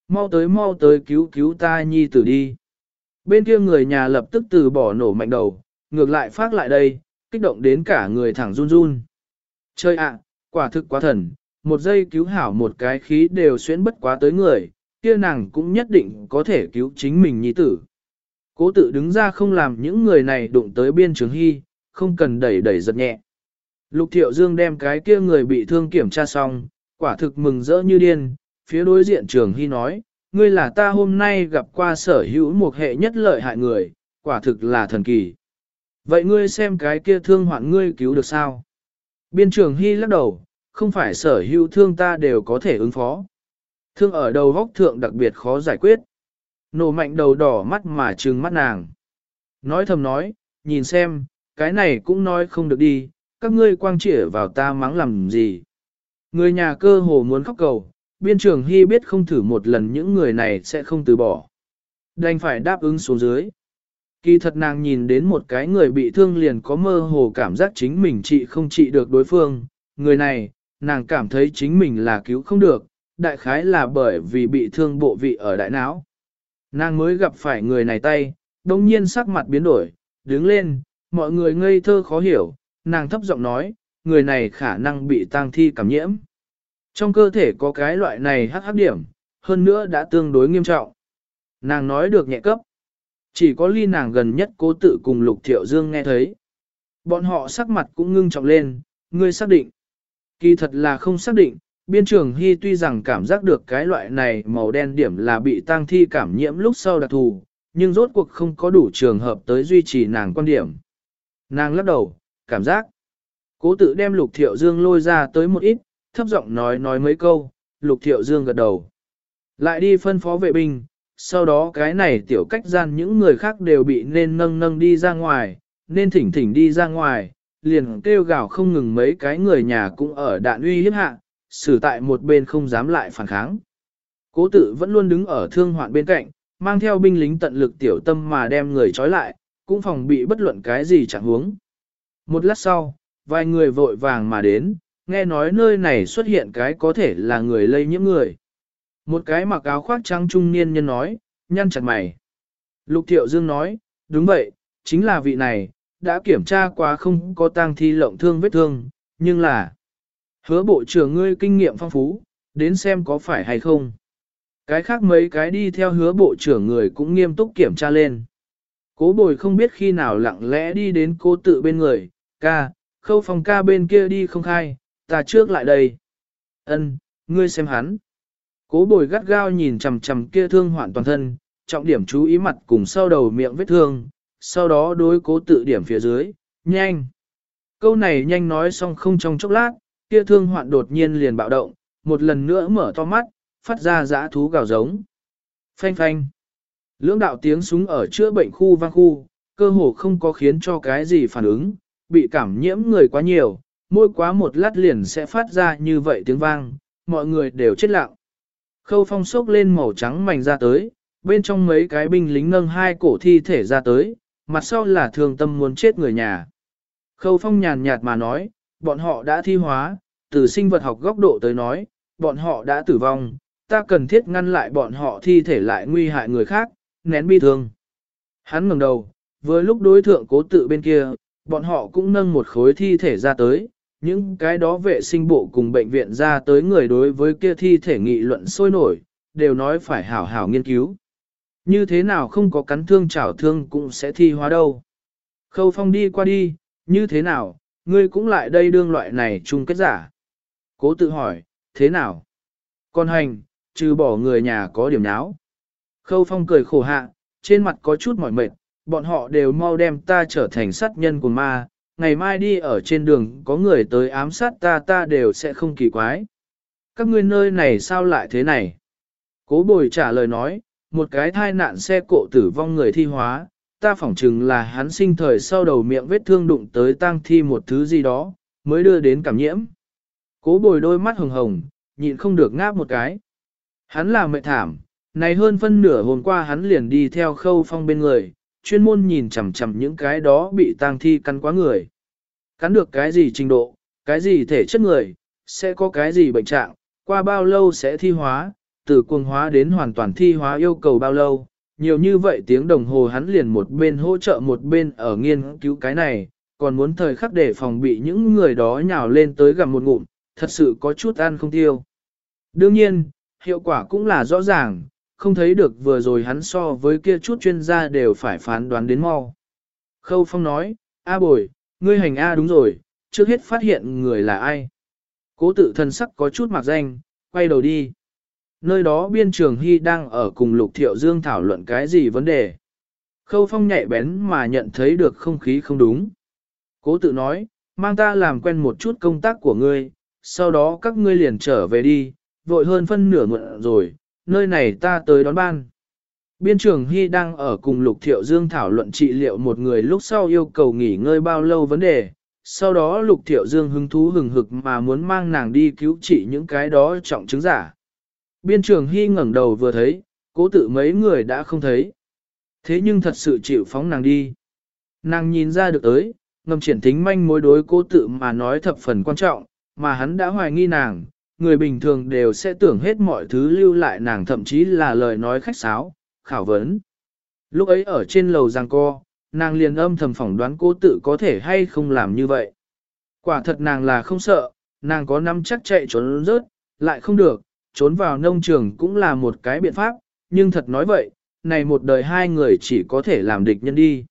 Mau tới mau tới cứu cứu ta nhi tử đi. Bên kia người nhà lập tức từ bỏ nổ mạnh đầu, ngược lại phát lại đây, kích động đến cả người thẳng run run. Chơi ạ, quả thực quá thần, một giây cứu hảo một cái khí đều xuyến bất quá tới người, kia nàng cũng nhất định có thể cứu chính mình nhi tử. Cố tự đứng ra không làm những người này đụng tới biên trường hy, không cần đẩy đẩy giật nhẹ. Lục thiệu dương đem cái kia người bị thương kiểm tra xong, quả thực mừng rỡ như điên, phía đối diện trường hy nói, ngươi là ta hôm nay gặp qua sở hữu một hệ nhất lợi hại người, quả thực là thần kỳ. Vậy ngươi xem cái kia thương hoạn ngươi cứu được sao? Biên trường hy lắc đầu, không phải sở hữu thương ta đều có thể ứng phó. Thương ở đầu góc thượng đặc biệt khó giải quyết. Nổ mạnh đầu đỏ mắt mà trừng mắt nàng. Nói thầm nói, nhìn xem, cái này cũng nói không được đi, các ngươi quang trỉa vào ta mắng làm gì. Người nhà cơ hồ muốn khóc cầu, biên trường hy biết không thử một lần những người này sẽ không từ bỏ. Đành phải đáp ứng xuống dưới. Kỳ thật nàng nhìn đến một cái người bị thương liền có mơ hồ cảm giác chính mình trị không trị được đối phương. Người này, nàng cảm thấy chính mình là cứu không được, đại khái là bởi vì bị thương bộ vị ở đại não. Nàng mới gặp phải người này tay, đồng nhiên sắc mặt biến đổi, đứng lên, mọi người ngây thơ khó hiểu, nàng thấp giọng nói, người này khả năng bị tang thi cảm nhiễm. Trong cơ thể có cái loại này hắc hắc điểm, hơn nữa đã tương đối nghiêm trọng. Nàng nói được nhẹ cấp. Chỉ có ly nàng gần nhất cố tự cùng Lục Thiệu Dương nghe thấy. Bọn họ sắc mặt cũng ngưng trọng lên, ngươi xác định. Kỳ thật là không xác định, biên trường hy tuy rằng cảm giác được cái loại này màu đen điểm là bị tang thi cảm nhiễm lúc sau đặc thù, nhưng rốt cuộc không có đủ trường hợp tới duy trì nàng quan điểm. Nàng lắc đầu, cảm giác. Cố tự đem Lục Thiệu Dương lôi ra tới một ít, thấp giọng nói nói mấy câu, Lục Thiệu Dương gật đầu. Lại đi phân phó vệ binh, sau đó cái này tiểu cách gian những người khác đều bị nên nâng nâng đi ra ngoài, nên thỉnh thỉnh đi ra ngoài, liền kêu gào không ngừng mấy cái người nhà cũng ở đạn uy hiếp hạ, xử tại một bên không dám lại phản kháng. Cố tự vẫn luôn đứng ở thương hoạn bên cạnh, mang theo binh lính tận lực tiểu tâm mà đem người trói lại, cũng phòng bị bất luận cái gì chẳng huống. Một lát sau, vài người vội vàng mà đến, nghe nói nơi này xuất hiện cái có thể là người lây nhiễm người. Một cái mặc áo khoác trắng trung niên nhân nói, nhăn chặt mày. Lục Thiệu Dương nói, đúng vậy, chính là vị này, đã kiểm tra quá không có tang thi lộng thương vết thương, nhưng là hứa bộ trưởng ngươi kinh nghiệm phong phú, đến xem có phải hay không. Cái khác mấy cái đi theo hứa bộ trưởng người cũng nghiêm túc kiểm tra lên. Cố bồi không biết khi nào lặng lẽ đi đến cố tự bên người, ca, khâu phòng ca bên kia đi không khai, ta trước lại đây. Ân, ngươi xem hắn. Cố bồi gắt gao nhìn chằm chằm kia thương hoạn toàn thân, trọng điểm chú ý mặt cùng sau đầu miệng vết thương, sau đó đối cố tự điểm phía dưới, nhanh. Câu này nhanh nói xong không trong chốc lát, kia thương hoạn đột nhiên liền bạo động, một lần nữa mở to mắt, phát ra dã thú gào giống. Phanh phanh. Lưỡng đạo tiếng súng ở chữa bệnh khu vang khu, cơ hồ không có khiến cho cái gì phản ứng, bị cảm nhiễm người quá nhiều, mỗi quá một lát liền sẽ phát ra như vậy tiếng vang, mọi người đều chết lặng. Khâu phong sốc lên màu trắng mảnh ra tới, bên trong mấy cái binh lính nâng hai cổ thi thể ra tới, mặt sau là thường tâm muốn chết người nhà. Khâu phong nhàn nhạt mà nói, bọn họ đã thi hóa, từ sinh vật học góc độ tới nói, bọn họ đã tử vong, ta cần thiết ngăn lại bọn họ thi thể lại nguy hại người khác, nén bi thương. Hắn ngẩng đầu, với lúc đối thượng cố tự bên kia, bọn họ cũng nâng một khối thi thể ra tới, những cái đó vệ sinh bộ cùng bệnh viện ra tới người đối với kia thi thể nghị luận sôi nổi, đều nói phải hảo hảo nghiên cứu. Như thế nào không có cắn thương chảo thương cũng sẽ thi hóa đâu. Khâu phong đi qua đi, như thế nào, ngươi cũng lại đây đương loại này chung kết giả. Cố tự hỏi, thế nào? Con hành, trừ bỏ người nhà có điểm náo. Khâu phong cười khổ hạ, trên mặt có chút mỏi mệt, bọn họ đều mau đem ta trở thành sát nhân của ma, ngày mai đi ở trên đường có người tới ám sát ta ta đều sẽ không kỳ quái. Các ngươi nơi này sao lại thế này? Cố bồi trả lời nói, một cái thai nạn xe cộ tử vong người thi hóa, ta phỏng chừng là hắn sinh thời sau đầu miệng vết thương đụng tới tang thi một thứ gì đó, mới đưa đến cảm nhiễm. Cố bồi đôi mắt hồng hồng, nhịn không được ngáp một cái. Hắn là mệt thảm, này hơn phân nửa hôm qua hắn liền đi theo khâu phong bên người, chuyên môn nhìn chằm chằm những cái đó bị tang thi cắn quá người. Cắn được cái gì trình độ, cái gì thể chất người, sẽ có cái gì bệnh trạng, qua bao lâu sẽ thi hóa, từ cuồng hóa đến hoàn toàn thi hóa yêu cầu bao lâu. Nhiều như vậy tiếng đồng hồ hắn liền một bên hỗ trợ một bên ở nghiên cứu cái này, còn muốn thời khắc để phòng bị những người đó nhào lên tới gặm một ngụm, thật sự có chút ăn không tiêu. Đương nhiên, hiệu quả cũng là rõ ràng, không thấy được vừa rồi hắn so với kia chút chuyên gia đều phải phán đoán đến mau. Khâu Phong nói, A bồi, ngươi hành A đúng rồi, trước hết phát hiện người là ai. Cố tự thân sắc có chút mặc danh, quay đầu đi. Nơi đó biên trường Hy đang ở cùng Lục Thiệu Dương thảo luận cái gì vấn đề. Khâu Phong nhạy bén mà nhận thấy được không khí không đúng. Cố tự nói, mang ta làm quen một chút công tác của ngươi, sau đó các ngươi liền trở về đi, vội hơn phân nửa muộn rồi, nơi này ta tới đón ban. Biên trưởng Hy đang ở cùng Lục Thiệu Dương thảo luận trị liệu một người lúc sau yêu cầu nghỉ ngơi bao lâu vấn đề. Sau đó Lục Thiệu Dương hứng thú hừng hực mà muốn mang nàng đi cứu trị những cái đó trọng chứng giả. Biên trưởng Hy ngẩng đầu vừa thấy, cố tự mấy người đã không thấy. Thế nhưng thật sự chịu phóng nàng đi. Nàng nhìn ra được tới, ngầm triển tính manh mối đối cố tự mà nói thập phần quan trọng, mà hắn đã hoài nghi nàng, người bình thường đều sẽ tưởng hết mọi thứ lưu lại nàng thậm chí là lời nói khách sáo, khảo vấn. Lúc ấy ở trên lầu giang co, nàng liền âm thầm phỏng đoán cố tự có thể hay không làm như vậy. Quả thật nàng là không sợ, nàng có năm chắc chạy trốn rớt, lại không được, trốn vào nông trường cũng là một cái biện pháp, nhưng thật nói vậy, này một đời hai người chỉ có thể làm địch nhân đi.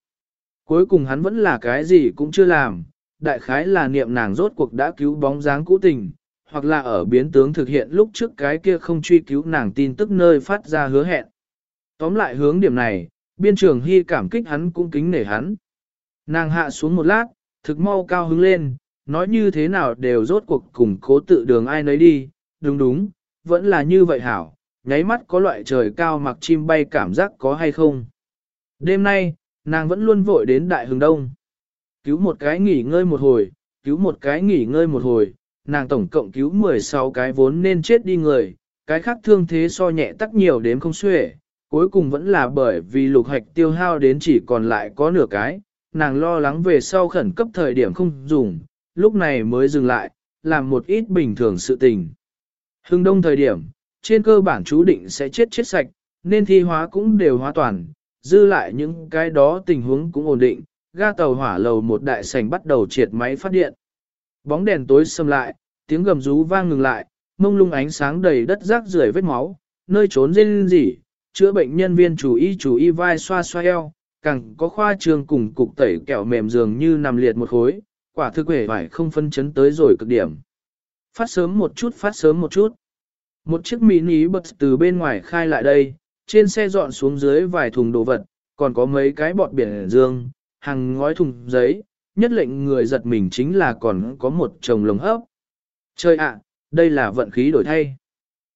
Cuối cùng hắn vẫn là cái gì cũng chưa làm, đại khái là niệm nàng rốt cuộc đã cứu bóng dáng cũ tình, hoặc là ở biến tướng thực hiện lúc trước cái kia không truy cứu nàng tin tức nơi phát ra hứa hẹn. Tóm lại hướng điểm này, biên trường hy cảm kích hắn cũng kính nể hắn. Nàng hạ xuống một lát, thực mau cao hứng lên, nói như thế nào đều rốt cuộc cùng cố tự đường ai nấy đi, đúng đúng, vẫn là như vậy hảo, nháy mắt có loại trời cao mặc chim bay cảm giác có hay không. Đêm nay, nàng vẫn luôn vội đến đại hừng đông. Cứu một cái nghỉ ngơi một hồi, cứu một cái nghỉ ngơi một hồi, nàng tổng cộng cứu 16 cái vốn nên chết đi người, cái khác thương thế so nhẹ tắc nhiều đến không xuể, cuối cùng vẫn là bởi vì lục hạch tiêu hao đến chỉ còn lại có nửa cái, nàng lo lắng về sau khẩn cấp thời điểm không dùng, lúc này mới dừng lại, làm một ít bình thường sự tình. Hưng đông thời điểm, trên cơ bản chú định sẽ chết chết sạch, nên thi hóa cũng đều hóa toàn, dư lại những cái đó tình huống cũng ổn định, ga tàu hỏa lầu một đại sảnh bắt đầu triệt máy phát điện. Bóng đèn tối xâm lại, tiếng gầm rú vang ngừng lại, mông lung ánh sáng đầy đất rác rưởi vết máu, nơi trốn rên rỉ, chữa bệnh nhân viên chủ y chủ y vai xoa xoa eo, càng có khoa trường cùng cục tẩy kẹo mềm dường như nằm liệt một khối, quả thực vẻ vải không phân chấn tới rồi cực điểm. Phát sớm một chút phát sớm một chút. Một chiếc mini bật từ bên ngoài khai lại đây, trên xe dọn xuống dưới vài thùng đồ vật, còn có mấy cái bọt biển dương, hàng ngói thùng giấy, nhất lệnh người giật mình chính là còn có một chồng lồng hấp. Trời ạ, đây là vận khí đổi thay.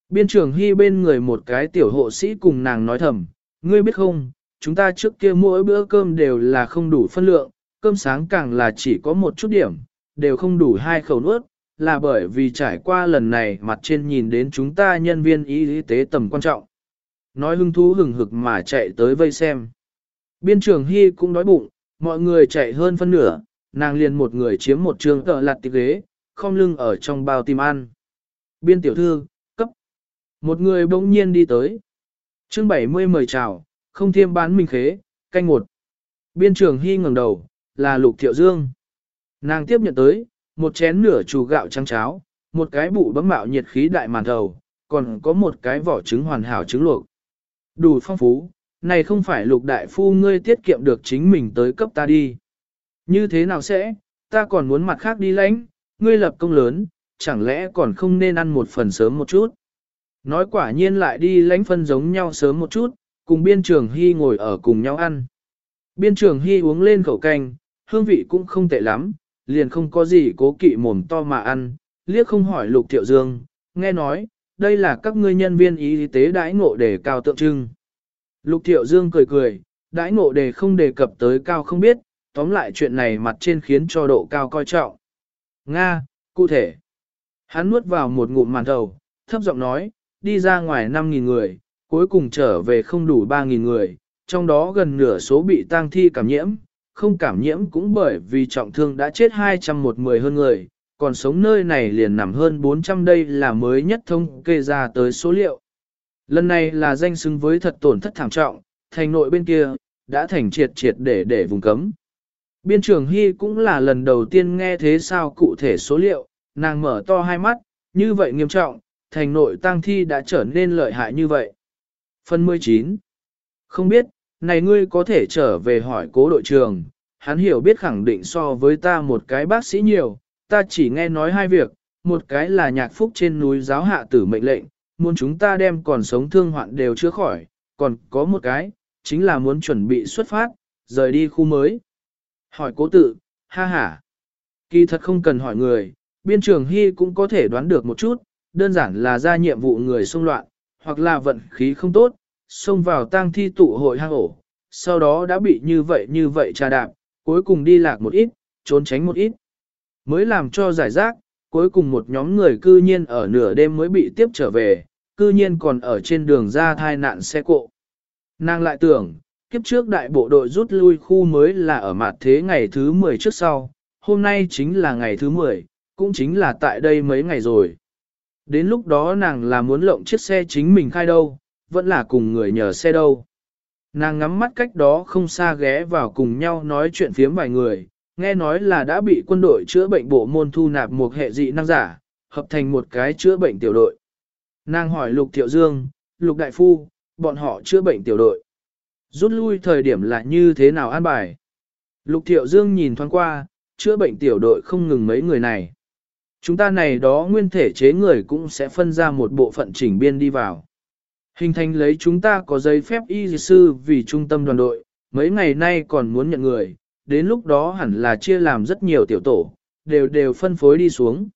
Biên trưởng hy bên người một cái tiểu hộ sĩ cùng nàng nói thầm, ngươi biết không, chúng ta trước kia mỗi bữa cơm đều là không đủ phân lượng, cơm sáng càng là chỉ có một chút điểm, đều không đủ hai khẩu nuốt, là bởi vì trải qua lần này mặt trên nhìn đến chúng ta nhân viên y tế tầm quan trọng. Nói hưng thú hừng hực mà chạy tới vây xem. Biên trưởng Hy cũng đói bụng, mọi người chạy hơn phân nửa, nàng liền một người chiếm một trường tợ lặt tiệc ghế, không lưng ở trong bao tìm ăn. Biên tiểu thư, cấp. Một người bỗng nhiên đi tới. chương 70 mời chào, không thiêm bán mình khế, canh một. Biên trưởng Hy ngẩng đầu, là Lục Thiệu Dương. Nàng tiếp nhận tới, một chén nửa chù gạo trắng cháo, một cái bụ bấm mạo nhiệt khí đại màn thầu, còn có một cái vỏ trứng hoàn hảo trứng luộc. Đủ phong phú, này không phải lục đại phu ngươi tiết kiệm được chính mình tới cấp ta đi. Như thế nào sẽ, ta còn muốn mặt khác đi lãnh, ngươi lập công lớn, chẳng lẽ còn không nên ăn một phần sớm một chút. Nói quả nhiên lại đi lãnh phân giống nhau sớm một chút, cùng biên trường hy ngồi ở cùng nhau ăn. Biên trường hy uống lên khẩu canh, hương vị cũng không tệ lắm, liền không có gì cố kỵ mồm to mà ăn, liếc không hỏi lục thiệu dương, nghe nói, đây là các ngươi nhân viên y tế đãi ngộ đề cao tượng trưng. Lục thiệu dương cười cười, đãi ngộ đề không đề cập tới cao không biết, tóm lại chuyện này mặt trên khiến cho độ cao coi trọng. Nga, cụ thể. Hắn nuốt vào một ngụm màn thầu, thấp giọng nói, đi ra ngoài 5.000 người, cuối cùng trở về không đủ 3.000 người, trong đó gần nửa số bị tang thi cảm nhiễm, không cảm nhiễm cũng bởi vì trọng thương đã chết 210 hơn người, còn sống nơi này liền nằm hơn 400 đây là mới nhất thông kê ra tới số liệu. Lần này là danh xứng với thật tổn thất thảm trọng, thành nội bên kia, đã thành triệt triệt để để vùng cấm. Biên trưởng Hy cũng là lần đầu tiên nghe thế sao cụ thể số liệu, nàng mở to hai mắt, như vậy nghiêm trọng, thành nội tăng thi đã trở nên lợi hại như vậy. Phần 19 Không biết, này ngươi có thể trở về hỏi cố đội trưởng, hắn hiểu biết khẳng định so với ta một cái bác sĩ nhiều, ta chỉ nghe nói hai việc, một cái là nhạc phúc trên núi giáo hạ tử mệnh lệnh, muốn chúng ta đem còn sống thương hoạn đều chữa khỏi, còn có một cái, chính là muốn chuẩn bị xuất phát, rời đi khu mới. Hỏi cố tự, ha ha. Kỳ thật không cần hỏi người, biên trường Hy cũng có thể đoán được một chút, đơn giản là ra nhiệm vụ người xung loạn, hoặc là vận khí không tốt, xông vào tang thi tụ hội hang ổ, sau đó đã bị như vậy như vậy trà đạp, cuối cùng đi lạc một ít, trốn tránh một ít. Mới làm cho giải rác, cuối cùng một nhóm người cư nhiên ở nửa đêm mới bị tiếp trở về, cư nhiên còn ở trên đường ra thai nạn xe cộ. Nàng lại tưởng, kiếp trước đại bộ đội rút lui khu mới là ở mặt thế ngày thứ 10 trước sau, hôm nay chính là ngày thứ 10, cũng chính là tại đây mấy ngày rồi. Đến lúc đó nàng là muốn lộng chiếc xe chính mình khai đâu, vẫn là cùng người nhờ xe đâu. Nàng ngắm mắt cách đó không xa ghé vào cùng nhau nói chuyện phiếm vài người, nghe nói là đã bị quân đội chữa bệnh bộ môn thu nạp một hệ dị năng giả, hợp thành một cái chữa bệnh tiểu đội. Nàng hỏi Lục Thiệu Dương, Lục Đại Phu, bọn họ chữa bệnh tiểu đội. Rút lui thời điểm là như thế nào an bài? Lục Thiệu Dương nhìn thoáng qua, chữa bệnh tiểu đội không ngừng mấy người này. Chúng ta này đó nguyên thể chế người cũng sẽ phân ra một bộ phận chỉnh biên đi vào. Hình thành lấy chúng ta có giấy phép y sư vì trung tâm đoàn đội, mấy ngày nay còn muốn nhận người, đến lúc đó hẳn là chia làm rất nhiều tiểu tổ, đều đều phân phối đi xuống.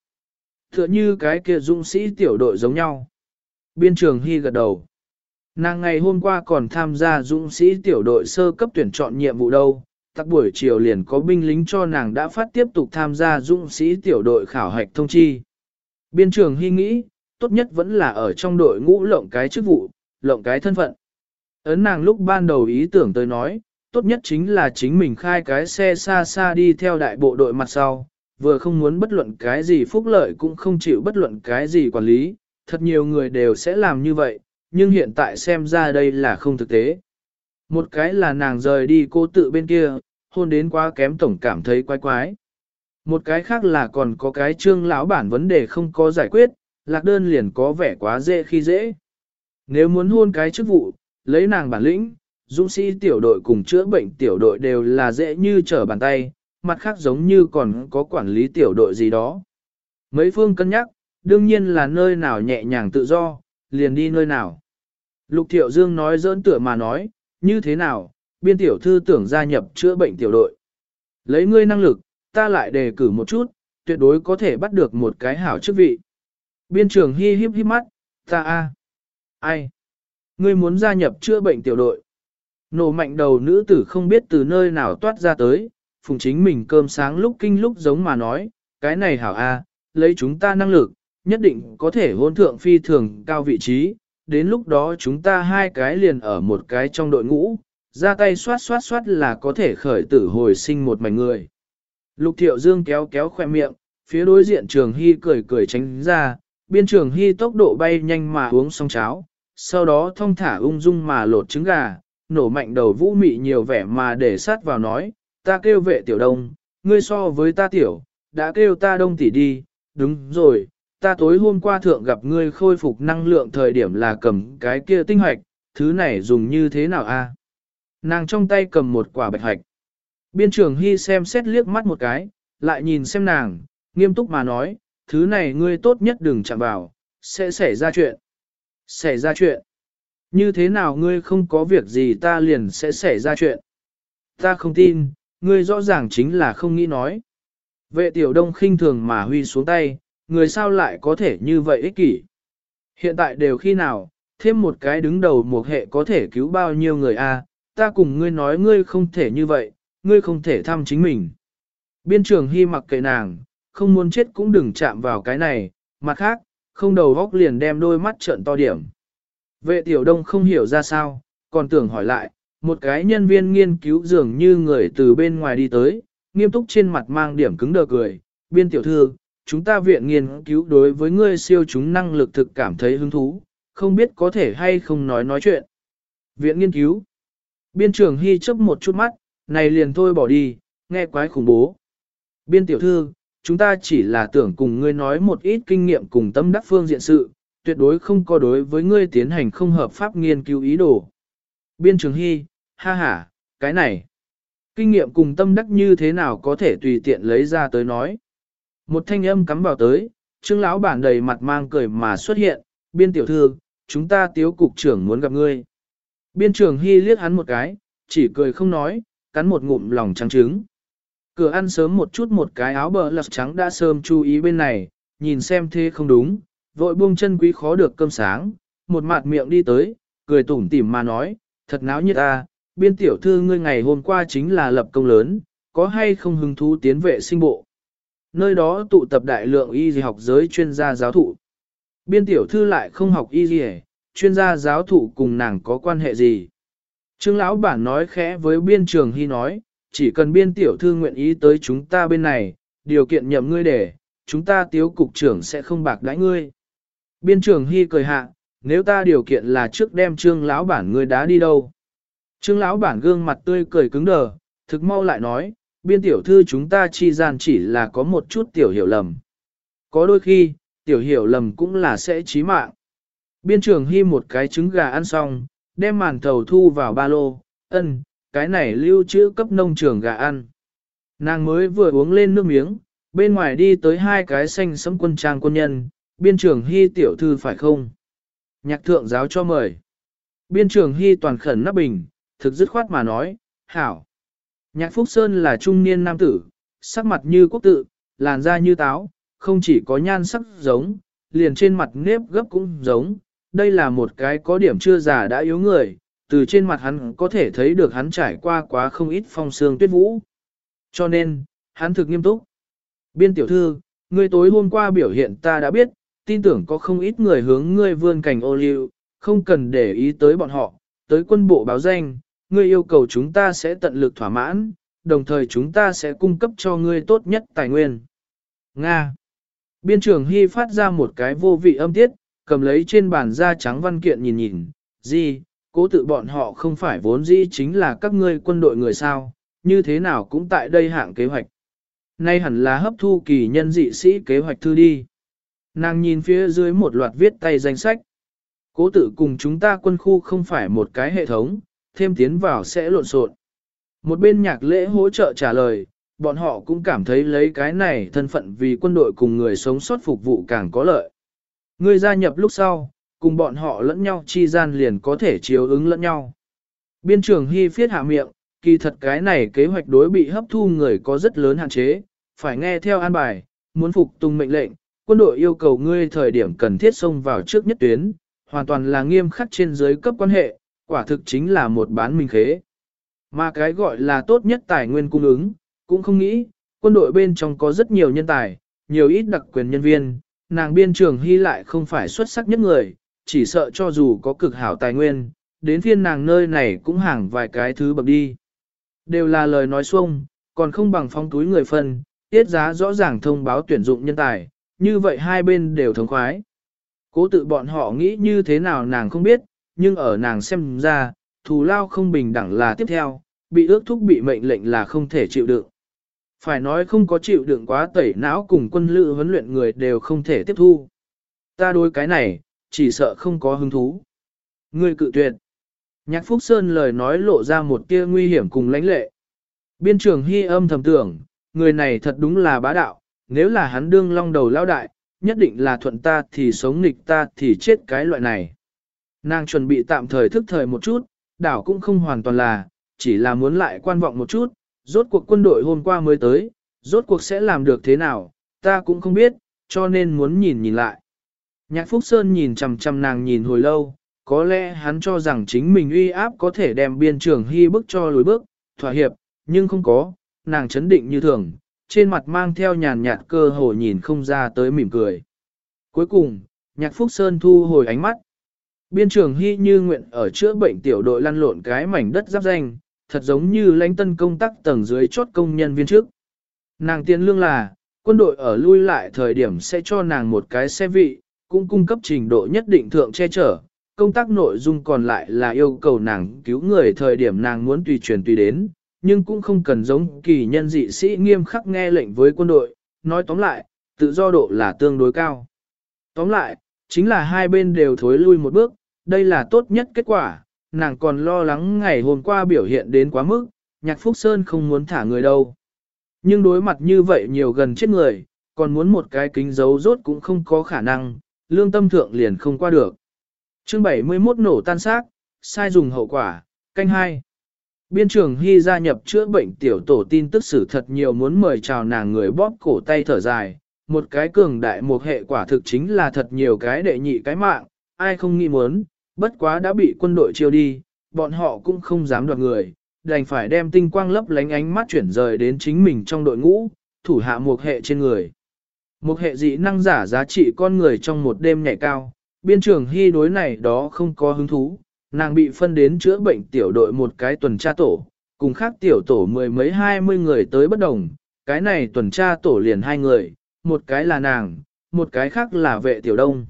Tựa như cái kia dũng sĩ tiểu đội giống nhau. Biên trường Hy gật đầu. Nàng ngày hôm qua còn tham gia dũng sĩ tiểu đội sơ cấp tuyển chọn nhiệm vụ đâu, tắc buổi chiều liền có binh lính cho nàng đã phát tiếp tục tham gia dũng sĩ tiểu đội khảo hạch thông chi. Biên trường Hy nghĩ, tốt nhất vẫn là ở trong đội ngũ lộng cái chức vụ, lộng cái thân phận. Ấn nàng lúc ban đầu ý tưởng tới nói, tốt nhất chính là chính mình khai cái xe xa xa đi theo đại bộ đội mặt sau, vừa không muốn bất luận cái gì phúc lợi cũng không chịu bất luận cái gì quản lý, thật nhiều người đều sẽ làm như vậy, nhưng hiện tại xem ra đây là không thực tế. Một cái là nàng rời đi cô tự bên kia, hôn đến quá kém tổng cảm thấy quái quái. Một cái khác là còn có cái trương lão bản vấn đề không có giải quyết, lạc đơn liền có vẻ quá dễ khi dễ. Nếu muốn hôn cái chức vụ, lấy nàng bản lĩnh, dũng sĩ tiểu đội cùng chữa bệnh tiểu đội đều là dễ như trở bàn tay, mặt khác giống như còn có quản lý tiểu đội gì đó. Mấy phương cân nhắc, đương nhiên là nơi nào nhẹ nhàng tự do, liền đi nơi nào. Lục Thiệu Dương nói dỡn tựa mà nói, như thế nào, biên tiểu thư tưởng gia nhập chữa bệnh tiểu đội. Lấy ngươi năng lực, ta lại đề cử một chút, tuyệt đối có thể bắt được một cái hảo chức vị. Biên trường hi híp híp mắt, ta a, ai? Ngươi muốn gia nhập chữa bệnh tiểu đội. Nổ mạnh đầu nữ tử không biết từ nơi nào toát ra tới, phùng chính mình cơm sáng lúc kinh lúc giống mà nói, cái này hảo a, lấy chúng ta năng lực, nhất định có thể hôn thượng phi thường cao vị trí, đến lúc đó chúng ta hai cái liền ở một cái trong đội ngũ, ra tay xoát xoát xoát là có thể khởi tử hồi sinh một mảnh người. Lục thiệu dương kéo kéo khoe miệng, phía đối diện trường hy cười cười tránh ra, biên trường hy tốc độ bay nhanh mà uống xong cháo, sau đó thông thả ung dung mà lột trứng gà, nổ mạnh đầu vũ mị nhiều vẻ mà để sát vào nói, ta kêu vệ tiểu đông, ngươi so với ta tiểu, đã kêu ta đông tỷ đi, đúng rồi, ta tối hôm qua thượng gặp ngươi khôi phục năng lượng thời điểm là cầm cái kia tinh hoạch, thứ này dùng như thế nào a? Nàng trong tay cầm một quả bạch hạch. Biên trưởng Hy xem xét liếc mắt một cái, lại nhìn xem nàng, nghiêm túc mà nói, thứ này ngươi tốt nhất đừng chạm vào, sẽ xảy ra chuyện. Xảy ra chuyện. Như thế nào ngươi không có việc gì ta liền sẽ xảy ra chuyện. Ta không tin, ngươi rõ ràng chính là không nghĩ nói. Vệ tiểu đông khinh thường mà huy xuống tay, người sao lại có thể như vậy ích kỷ. Hiện tại đều khi nào, thêm một cái đứng đầu một hệ có thể cứu bao nhiêu người a? ta cùng ngươi nói ngươi không thể như vậy, ngươi không thể thăm chính mình. Biên trường hy mặc kệ nàng, không muốn chết cũng đừng chạm vào cái này, mặt khác, không đầu góc liền đem đôi mắt trợn to điểm. Vệ tiểu đông không hiểu ra sao, còn tưởng hỏi lại, một cái nhân viên nghiên cứu dường như người từ bên ngoài đi tới, nghiêm túc trên mặt mang điểm cứng đờ cười, biên tiểu thư, chúng ta viện nghiên cứu đối với ngươi siêu chúng năng lực thực cảm thấy hứng thú, không biết có thể hay không nói nói chuyện. Viện nghiên cứu. Biên trưởng hy chấp một chút mắt, này liền thôi bỏ đi, nghe quái khủng bố. Biên tiểu thư, chúng ta chỉ là tưởng cùng ngươi nói một ít kinh nghiệm cùng tâm đắc phương diện sự, tuyệt đối không có đối với ngươi tiến hành không hợp pháp nghiên cứu ý đồ. Biên trường hy, ha ha, cái này. Kinh nghiệm cùng tâm đắc như thế nào có thể tùy tiện lấy ra tới nói. Một thanh âm cắm vào tới, trương lão bản đầy mặt mang cười mà xuất hiện, biên tiểu thư, chúng ta tiếu cục trưởng muốn gặp ngươi. Biên trưởng hy liếc hắn một cái, chỉ cười không nói, cắn một ngụm lòng trắng trứng. Cửa ăn sớm một chút một cái áo bờ lật trắng đã sớm chú ý bên này, nhìn xem thế không đúng, vội buông chân quý khó được cơm sáng, một mặt miệng đi tới, cười tủm tỉm mà nói, thật náo nhiệt ta, biên tiểu thư ngươi ngày hôm qua chính là lập công lớn, có hay không hứng thú tiến vệ sinh bộ. Nơi đó tụ tập đại lượng y học giới chuyên gia giáo thụ. Biên tiểu thư lại không học y dì chuyên gia giáo thụ cùng nàng có quan hệ gì. Trương lão bản nói khẽ với biên trường hy nói, chỉ cần biên tiểu thư nguyện ý tới chúng ta bên này, điều kiện nhậm ngươi để, chúng ta tiếu cục trưởng sẽ không bạc đãi ngươi. Biên trường hy cười hạ, nếu ta điều kiện là trước đem trương lão bản ngươi đá đi đâu. Trương lão bản gương mặt tươi cười cứng đờ, thực mau lại nói, biên tiểu thư chúng ta chi gian chỉ là có một chút tiểu hiểu lầm. Có đôi khi, tiểu hiểu lầm cũng là sẽ chí mạng. Biên trường hy một cái trứng gà ăn xong, đem màn thầu thu vào ba lô, ân, cái này lưu trữ cấp nông trường gà ăn. Nàng mới vừa uống lên nước miếng, bên ngoài đi tới hai cái xanh sẫm quân trang quân nhân, biên trường hy tiểu thư phải không? Nhạc thượng giáo cho mời. Biên trường hy toàn khẩn nắp bình, thực dứt khoát mà nói, hảo. Nhạc Phúc Sơn là trung niên nam tử, sắc mặt như quốc tự, làn da như táo, không chỉ có nhan sắc giống, liền trên mặt nếp gấp cũng giống. Đây là một cái có điểm chưa già đã yếu người, từ trên mặt hắn có thể thấy được hắn trải qua quá không ít phong sương tuyết vũ. Cho nên, hắn thực nghiêm túc. Biên tiểu thư, ngươi tối hôm qua biểu hiện ta đã biết, tin tưởng có không ít người hướng ngươi vươn cảnh ô liu, không cần để ý tới bọn họ, tới quân bộ báo danh, ngươi yêu cầu chúng ta sẽ tận lực thỏa mãn, đồng thời chúng ta sẽ cung cấp cho ngươi tốt nhất tài nguyên. Nga Biên trưởng Hy phát ra một cái vô vị âm tiết, cầm lấy trên bàn da trắng văn kiện nhìn nhìn, gì, cố tự bọn họ không phải vốn dĩ chính là các ngươi quân đội người sao, như thế nào cũng tại đây hạng kế hoạch. Nay hẳn là hấp thu kỳ nhân dị sĩ kế hoạch thư đi. Nàng nhìn phía dưới một loạt viết tay danh sách. Cố tự cùng chúng ta quân khu không phải một cái hệ thống, thêm tiến vào sẽ lộn xộn. Một bên nhạc lễ hỗ trợ trả lời, bọn họ cũng cảm thấy lấy cái này thân phận vì quân đội cùng người sống sót phục vụ càng có lợi. Ngươi gia nhập lúc sau, cùng bọn họ lẫn nhau chi gian liền có thể chiếu ứng lẫn nhau. Biên trường Hy phiết hạ miệng, kỳ thật cái này kế hoạch đối bị hấp thu người có rất lớn hạn chế, phải nghe theo an bài, muốn phục tùng mệnh lệnh, quân đội yêu cầu ngươi thời điểm cần thiết xông vào trước nhất tuyến, hoàn toàn là nghiêm khắc trên dưới cấp quan hệ, quả thực chính là một bán minh khế. Mà cái gọi là tốt nhất tài nguyên cung ứng, cũng không nghĩ, quân đội bên trong có rất nhiều nhân tài, nhiều ít đặc quyền nhân viên, nàng biên trường hy lại không phải xuất sắc nhất người, chỉ sợ cho dù có cực hảo tài nguyên, đến phiên nàng nơi này cũng hàng vài cái thứ bậc đi. Đều là lời nói xuông, còn không bằng phong túi người phân, tiết giá rõ ràng thông báo tuyển dụng nhân tài, như vậy hai bên đều thống khoái. Cố tự bọn họ nghĩ như thế nào nàng không biết, nhưng ở nàng xem ra, thù lao không bình đẳng là tiếp theo, bị ước thúc bị mệnh lệnh là không thể chịu đựng. Phải nói không có chịu đựng quá tẩy não cùng quân lự huấn luyện người đều không thể tiếp thu. Ta đối cái này, chỉ sợ không có hứng thú. Ngươi cự tuyệt. Nhạc Phúc Sơn lời nói lộ ra một tia nguy hiểm cùng lãnh lệ. Biên trưởng hy âm thầm tưởng, người này thật đúng là bá đạo, nếu là hắn đương long đầu lao đại, nhất định là thuận ta thì sống nghịch ta thì chết cái loại này. Nàng chuẩn bị tạm thời thức thời một chút, đảo cũng không hoàn toàn là, chỉ là muốn lại quan vọng một chút, rốt cuộc quân đội hôm qua mới tới, rốt cuộc sẽ làm được thế nào, ta cũng không biết, cho nên muốn nhìn nhìn lại. Nhạc Phúc Sơn nhìn chằm chằm nàng nhìn hồi lâu, có lẽ hắn cho rằng chính mình uy áp có thể đem biên trưởng hy bức cho lối bước, thỏa hiệp, nhưng không có, nàng chấn định như thường, trên mặt mang theo nhàn nhạt cơ hồ nhìn không ra tới mỉm cười. Cuối cùng, nhạc Phúc Sơn thu hồi ánh mắt. Biên trường hy như nguyện ở chữa bệnh tiểu đội lăn lộn cái mảnh đất giáp danh, thật giống như lãnh tân công tác tầng dưới chốt công nhân viên trước. Nàng tiền lương là, quân đội ở lui lại thời điểm sẽ cho nàng một cái xe vị, cũng cung cấp trình độ nhất định thượng che chở. Công tác nội dung còn lại là yêu cầu nàng cứu người thời điểm nàng muốn tùy truyền tùy đến, nhưng cũng không cần giống kỳ nhân dị sĩ nghiêm khắc nghe lệnh với quân đội. Nói tóm lại, tự do độ là tương đối cao. Tóm lại, chính là hai bên đều thối lui một bước, đây là tốt nhất kết quả, nàng còn lo lắng ngày hôm qua biểu hiện đến quá mức, nhạc Phúc Sơn không muốn thả người đâu. Nhưng đối mặt như vậy nhiều gần chết người, còn muốn một cái kính dấu rốt cũng không có khả năng, lương tâm thượng liền không qua được. chương 71 nổ tan xác, sai dùng hậu quả, canh hai. Biên trưởng Hy gia nhập chữa bệnh tiểu tổ tin tức sử thật nhiều muốn mời chào nàng người bóp cổ tay thở dài, một cái cường đại một hệ quả thực chính là thật nhiều cái đệ nhị cái mạng, ai không nghĩ muốn, bất quá đã bị quân đội chiêu đi, bọn họ cũng không dám đoạt người, đành phải đem tinh quang lấp lánh ánh mắt chuyển rời đến chính mình trong đội ngũ, thủ hạ một hệ trên người. Một hệ dị năng giả giá trị con người trong một đêm nhảy cao, biên trưởng hy đối này đó không có hứng thú, nàng bị phân đến chữa bệnh tiểu đội một cái tuần tra tổ, cùng khác tiểu tổ mười mấy hai mươi người tới bất đồng, cái này tuần tra tổ liền hai người, một cái là nàng, một cái khác là vệ tiểu đông.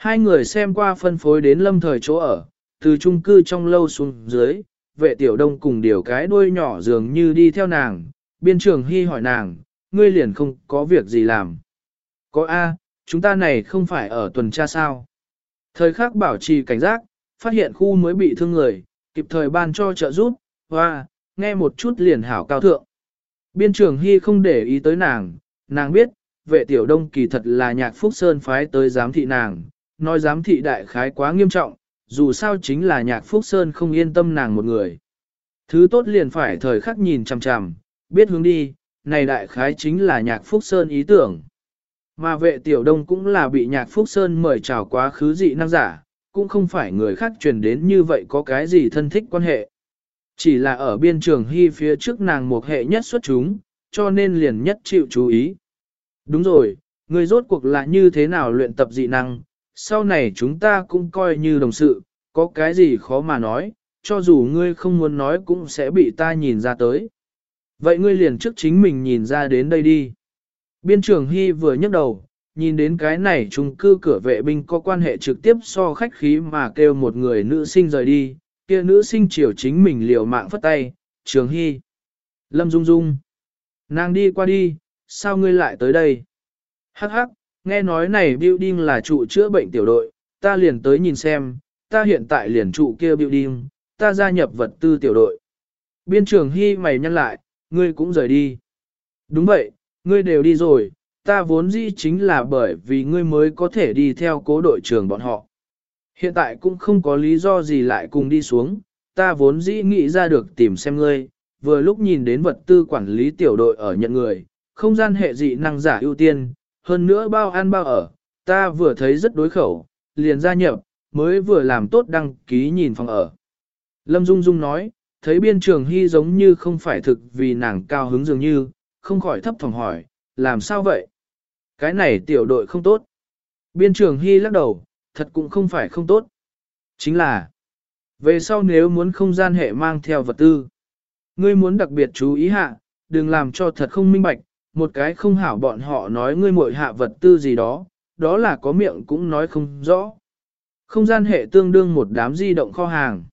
Hai người xem qua phân phối đến lâm thời chỗ ở, từ trung cư trong lâu xuống dưới, vệ tiểu đông cùng điều cái đuôi nhỏ dường như đi theo nàng, biên trường hy hỏi nàng, ngươi liền không có việc gì làm. Có A, chúng ta này không phải ở tuần tra sao. Thời khắc bảo trì cảnh giác, phát hiện khu mới bị thương người, kịp thời ban cho trợ giúp, và nghe một chút liền hảo cao thượng. Biên trường hy không để ý tới nàng, nàng biết, vệ tiểu đông kỳ thật là nhạc phúc sơn phái tới giám thị nàng, nói giám thị đại khái quá nghiêm trọng, dù sao chính là nhạc phúc sơn không yên tâm nàng một người. Thứ tốt liền phải thời khắc nhìn chằm chằm, biết hướng đi, này đại khái chính là nhạc phúc sơn ý tưởng. Mà vệ tiểu đông cũng là bị nhạc phúc sơn mời chào quá khứ dị năng giả, cũng không phải người khác truyền đến như vậy có cái gì thân thích quan hệ. Chỉ là ở biên trường hy phía trước nàng một hệ nhất xuất chúng, cho nên liền nhất chịu chú ý. Đúng rồi, người rốt cuộc là như thế nào luyện tập dị năng, sau này chúng ta cũng coi như đồng sự, có cái gì khó mà nói, cho dù ngươi không muốn nói cũng sẽ bị ta nhìn ra tới. Vậy ngươi liền trước chính mình nhìn ra đến đây đi. Biên trưởng Hy vừa nhấc đầu, nhìn đến cái này chung cư cửa vệ binh có quan hệ trực tiếp so khách khí mà kêu một người nữ sinh rời đi, kia nữ sinh chiều chính mình liều mạng phất tay, trường Hy. Lâm Dung Dung. Nàng đi qua đi, sao ngươi lại tới đây? Hắc hắc, nghe nói này building là trụ chữa bệnh tiểu đội, ta liền tới nhìn xem, ta hiện tại liền trụ kia building, ta gia nhập vật tư tiểu đội. Biên trưởng Hy mày nhăn lại, ngươi cũng rời đi. Đúng vậy, ngươi đều đi rồi, ta vốn dĩ chính là bởi vì ngươi mới có thể đi theo cố đội trưởng bọn họ. Hiện tại cũng không có lý do gì lại cùng đi xuống, ta vốn dĩ nghĩ ra được tìm xem ngươi, vừa lúc nhìn đến vật tư quản lý tiểu đội ở nhận người, không gian hệ dị năng giả ưu tiên, hơn nữa bao ăn bao ở, ta vừa thấy rất đối khẩu, liền gia nhập, mới vừa làm tốt đăng ký nhìn phòng ở. Lâm Dung Dung nói, thấy biên trường hy giống như không phải thực vì nàng cao hứng dường như, không khỏi thấp phòng hỏi, làm sao vậy? Cái này tiểu đội không tốt. Biên trường hy lắc đầu, thật cũng không phải không tốt. Chính là, về sau nếu muốn không gian hệ mang theo vật tư, ngươi muốn đặc biệt chú ý hạ, đừng làm cho thật không minh bạch, một cái không hảo bọn họ nói ngươi muội hạ vật tư gì đó, đó là có miệng cũng nói không rõ. Không gian hệ tương đương một đám di động kho hàng.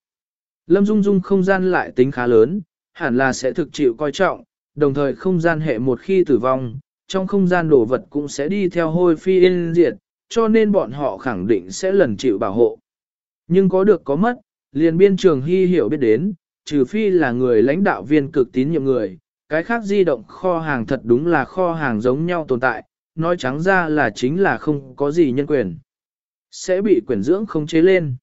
Lâm Dung Dung không gian lại tính khá lớn, hẳn là sẽ thực chịu coi trọng, đồng thời không gian hệ một khi tử vong, trong không gian đồ vật cũng sẽ đi theo hôi phi yên diệt, cho nên bọn họ khẳng định sẽ lần chịu bảo hộ. Nhưng có được có mất, liền biên trường hy hiểu biết đến, trừ phi là người lãnh đạo viên cực tín nhiệm người, cái khác di động kho hàng thật đúng là kho hàng giống nhau tồn tại, nói trắng ra là chính là không có gì nhân quyền. Sẽ bị quyền dưỡng không chế lên.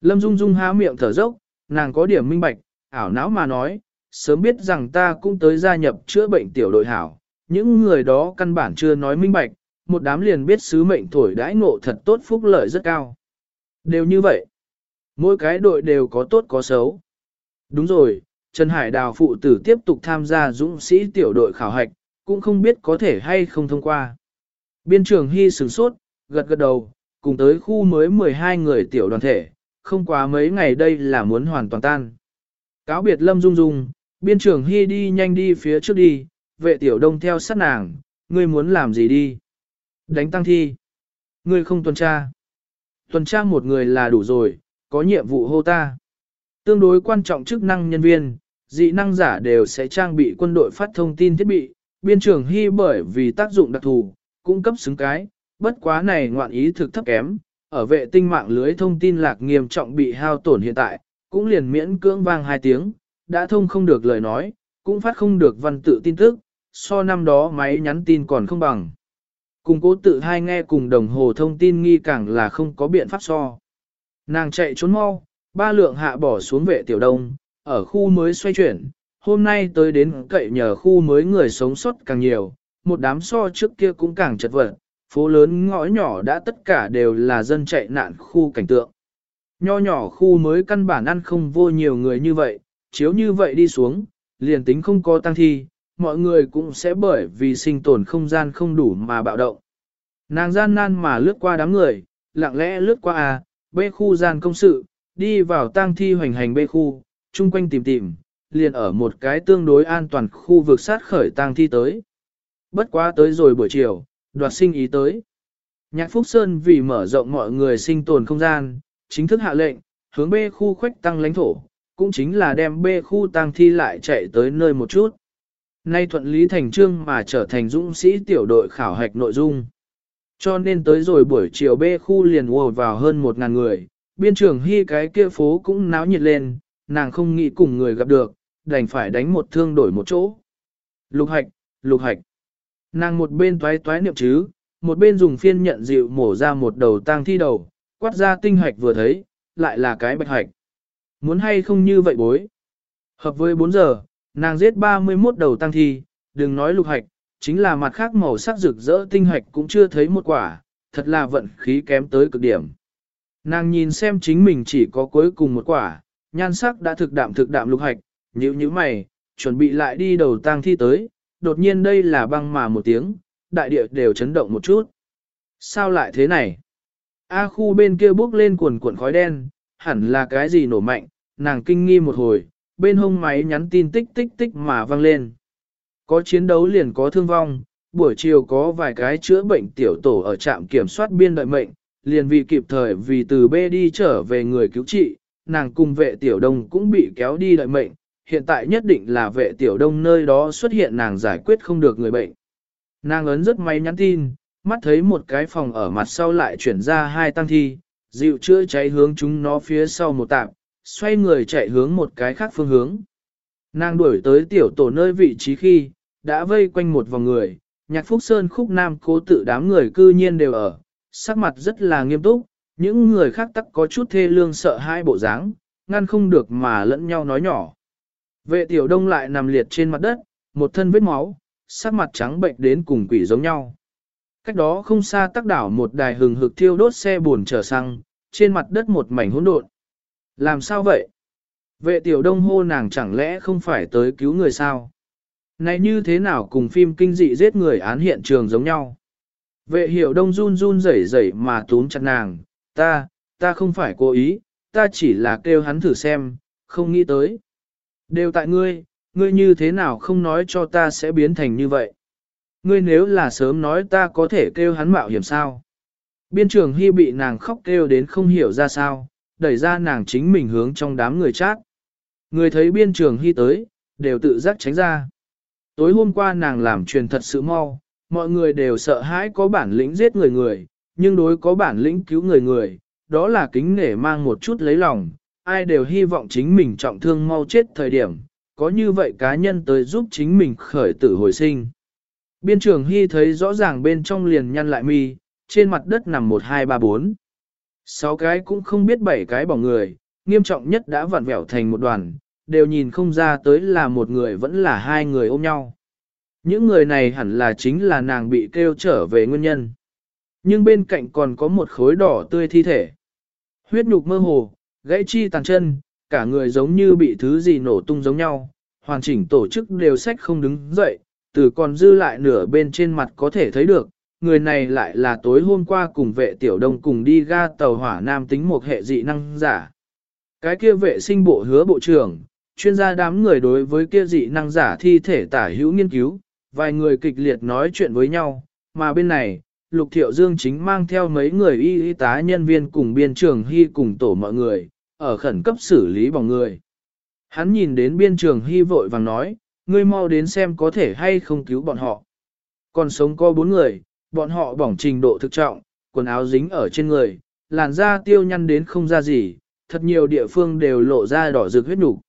Lâm Dung Dung há miệng thở dốc, nàng có điểm minh bạch, ảo não mà nói, sớm biết rằng ta cũng tới gia nhập chữa bệnh tiểu đội hảo, những người đó căn bản chưa nói minh bạch, một đám liền biết sứ mệnh thổi đãi ngộ thật tốt phúc lợi rất cao. Đều như vậy, mỗi cái đội đều có tốt có xấu. Đúng rồi, Trần Hải Đào phụ tử tiếp tục tham gia dũng sĩ tiểu đội khảo hạch, cũng không biết có thể hay không thông qua. Biên trưởng Hy sửng sốt, gật gật đầu, cùng tới khu mới 12 người tiểu đoàn thể, không quá mấy ngày đây là muốn hoàn toàn tan. Cáo biệt Lâm Dung Dung, biên trưởng Hy đi nhanh đi phía trước đi, vệ tiểu đông theo sát nàng, ngươi muốn làm gì đi? Đánh tăng thi. Ngươi không tuần tra. Tuần tra một người là đủ rồi, có nhiệm vụ hô ta. Tương đối quan trọng chức năng nhân viên, dị năng giả đều sẽ trang bị quân đội phát thông tin thiết bị, biên trưởng hy bởi vì tác dụng đặc thù, cung cấp xứng cái, bất quá này ngoạn ý thực thấp kém, ở vệ tinh mạng lưới thông tin lạc nghiêm trọng bị hao tổn hiện tại, cũng liền miễn cưỡng vang hai tiếng, đã thông không được lời nói, cũng phát không được văn tự tin tức, so năm đó máy nhắn tin còn không bằng. Cùng cố tự hai nghe cùng đồng hồ thông tin nghi càng là không có biện pháp so. Nàng chạy trốn mau, ba lượng hạ bỏ xuống vệ tiểu đông, ở khu mới xoay chuyển, hôm nay tới đến cậy nhờ khu mới người sống sót càng nhiều, một đám so trước kia cũng càng chật vật, phố lớn ngõ nhỏ đã tất cả đều là dân chạy nạn khu cảnh tượng. Nho nhỏ khu mới căn bản ăn không vô nhiều người như vậy, chiếu như vậy đi xuống, liền tính không có tăng thi, mọi người cũng sẽ bởi vì sinh tồn không gian không đủ mà bạo động. Nàng gian nan mà lướt qua đám người, lặng lẽ lướt qua A, B khu gian công sự, đi vào tang thi hoành hành B khu, chung quanh tìm tìm, liền ở một cái tương đối an toàn khu vực sát khởi tang thi tới. Bất quá tới rồi buổi chiều, đoạt sinh ý tới. Nhạc Phúc Sơn vì mở rộng mọi người sinh tồn không gian, chính thức hạ lệnh, hướng B khu khoách tăng lãnh thổ, cũng chính là đem B khu tăng thi lại chạy tới nơi một chút. Nay thuận lý thành trương mà trở thành dũng sĩ tiểu đội khảo hạch nội dung. Cho nên tới rồi buổi chiều B khu liền ùa vào hơn một ngàn người, biên trưởng hy cái kia phố cũng náo nhiệt lên, nàng không nghĩ cùng người gặp được, đành phải đánh một thương đổi một chỗ. Lục hạch, lục hạch. Nàng một bên toái toái niệm chứ, một bên dùng phiên nhận dịu mổ ra một đầu tang thi đầu, quát ra tinh hạch vừa thấy, lại là cái bạch hạch. Muốn hay không như vậy bối. Hợp với 4 giờ, nàng giết 31 đầu tang thi, đừng nói lục hạch, chính là mặt khác màu sắc rực rỡ tinh hạch cũng chưa thấy một quả, thật là vận khí kém tới cực điểm. Nàng nhìn xem chính mình chỉ có cuối cùng một quả, nhan sắc đã thực đạm thực đạm lục hạch, nhíu nhíu mày, chuẩn bị lại đi đầu tang thi tới, đột nhiên đây là băng mà một tiếng, đại địa đều chấn động một chút. Sao lại thế này? A khu bên kia bốc lên cuộn cuộn khói đen, hẳn là cái gì nổ mạnh, nàng kinh nghi một hồi, bên hông máy nhắn tin tích tích tích mà vang lên. Có chiến đấu liền có thương vong, buổi chiều có vài cái chữa bệnh tiểu tổ ở trạm kiểm soát biên đợi mệnh, liền vì kịp thời vì từ B đi trở về người cứu trị, nàng cùng vệ tiểu đông cũng bị kéo đi đợi mệnh, hiện tại nhất định là vệ tiểu đông nơi đó xuất hiện nàng giải quyết không được người bệnh. Nàng ấn rất may nhắn tin, mắt thấy một cái phòng ở mặt sau lại chuyển ra hai tăng thi, dịu chữa cháy hướng chúng nó phía sau một tạm, xoay người chạy hướng một cái khác phương hướng. Nàng đuổi tới tiểu tổ nơi vị trí khi, đã vây quanh một vòng người, nhạc phúc sơn khúc nam cố tự đám người cư nhiên đều ở, sắc mặt rất là nghiêm túc, những người khác tắc có chút thê lương sợ hai bộ dáng, ngăn không được mà lẫn nhau nói nhỏ. Vệ tiểu đông lại nằm liệt trên mặt đất, một thân vết máu, sắc mặt trắng bệnh đến cùng quỷ giống nhau. Cách đó không xa tắc đảo một đài hừng hực thiêu đốt xe buồn chở xăng, trên mặt đất một mảnh hỗn độn. Làm sao vậy? Vệ tiểu đông hô nàng chẳng lẽ không phải tới cứu người sao? Này như thế nào cùng phim kinh dị giết người án hiện trường giống nhau? Vệ hiểu đông run run rẩy rẩy mà túm chặt nàng, ta, ta không phải cố ý, ta chỉ là kêu hắn thử xem, không nghĩ tới. Đều tại ngươi, ngươi như thế nào không nói cho ta sẽ biến thành như vậy? Ngươi nếu là sớm nói ta có thể kêu hắn mạo hiểm sao? Biên trường hy bị nàng khóc kêu đến không hiểu ra sao, đẩy ra nàng chính mình hướng trong đám người chát. Người thấy biên trường hy tới, đều tự giác tránh ra. Tối hôm qua nàng làm truyền thật sự mau, mọi người đều sợ hãi có bản lĩnh giết người người, nhưng đối có bản lĩnh cứu người người, đó là kính nể mang một chút lấy lòng, ai đều hy vọng chính mình trọng thương mau chết thời điểm, có như vậy cá nhân tới giúp chính mình khởi tử hồi sinh. Biên trường Hy thấy rõ ràng bên trong liền nhăn lại mi, trên mặt đất nằm một hai ba bốn. Sáu cái cũng không biết bảy cái bỏ người, nghiêm trọng nhất đã vặn vẹo thành một đoàn, đều nhìn không ra tới là một người vẫn là hai người ôm nhau. Những người này hẳn là chính là nàng bị kêu trở về nguyên nhân. Nhưng bên cạnh còn có một khối đỏ tươi thi thể. Huyết nhục mơ hồ, gãy chi tàn chân, cả người giống như bị thứ gì nổ tung giống nhau, hoàn chỉnh tổ chức đều sách không đứng dậy, từ còn dư lại nửa bên trên mặt có thể thấy được, người này lại là tối hôm qua cùng vệ tiểu đông cùng đi ga tàu hỏa nam tính một hệ dị năng giả. Cái kia vệ sinh bộ hứa bộ trưởng, chuyên gia đám người đối với kia dị năng giả thi thể tả hữu nghiên cứu, vài người kịch liệt nói chuyện với nhau, mà bên này, Lục Thiệu Dương chính mang theo mấy người y y tá nhân viên cùng biên trường hy cùng tổ mọi người, ở khẩn cấp xử lý bỏng người. Hắn nhìn đến biên trường hy vội vàng nói, ngươi mau đến xem có thể hay không cứu bọn họ. Còn sống có bốn người, bọn họ bỏng trình độ thực trọng, quần áo dính ở trên người, làn da tiêu nhăn đến không ra gì, thật nhiều địa phương đều lộ ra đỏ rực huyết nhục.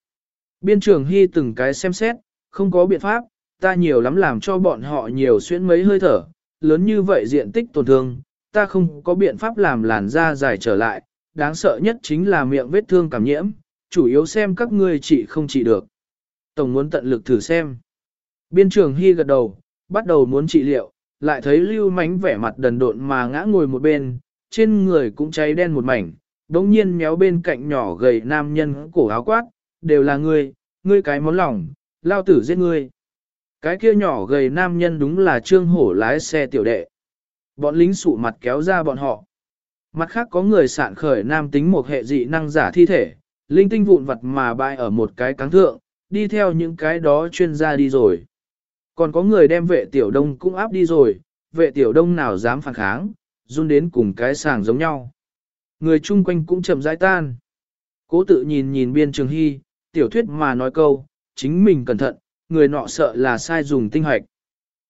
Biên trường hy từng cái xem xét, không có biện pháp, ta nhiều lắm làm cho bọn họ nhiều xuyên mấy hơi thở, lớn như vậy diện tích tổn thương, ta không có biện pháp làm làn da dài trở lại, đáng sợ nhất chính là miệng vết thương cảm nhiễm, chủ yếu xem các ngươi trị không trị được. Tổng muốn tận lực thử xem. Biên trường Hy gật đầu, bắt đầu muốn trị liệu, lại thấy lưu mánh vẻ mặt đần độn mà ngã ngồi một bên, trên người cũng cháy đen một mảnh, đống nhiên méo bên cạnh nhỏ gầy nam nhân cổ áo quát, đều là ngươi, ngươi cái món lòng, lao tử giết ngươi. Cái kia nhỏ gầy nam nhân đúng là trương hổ lái xe tiểu đệ. Bọn lính sụ mặt kéo ra bọn họ. Mặt khác có người sạn khởi nam tính một hệ dị năng giả thi thể, linh tinh vụn vật mà bại ở một cái cáng thượng, đi theo những cái đó chuyên gia đi rồi. Còn có người đem vệ tiểu đông cũng áp đi rồi, vệ tiểu đông nào dám phản kháng, run đến cùng cái sàng giống nhau. Người chung quanh cũng chậm rãi tan. Cố tự nhìn nhìn biên trường hy, tiểu thuyết mà nói câu, chính mình cẩn thận, người nọ sợ là sai dùng tinh hoạch.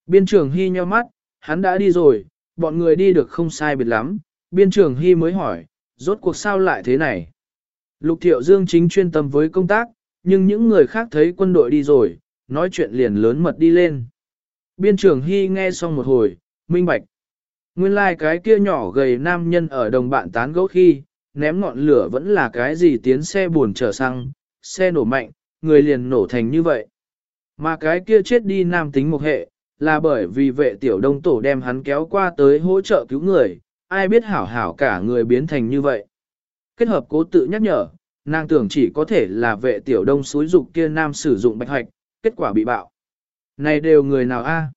Biên trường hy nheo mắt, hắn đã đi rồi, bọn người đi được không sai biệt lắm, biên trường hy mới hỏi, rốt cuộc sao lại thế này. Lục thiệu dương chính chuyên tâm với công tác, nhưng những người khác thấy quân đội đi rồi, nói chuyện liền lớn mật đi lên. Biên trường hy nghe xong một hồi, minh bạch. Nguyên lai like cái kia nhỏ gầy nam nhân ở đồng bạn tán gẫu khi, ném ngọn lửa vẫn là cái gì tiến xe buồn trở xăng, xe nổ mạnh, người liền nổ thành như vậy. Mà cái kia chết đi nam tính một hệ, là bởi vì vệ tiểu đông tổ đem hắn kéo qua tới hỗ trợ cứu người, ai biết hảo hảo cả người biến thành như vậy. Kết hợp cố tự nhắc nhở, nàng tưởng chỉ có thể là vệ tiểu đông xúi dục kia nam sử dụng bạch hoạch, kết quả bị bạo. Này đều người nào a?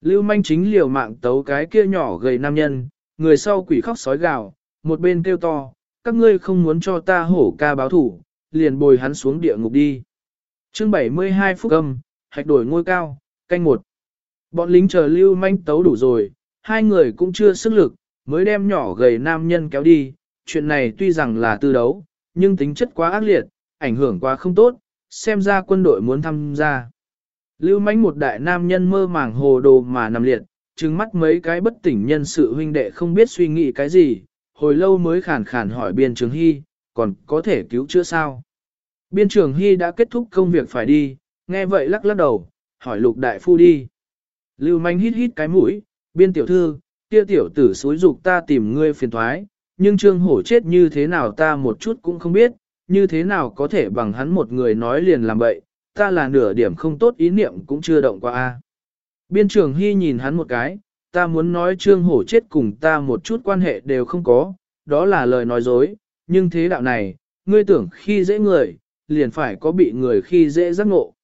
Lưu manh chính liều mạng tấu cái kia nhỏ gầy nam nhân, người sau quỷ khóc sói gào, một bên kêu to, các ngươi không muốn cho ta hổ ca báo thủ, liền bồi hắn xuống địa ngục đi. chương 72 phút âm, hạch đổi ngôi cao, canh một. Bọn lính chờ lưu manh tấu đủ rồi, hai người cũng chưa sức lực, mới đem nhỏ gầy nam nhân kéo đi. Chuyện này tuy rằng là tư đấu, nhưng tính chất quá ác liệt, ảnh hưởng quá không tốt, xem ra quân đội muốn tham gia. Lưu manh một đại nam nhân mơ màng hồ đồ mà nằm liệt, trừng mắt mấy cái bất tỉnh nhân sự huynh đệ không biết suy nghĩ cái gì, hồi lâu mới khản khản hỏi biên trường hy, còn có thể cứu chữa sao? Biên trường hy đã kết thúc công việc phải đi, nghe vậy lắc lắc đầu, hỏi lục đại phu đi. Lưu manh hít hít cái mũi, biên tiểu thư, kia tiểu tử xúi dục ta tìm ngươi phiền thoái, nhưng trương hổ chết như thế nào ta một chút cũng không biết, như thế nào có thể bằng hắn một người nói liền làm bậy, ta là nửa điểm không tốt ý niệm cũng chưa động qua a. Biên trưởng Hy nhìn hắn một cái, ta muốn nói trương hổ chết cùng ta một chút quan hệ đều không có, đó là lời nói dối, nhưng thế đạo này, ngươi tưởng khi dễ người, liền phải có bị người khi dễ giác ngộ.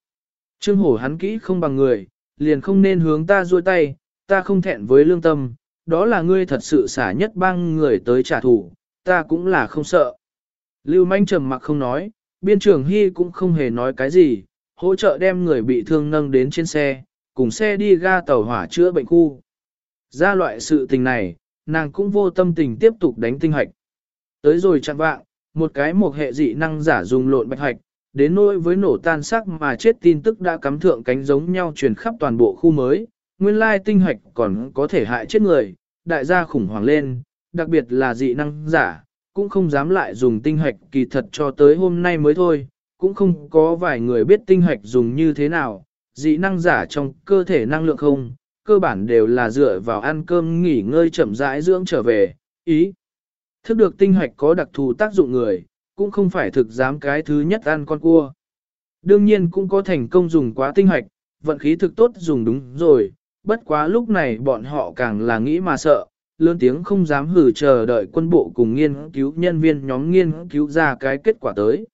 Trương hổ hắn kỹ không bằng người, liền không nên hướng ta duỗi tay, ta không thẹn với lương tâm, đó là ngươi thật sự xả nhất băng người tới trả thù, ta cũng là không sợ. Lưu manh trầm mặc không nói, biên trưởng Hy cũng không hề nói cái gì, hỗ trợ đem người bị thương nâng đến trên xe, cùng xe đi ga tàu hỏa chữa bệnh khu. Ra loại sự tình này, nàng cũng vô tâm tình tiếp tục đánh tinh hạch. Tới rồi chặn vạng, một cái một hệ dị năng giả dùng lộn bạch hạch, đến nỗi với nổ tan sắc mà chết tin tức đã cắm thượng cánh giống nhau truyền khắp toàn bộ khu mới, nguyên lai tinh hạch còn có thể hại chết người, đại gia khủng hoảng lên, đặc biệt là dị năng giả, cũng không dám lại dùng tinh hạch kỳ thật cho tới hôm nay mới thôi, cũng không có vài người biết tinh hạch dùng như thế nào, dị năng giả trong cơ thể năng lượng không, cơ bản đều là dựa vào ăn cơm nghỉ ngơi chậm rãi dưỡng trở về, ý. Thức được tinh hạch có đặc thù tác dụng người, cũng không phải thực dám cái thứ nhất ăn con cua. Đương nhiên cũng có thành công dùng quá tinh hạch, vận khí thực tốt dùng đúng rồi, bất quá lúc này bọn họ càng là nghĩ mà sợ, lớn tiếng không dám hử chờ đợi quân bộ cùng nghiên cứu nhân viên nhóm nghiên cứu ra cái kết quả tới.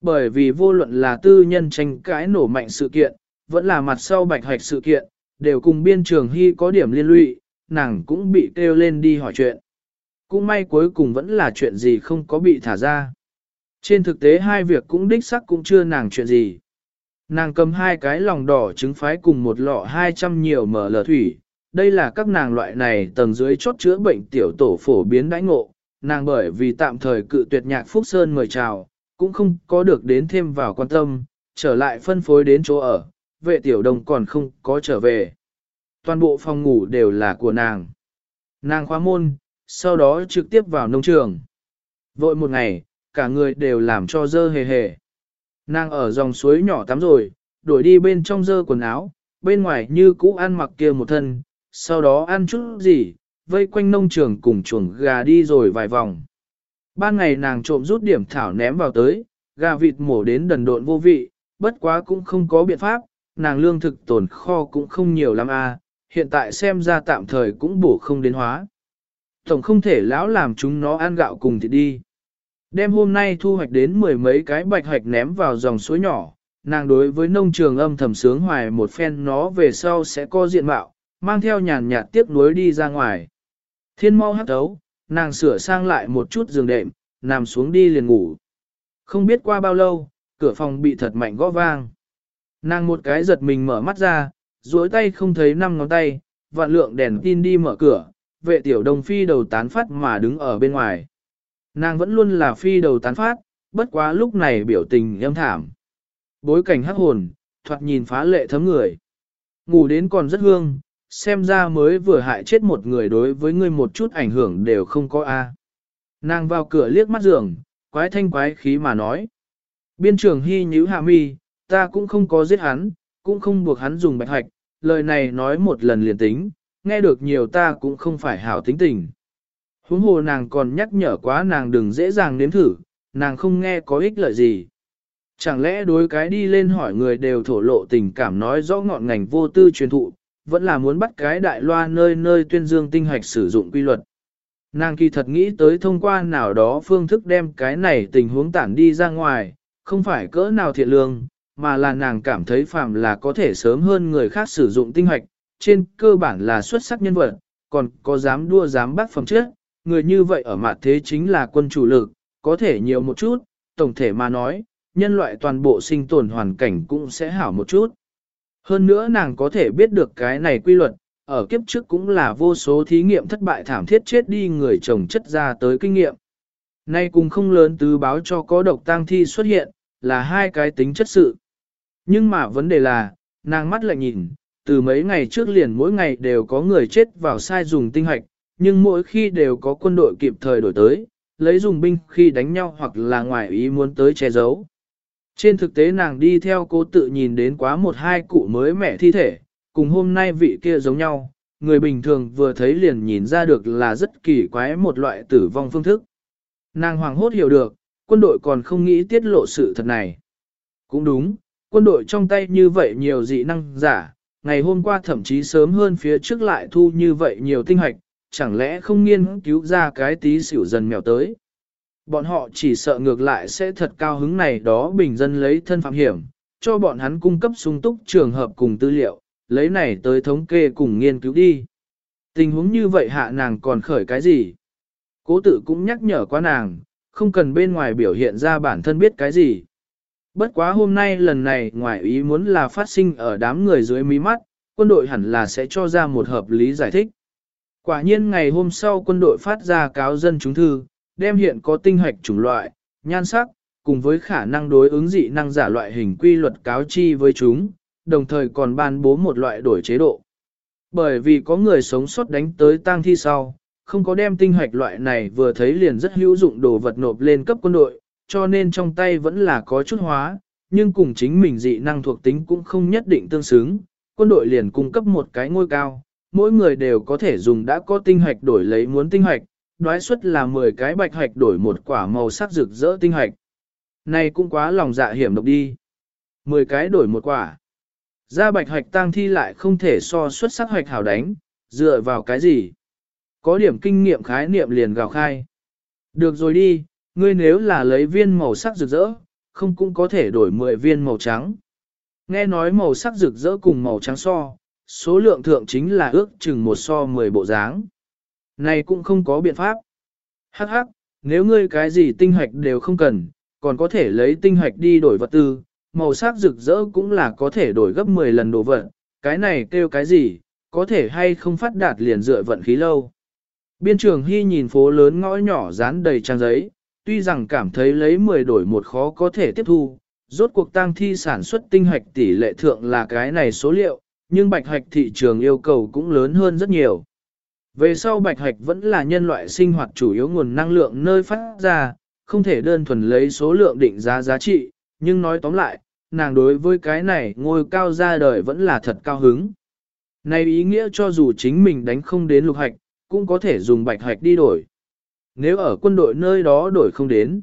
Bởi vì vô luận là tư nhân tranh cãi nổ mạnh sự kiện, vẫn là mặt sau bạch hoạch sự kiện, đều cùng biên trường hy có điểm liên lụy, nàng cũng bị kêu lên đi hỏi chuyện. Cũng may cuối cùng vẫn là chuyện gì không có bị thả ra. Trên thực tế hai việc cũng đích sắc cũng chưa nàng chuyện gì. Nàng cầm hai cái lòng đỏ trứng phái cùng một lọ 200 nhiều mở lờ thủy. Đây là các nàng loại này tầng dưới chốt chữa bệnh tiểu tổ phổ biến đãi ngộ. Nàng bởi vì tạm thời cự tuyệt nhạc Phúc Sơn mời chào, cũng không có được đến thêm vào quan tâm, trở lại phân phối đến chỗ ở, vệ tiểu đồng còn không có trở về. Toàn bộ phòng ngủ đều là của nàng. Nàng khóa môn, sau đó trực tiếp vào nông trường. Vội một ngày, cả người đều làm cho dơ hề hề. Nàng ở dòng suối nhỏ tắm rồi, đổi đi bên trong dơ quần áo, bên ngoài như cũ ăn mặc kia một thân, sau đó ăn chút gì, vây quanh nông trường cùng chuồng gà đi rồi vài vòng. Ban ngày nàng trộm rút điểm thảo ném vào tới, gà vịt mổ đến đần độn vô vị, bất quá cũng không có biện pháp, nàng lương thực tồn kho cũng không nhiều lắm à. hiện tại xem ra tạm thời cũng bổ không đến hóa. Tổng không thể lão làm chúng nó ăn gạo cùng thì đi. Đêm hôm nay thu hoạch đến mười mấy cái bạch hoạch ném vào dòng suối nhỏ, nàng đối với nông trường âm thầm sướng hoài một phen nó về sau sẽ có diện mạo, mang theo nhàn nhạt tiếc nuối đi ra ngoài. Thiên mau hắt đấu, nàng sửa sang lại một chút giường đệm, nằm xuống đi liền ngủ. Không biết qua bao lâu, cửa phòng bị thật mạnh gõ vang. Nàng một cái giật mình mở mắt ra, duỗi tay không thấy năm ngón tay, vạn lượng đèn tin đi mở cửa, vệ tiểu đồng phi đầu tán phát mà đứng ở bên ngoài. Nàng vẫn luôn là phi đầu tán phát, bất quá lúc này biểu tình âm thảm. Bối cảnh hắc hồn, thoạt nhìn phá lệ thấm người. Ngủ đến còn rất hương, xem ra mới vừa hại chết một người đối với ngươi một chút ảnh hưởng đều không có a. Nàng vào cửa liếc mắt giường, quái thanh quái khí mà nói. Biên trưởng hy nhíu hạ mi, ta cũng không có giết hắn, cũng không buộc hắn dùng bạch hạch, lời này nói một lần liền tính, nghe được nhiều ta cũng không phải hảo tính tình. Huống hồ nàng còn nhắc nhở quá nàng đừng dễ dàng nếm thử, nàng không nghe có ích lợi gì. Chẳng lẽ đối cái đi lên hỏi người đều thổ lộ tình cảm nói rõ ngọn ngành vô tư truyền thụ, vẫn là muốn bắt cái đại loa nơi nơi tuyên dương tinh hoạch sử dụng quy luật. Nàng kỳ thật nghĩ tới thông qua nào đó phương thức đem cái này tình huống tản đi ra ngoài, không phải cỡ nào thiện lương, mà là nàng cảm thấy phàm là có thể sớm hơn người khác sử dụng tinh hoạch, trên cơ bản là xuất sắc nhân vật, còn có dám đua dám bắt phẩm trước, người như vậy ở mặt thế chính là quân chủ lực, có thể nhiều một chút, tổng thể mà nói, nhân loại toàn bộ sinh tồn hoàn cảnh cũng sẽ hảo một chút. Hơn nữa nàng có thể biết được cái này quy luật, ở kiếp trước cũng là vô số thí nghiệm thất bại thảm thiết chết đi người chồng chất ra tới kinh nghiệm. Nay cùng không lớn tứ báo cho có độc tang thi xuất hiện, là hai cái tính chất sự. Nhưng mà vấn đề là, nàng mắt lại nhìn, từ mấy ngày trước liền mỗi ngày đều có người chết vào sai dùng tinh hoạch, nhưng mỗi khi đều có quân đội kịp thời đổi tới, lấy dùng binh khi đánh nhau hoặc là ngoài ý muốn tới che giấu. Trên thực tế nàng đi theo cố tự nhìn đến quá một hai cụ mới mẻ thi thể, cùng hôm nay vị kia giống nhau, người bình thường vừa thấy liền nhìn ra được là rất kỳ quái một loại tử vong phương thức. Nàng hoàng hốt hiểu được, quân đội còn không nghĩ tiết lộ sự thật này. Cũng đúng, quân đội trong tay như vậy nhiều dị năng giả, ngày hôm qua thậm chí sớm hơn phía trước lại thu như vậy nhiều tinh hoạch, chẳng lẽ không nghiên cứu ra cái tí xỉu dần mèo tới. Bọn họ chỉ sợ ngược lại sẽ thật cao hứng này đó bình dân lấy thân phạm hiểm, cho bọn hắn cung cấp sung túc trường hợp cùng tư liệu, lấy này tới thống kê cùng nghiên cứu đi. Tình huống như vậy hạ nàng còn khởi cái gì? Cố tự cũng nhắc nhở qua nàng, không cần bên ngoài biểu hiện ra bản thân biết cái gì. Bất quá hôm nay lần này ngoài ý muốn là phát sinh ở đám người dưới mí mắt, quân đội hẳn là sẽ cho ra một hợp lý giải thích. Quả nhiên ngày hôm sau quân đội phát ra cáo dân chúng thư, đem hiện có tinh hoạch chủng loại, nhan sắc, cùng với khả năng đối ứng dị năng giả loại hình quy luật cáo chi với chúng, đồng thời còn ban bố một loại đổi chế độ. Bởi vì có người sống sót đánh tới tang thi sau, không có đem tinh hoạch loại này vừa thấy liền rất hữu dụng đồ vật nộp lên cấp quân đội, cho nên trong tay vẫn là có chút hóa, nhưng cùng chính mình dị năng thuộc tính cũng không nhất định tương xứng, quân đội liền cung cấp một cái ngôi cao, mỗi người đều có thể dùng đã có tinh hoạch đổi lấy muốn tinh hoạch, đoái suất là 10 cái bạch hoạch đổi một quả màu sắc rực rỡ tinh hoạch. Này cũng quá lòng dạ hiểm độc đi. 10 cái đổi một quả. Ra bạch hoạch tang thi lại không thể so xuất sắc hoạch hảo đánh, dựa vào cái gì? Có điểm kinh nghiệm khái niệm liền gào khai. Được rồi đi, ngươi nếu là lấy viên màu sắc rực rỡ, không cũng có thể đổi 10 viên màu trắng. Nghe nói màu sắc rực rỡ cùng màu trắng so, số lượng thượng chính là ước chừng một so 10 bộ dáng. Này cũng không có biện pháp. Hắc hắc, nếu ngươi cái gì tinh hoạch đều không cần, còn có thể lấy tinh hoạch đi đổi vật tư, màu sắc rực rỡ cũng là có thể đổi gấp 10 lần đồ vật, cái này kêu cái gì, có thể hay không phát đạt liền dựa vận khí lâu. Biên trường Hy nhìn phố lớn ngõ nhỏ dán đầy trang giấy, tuy rằng cảm thấy lấy 10 đổi một khó có thể tiếp thu, rốt cuộc tăng thi sản xuất tinh hoạch tỷ lệ thượng là cái này số liệu, nhưng bạch hoạch thị trường yêu cầu cũng lớn hơn rất nhiều. Về sau bạch hoạch vẫn là nhân loại sinh hoạt chủ yếu nguồn năng lượng nơi phát ra, không thể đơn thuần lấy số lượng định giá giá trị, nhưng nói tóm lại, nàng đối với cái này ngôi cao ra đời vẫn là thật cao hứng. Này ý nghĩa cho dù chính mình đánh không đến lục hạch, cũng có thể dùng bạch hạch đi đổi. Nếu ở quân đội nơi đó đổi không đến,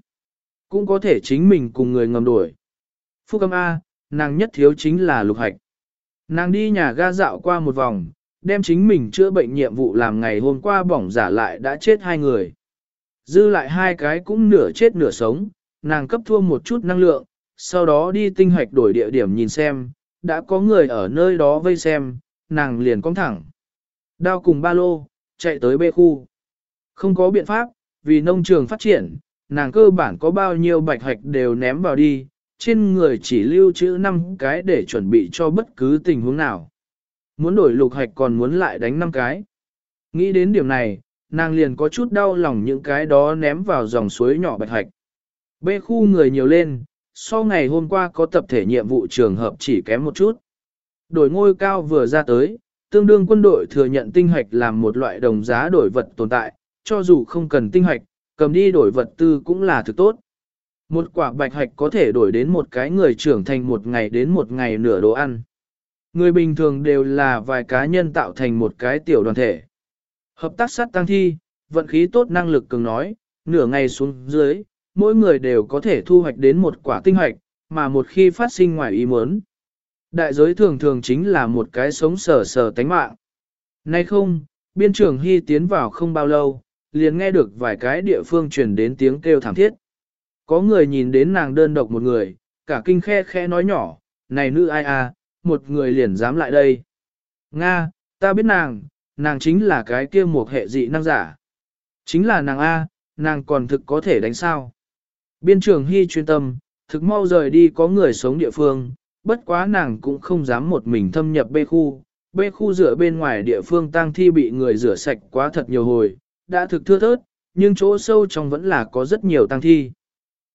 cũng có thể chính mình cùng người ngầm đổi. Phúc âm A, nàng nhất thiếu chính là lục hạch. Nàng đi nhà ga dạo qua một vòng, đem chính mình chữa bệnh nhiệm vụ làm ngày hôm qua bỏng giả lại đã chết hai người. Dư lại hai cái cũng nửa chết nửa sống, nàng cấp thua một chút năng lượng, sau đó đi tinh hoạch đổi địa điểm nhìn xem, đã có người ở nơi đó vây xem, nàng liền cong thẳng. Đao cùng ba lô, chạy tới bê khu. Không có biện pháp, vì nông trường phát triển, nàng cơ bản có bao nhiêu bạch hoạch đều ném vào đi, trên người chỉ lưu trữ 5 cái để chuẩn bị cho bất cứ tình huống nào. Muốn đổi lục hạch còn muốn lại đánh 5 cái. Nghĩ đến điểm này, nàng liền có chút đau lòng những cái đó ném vào dòng suối nhỏ bạch hạch. Bê khu người nhiều lên, so ngày hôm qua có tập thể nhiệm vụ trường hợp chỉ kém một chút. Đổi ngôi cao vừa ra tới, tương đương quân đội thừa nhận tinh hạch làm một loại đồng giá đổi vật tồn tại, cho dù không cần tinh hạch cầm đi đổi vật tư cũng là thứ tốt. Một quả bạch hạch có thể đổi đến một cái người trưởng thành một ngày đến một ngày nửa đồ ăn. Người bình thường đều là vài cá nhân tạo thành một cái tiểu đoàn thể. Hợp tác sát tăng thi, vận khí tốt năng lực cường nói, nửa ngày xuống dưới, mỗi người đều có thể thu hoạch đến một quả tinh hoạch, mà một khi phát sinh ngoài ý muốn. Đại giới thường thường chính là một cái sống sờ sờ tánh mạng. Nay không, biên trưởng Hy tiến vào không bao lâu, liền nghe được vài cái địa phương truyền đến tiếng kêu thảm thiết. Có người nhìn đến nàng đơn độc một người, cả kinh khe khe nói nhỏ, này nữ ai à, một người liền dám lại đây. Nga, ta biết nàng, nàng chính là cái kia một hệ dị năng giả. Chính là nàng A, nàng còn thực có thể đánh sao. Biên trưởng Hy chuyên tâm, thực mau rời đi có người sống địa phương, bất quá nàng cũng không dám một mình thâm nhập bê khu. Bê khu rửa bên ngoài địa phương tang thi bị người rửa sạch quá thật nhiều hồi, đã thực thưa thớt, nhưng chỗ sâu trong vẫn là có rất nhiều tang thi.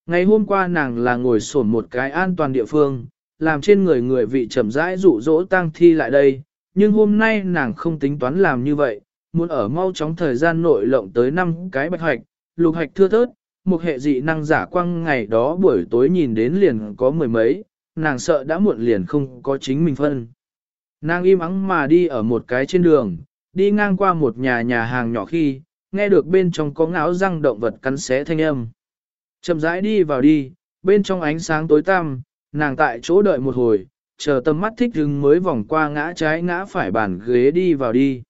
Ngày hôm qua nàng là ngồi sổn một cái an toàn địa phương, làm trên người người vị chậm rãi dụ dỗ tang thi lại đây, nhưng hôm nay nàng không tính toán làm như vậy, muốn ở mau chóng thời gian nội lộng tới năm cái bạch hoạch, lục hoạch thưa thớt, một hệ dị năng giả quăng ngày đó buổi tối nhìn đến liền có mười mấy, nàng sợ đã muộn liền không có chính mình phân. Nàng im ắng mà đi ở một cái trên đường, đi ngang qua một nhà nhà hàng nhỏ khi, nghe được bên trong có ngáo răng động vật cắn xé thanh âm. Chậm rãi đi vào đi, bên trong ánh sáng tối tăm, nàng tại chỗ đợi một hồi, chờ tầm mắt thích hứng mới vòng qua ngã trái ngã phải bàn ghế đi vào đi.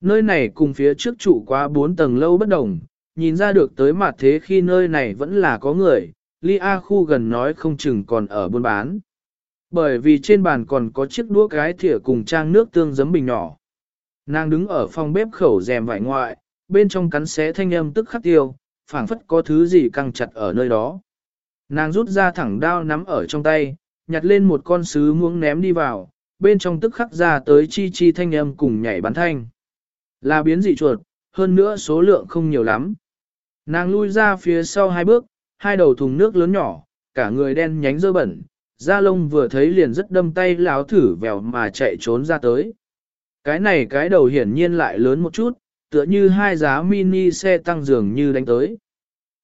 Nơi này cùng phía trước trụ quá bốn tầng lâu bất đồng, nhìn ra được tới mặt thế khi nơi này vẫn là có người, Ly A khu gần nói không chừng còn ở buôn bán. Bởi vì trên bàn còn có chiếc đũa cái thìa cùng trang nước tương giấm bình nhỏ. Nàng đứng ở phòng bếp khẩu rèm vải ngoại, bên trong cắn xé thanh âm tức khắc tiêu, phảng phất có thứ gì căng chặt ở nơi đó. Nàng rút ra thẳng đao nắm ở trong tay, nhặt lên một con sứ muỗng ném đi vào, bên trong tức khắc ra tới chi chi thanh âm cùng nhảy bắn thanh. Là biến dị chuột, hơn nữa số lượng không nhiều lắm. Nàng lui ra phía sau hai bước, hai đầu thùng nước lớn nhỏ, cả người đen nhánh dơ bẩn, da lông vừa thấy liền rất đâm tay láo thử vèo mà chạy trốn ra tới. Cái này cái đầu hiển nhiên lại lớn một chút, tựa như hai giá mini xe tăng dường như đánh tới.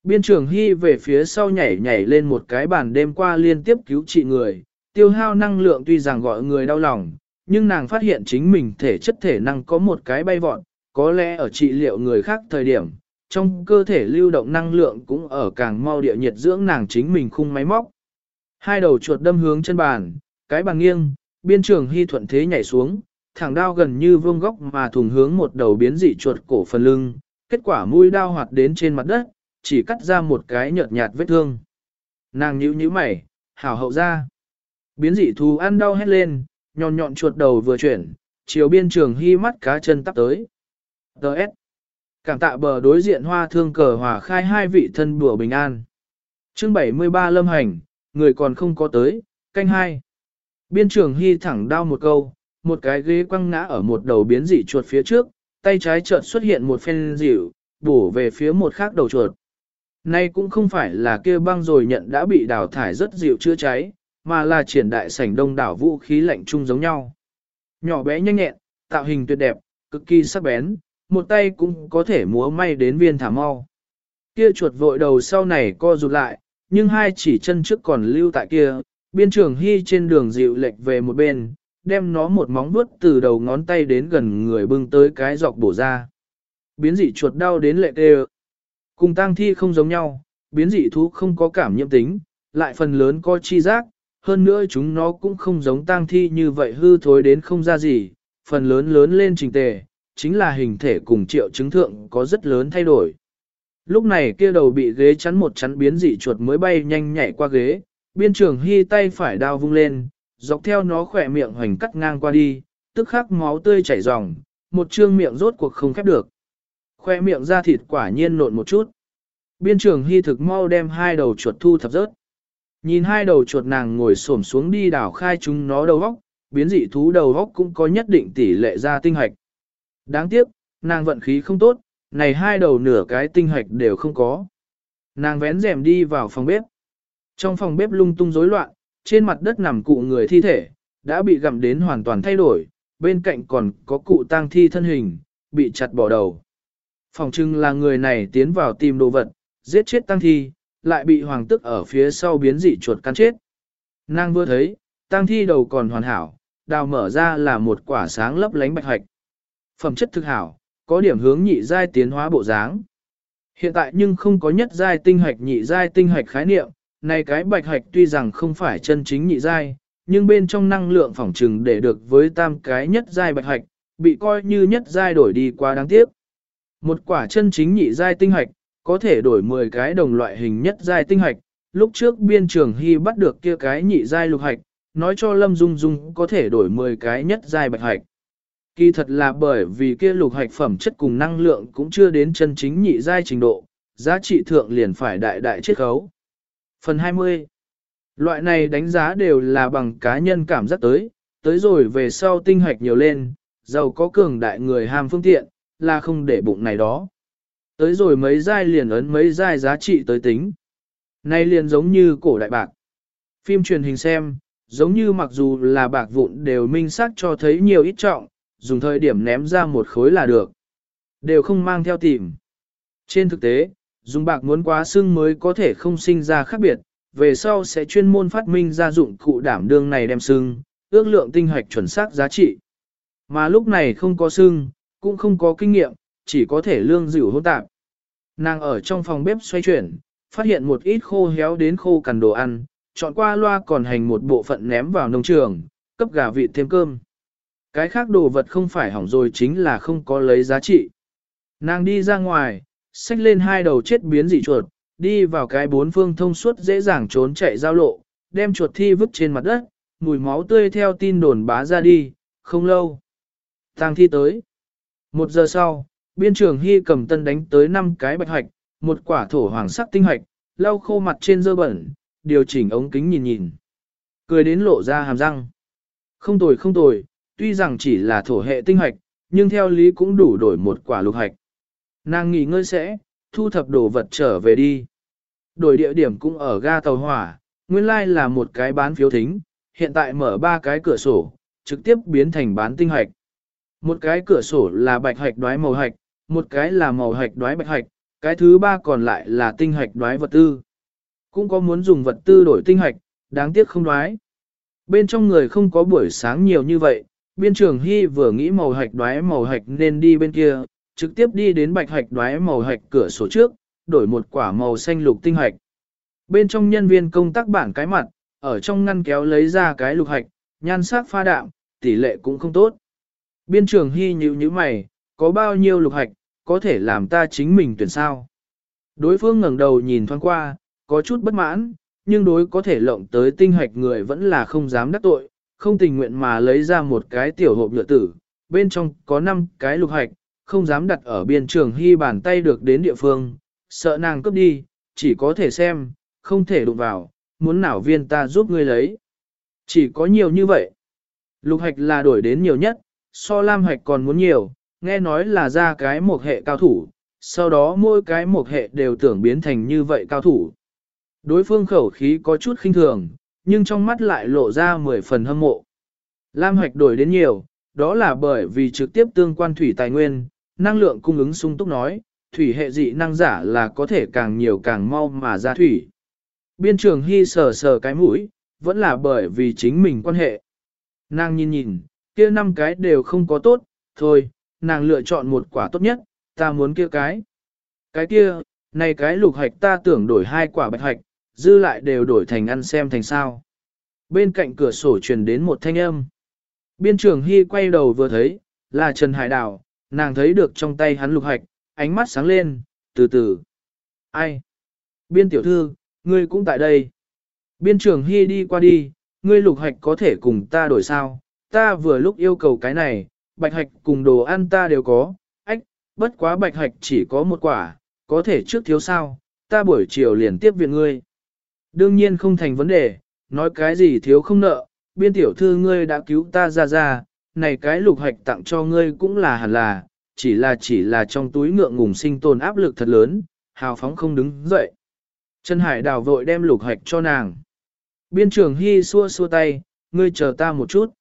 Biên trưởng Hy về phía sau nhảy nhảy lên một cái bàn đêm qua liên tiếp cứu trị người, tiêu hao năng lượng tuy rằng gọi người đau lòng, nhưng nàng phát hiện chính mình thể chất thể năng có một cái bay vọt, có lẽ ở trị liệu người khác thời điểm, trong cơ thể lưu động năng lượng cũng ở càng mau địa nhiệt dưỡng nàng chính mình khung máy móc. Hai đầu chuột đâm hướng chân bàn, cái bàn nghiêng, biên trường hy thuận thế nhảy xuống, thẳng đao gần như vương góc mà thùng hướng một đầu biến dị chuột cổ phần lưng, kết quả mũi đao hoạt đến trên mặt đất, chỉ cắt ra một cái nhợt nhạt vết thương. Nàng nhíu nhíu mày, hảo hậu ra. Biến dị thú ăn đau hét lên, nhọn nhọn chuột đầu vừa chuyển, chiều biên trường hy mắt cá chân tắp tới. Đợt. Cảm tạ bờ đối diện hoa thương cờ hòa khai hai vị thân bùa bình an. chương 73 lâm hành, người còn không có tới, canh hai. Biên trường hy thẳng đao một câu, một cái ghế quăng ngã ở một đầu biến dị chuột phía trước, tay trái chợt xuất hiện một phen dịu, bổ về phía một khác đầu chuột. Nay cũng không phải là kia băng rồi nhận đã bị đào thải rất dịu chữa cháy, mà là triển đại sảnh đông đảo vũ khí lạnh chung giống nhau. Nhỏ bé nhanh nhẹn, tạo hình tuyệt đẹp, cực kỳ sắc bén, một tay cũng có thể múa may đến viên thả mau. Kia chuột vội đầu sau này co rụt lại, nhưng hai chỉ chân trước còn lưu tại kia, biên trường hy trên đường dịu lệch về một bên, đem nó một móng vuốt từ đầu ngón tay đến gần người bưng tới cái dọc bổ ra. Biến dị chuột đau đến lệ tê Cùng tang thi không giống nhau, biến dị thú không có cảm nhiễm tính, lại phần lớn có chi giác, hơn nữa chúng nó cũng không giống tang thi như vậy hư thối đến không ra gì, phần lớn lớn lên trình tề, chính là hình thể cùng triệu chứng thượng có rất lớn thay đổi. Lúc này kia đầu bị ghế chắn một chắn biến dị chuột mới bay nhanh nhảy qua ghế, biên trường hy tay phải đao vung lên, dọc theo nó khỏe miệng hoành cắt ngang qua đi, tức khắc máu tươi chảy ròng, một trương miệng rốt cuộc không khép được. Khoe miệng ra thịt quả nhiên nộn một chút. Biên trường hy thực mau đem hai đầu chuột thu thập rớt. Nhìn hai đầu chuột nàng ngồi xổm xuống đi đảo khai chúng nó đầu góc, biến dị thú đầu góc cũng có nhất định tỷ lệ ra tinh hạch Đáng tiếc, nàng vận khí không tốt, này hai đầu nửa cái tinh hạch đều không có. Nàng vén rèm đi vào phòng bếp. Trong phòng bếp lung tung rối loạn, trên mặt đất nằm cụ người thi thể, đã bị gặm đến hoàn toàn thay đổi, bên cạnh còn có cụ tang thi thân hình, bị chặt bỏ đầu. Phòng trưng là người này tiến vào tìm đồ vật, giết chết tang thi, lại bị hoàng tức ở phía sau biến dị chuột cắn chết. Nàng vừa thấy, tang thi đầu còn hoàn hảo, đào mở ra là một quả sáng lấp lánh bạch hạch. Phẩm chất thực hảo, có điểm hướng nhị giai tiến hóa bộ dáng. Hiện tại nhưng không có nhất giai tinh hạch nhị giai tinh hạch khái niệm, này cái bạch hạch tuy rằng không phải chân chính nhị giai, nhưng bên trong năng lượng phỏng trừng để được với tam cái nhất giai bạch hạch, bị coi như nhất giai đổi đi quá đáng tiếc. Một quả chân chính nhị giai tinh hạch, có thể đổi 10 cái đồng loại hình nhất giai tinh hạch. Lúc trước biên trường hy bắt được kia cái nhị giai lục hạch, nói cho Lâm Dung Dung có thể đổi 10 cái nhất giai bạch hạch. Kỳ thật là bởi vì kia lục hạch phẩm chất cùng năng lượng cũng chưa đến chân chính nhị giai trình độ, giá trị thượng liền phải đại đại chiết khấu. Phần 20 Loại này đánh giá đều là bằng cá nhân cảm giác tới, tới rồi về sau tinh hạch nhiều lên, giàu có cường đại người ham phương tiện, là không để bụng này đó. Tới rồi mấy giai liền ấn mấy giai giá trị tới tính. Này liền giống như cổ đại bạc. Phim truyền hình xem, giống như mặc dù là bạc vụn đều minh xác cho thấy nhiều ít trọng, dùng thời điểm ném ra một khối là được. Đều không mang theo tìm. Trên thực tế, dùng bạc muốn quá xưng mới có thể không sinh ra khác biệt, về sau sẽ chuyên môn phát minh ra dụng cụ đảm đương này đem xưng, ước lượng tinh hoạch chuẩn xác giá trị. Mà lúc này không có xưng, cũng không có kinh nghiệm, chỉ có thể lương dịu hỗn tạp. Nàng ở trong phòng bếp xoay chuyển, phát hiện một ít khô héo đến khô cằn đồ ăn, chọn qua loa còn hành một bộ phận ném vào nông trường, cấp gà vịt thêm cơm. Cái khác đồ vật không phải hỏng rồi chính là không có lấy giá trị. Nàng đi ra ngoài, xách lên hai đầu chết biến dị chuột, đi vào cái bốn phương thông suốt dễ dàng trốn chạy giao lộ, đem chuột thi vứt trên mặt đất, mùi máu tươi theo tin đồn bá ra đi, không lâu. Tang thi tới. Một giờ sau, biên trường hy cầm tân đánh tới năm cái bạch hoạch, một quả thổ hoàng sắc tinh hoạch, lau khô mặt trên dơ bẩn, điều chỉnh ống kính nhìn nhìn. Cười đến lộ ra hàm răng. Không tồi không tồi, tuy rằng chỉ là thổ hệ tinh hoạch, nhưng theo lý cũng đủ đổi một quả lục hoạch. Nàng nghỉ ngơi sẽ, thu thập đồ vật trở về đi. Đổi địa điểm cũng ở ga tàu hỏa, nguyên lai like là một cái bán phiếu thính, hiện tại mở ba cái cửa sổ, trực tiếp biến thành bán tinh hạch. Một cái cửa sổ là bạch hạch đoái màu hạch, một cái là màu hạch đoái bạch hạch, cái thứ ba còn lại là tinh hạch đoái vật tư. Cũng có muốn dùng vật tư đổi tinh hạch, đáng tiếc không đoái. Bên trong người không có buổi sáng nhiều như vậy, biên trường hy vừa nghĩ màu hạch đoái màu hạch nên đi bên kia, trực tiếp đi đến bạch hạch đoái màu hạch cửa sổ trước, đổi một quả màu xanh lục tinh hạch. Bên trong nhân viên công tác bảng cái mặt, ở trong ngăn kéo lấy ra cái lục hạch, nhan sắc pha đạm, tỷ lệ cũng không tốt. Biên trường hy nhíu như mày, có bao nhiêu lục hạch, có thể làm ta chính mình tuyển sao. Đối phương ngẩng đầu nhìn thoáng qua, có chút bất mãn, nhưng đối có thể lộng tới tinh hạch người vẫn là không dám đắc tội, không tình nguyện mà lấy ra một cái tiểu hộp nhựa tử, bên trong có 5 cái lục hạch, không dám đặt ở biên trường hy bàn tay được đến địa phương, sợ nàng cướp đi, chỉ có thể xem, không thể đụng vào, muốn nào viên ta giúp ngươi lấy. Chỉ có nhiều như vậy. Lục hạch là đổi đến nhiều nhất, so lam hạch còn muốn nhiều, nghe nói là ra cái một hệ cao thủ, sau đó mỗi cái một hệ đều tưởng biến thành như vậy cao thủ. Đối phương khẩu khí có chút khinh thường, nhưng trong mắt lại lộ ra 10 phần hâm mộ. Lam hạch đổi đến nhiều, đó là bởi vì trực tiếp tương quan thủy tài nguyên, năng lượng cung ứng sung túc nói, thủy hệ dị năng giả là có thể càng nhiều càng mau mà ra thủy. Biên trường hy sờ sờ cái mũi, vẫn là bởi vì chính mình quan hệ. Nàng nhìn nhìn, kia năm cái đều không có tốt, thôi, nàng lựa chọn một quả tốt nhất, ta muốn kia cái. Cái kia, này cái lục hạch ta tưởng đổi hai quả bạch hạch, dư lại đều đổi thành ăn xem thành sao. Bên cạnh cửa sổ truyền đến một thanh âm. Biên trưởng Hy quay đầu vừa thấy, là Trần Hải Đào, nàng thấy được trong tay hắn lục hạch, ánh mắt sáng lên, từ từ. Ai? Biên tiểu thư, ngươi cũng tại đây. Biên trưởng Hy đi qua đi, ngươi lục hạch có thể cùng ta đổi sao? Ta vừa lúc yêu cầu cái này, bạch hạch cùng đồ ăn ta đều có, ách, bất quá bạch hạch chỉ có một quả, có thể trước thiếu sao, ta buổi chiều liền tiếp viện ngươi. Đương nhiên không thành vấn đề, nói cái gì thiếu không nợ, biên tiểu thư ngươi đã cứu ta ra ra, này cái lục hạch tặng cho ngươi cũng là hẳn là, chỉ là chỉ là trong túi ngượng ngùng sinh tồn áp lực thật lớn, hào phóng không đứng dậy. Trần Hải đào vội đem lục hạch cho nàng. Biên trưởng Hy xua xua tay, ngươi chờ ta một chút.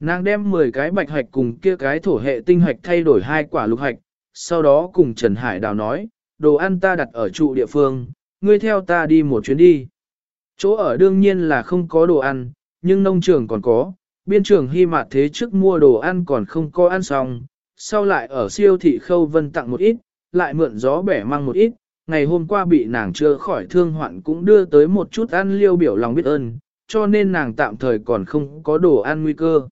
Nàng đem 10 cái bạch hạch cùng kia cái thổ hệ tinh hạch thay đổi hai quả lục hạch, sau đó cùng Trần Hải đào nói, đồ ăn ta đặt ở trụ địa phương, ngươi theo ta đi một chuyến đi. Chỗ ở đương nhiên là không có đồ ăn, nhưng nông trường còn có, biên trường hy mạt thế trước mua đồ ăn còn không có ăn xong, sau lại ở siêu thị khâu vân tặng một ít, lại mượn gió bẻ mang một ít, ngày hôm qua bị nàng chưa khỏi thương hoạn cũng đưa tới một chút ăn liêu biểu lòng biết ơn, cho nên nàng tạm thời còn không có đồ ăn nguy cơ.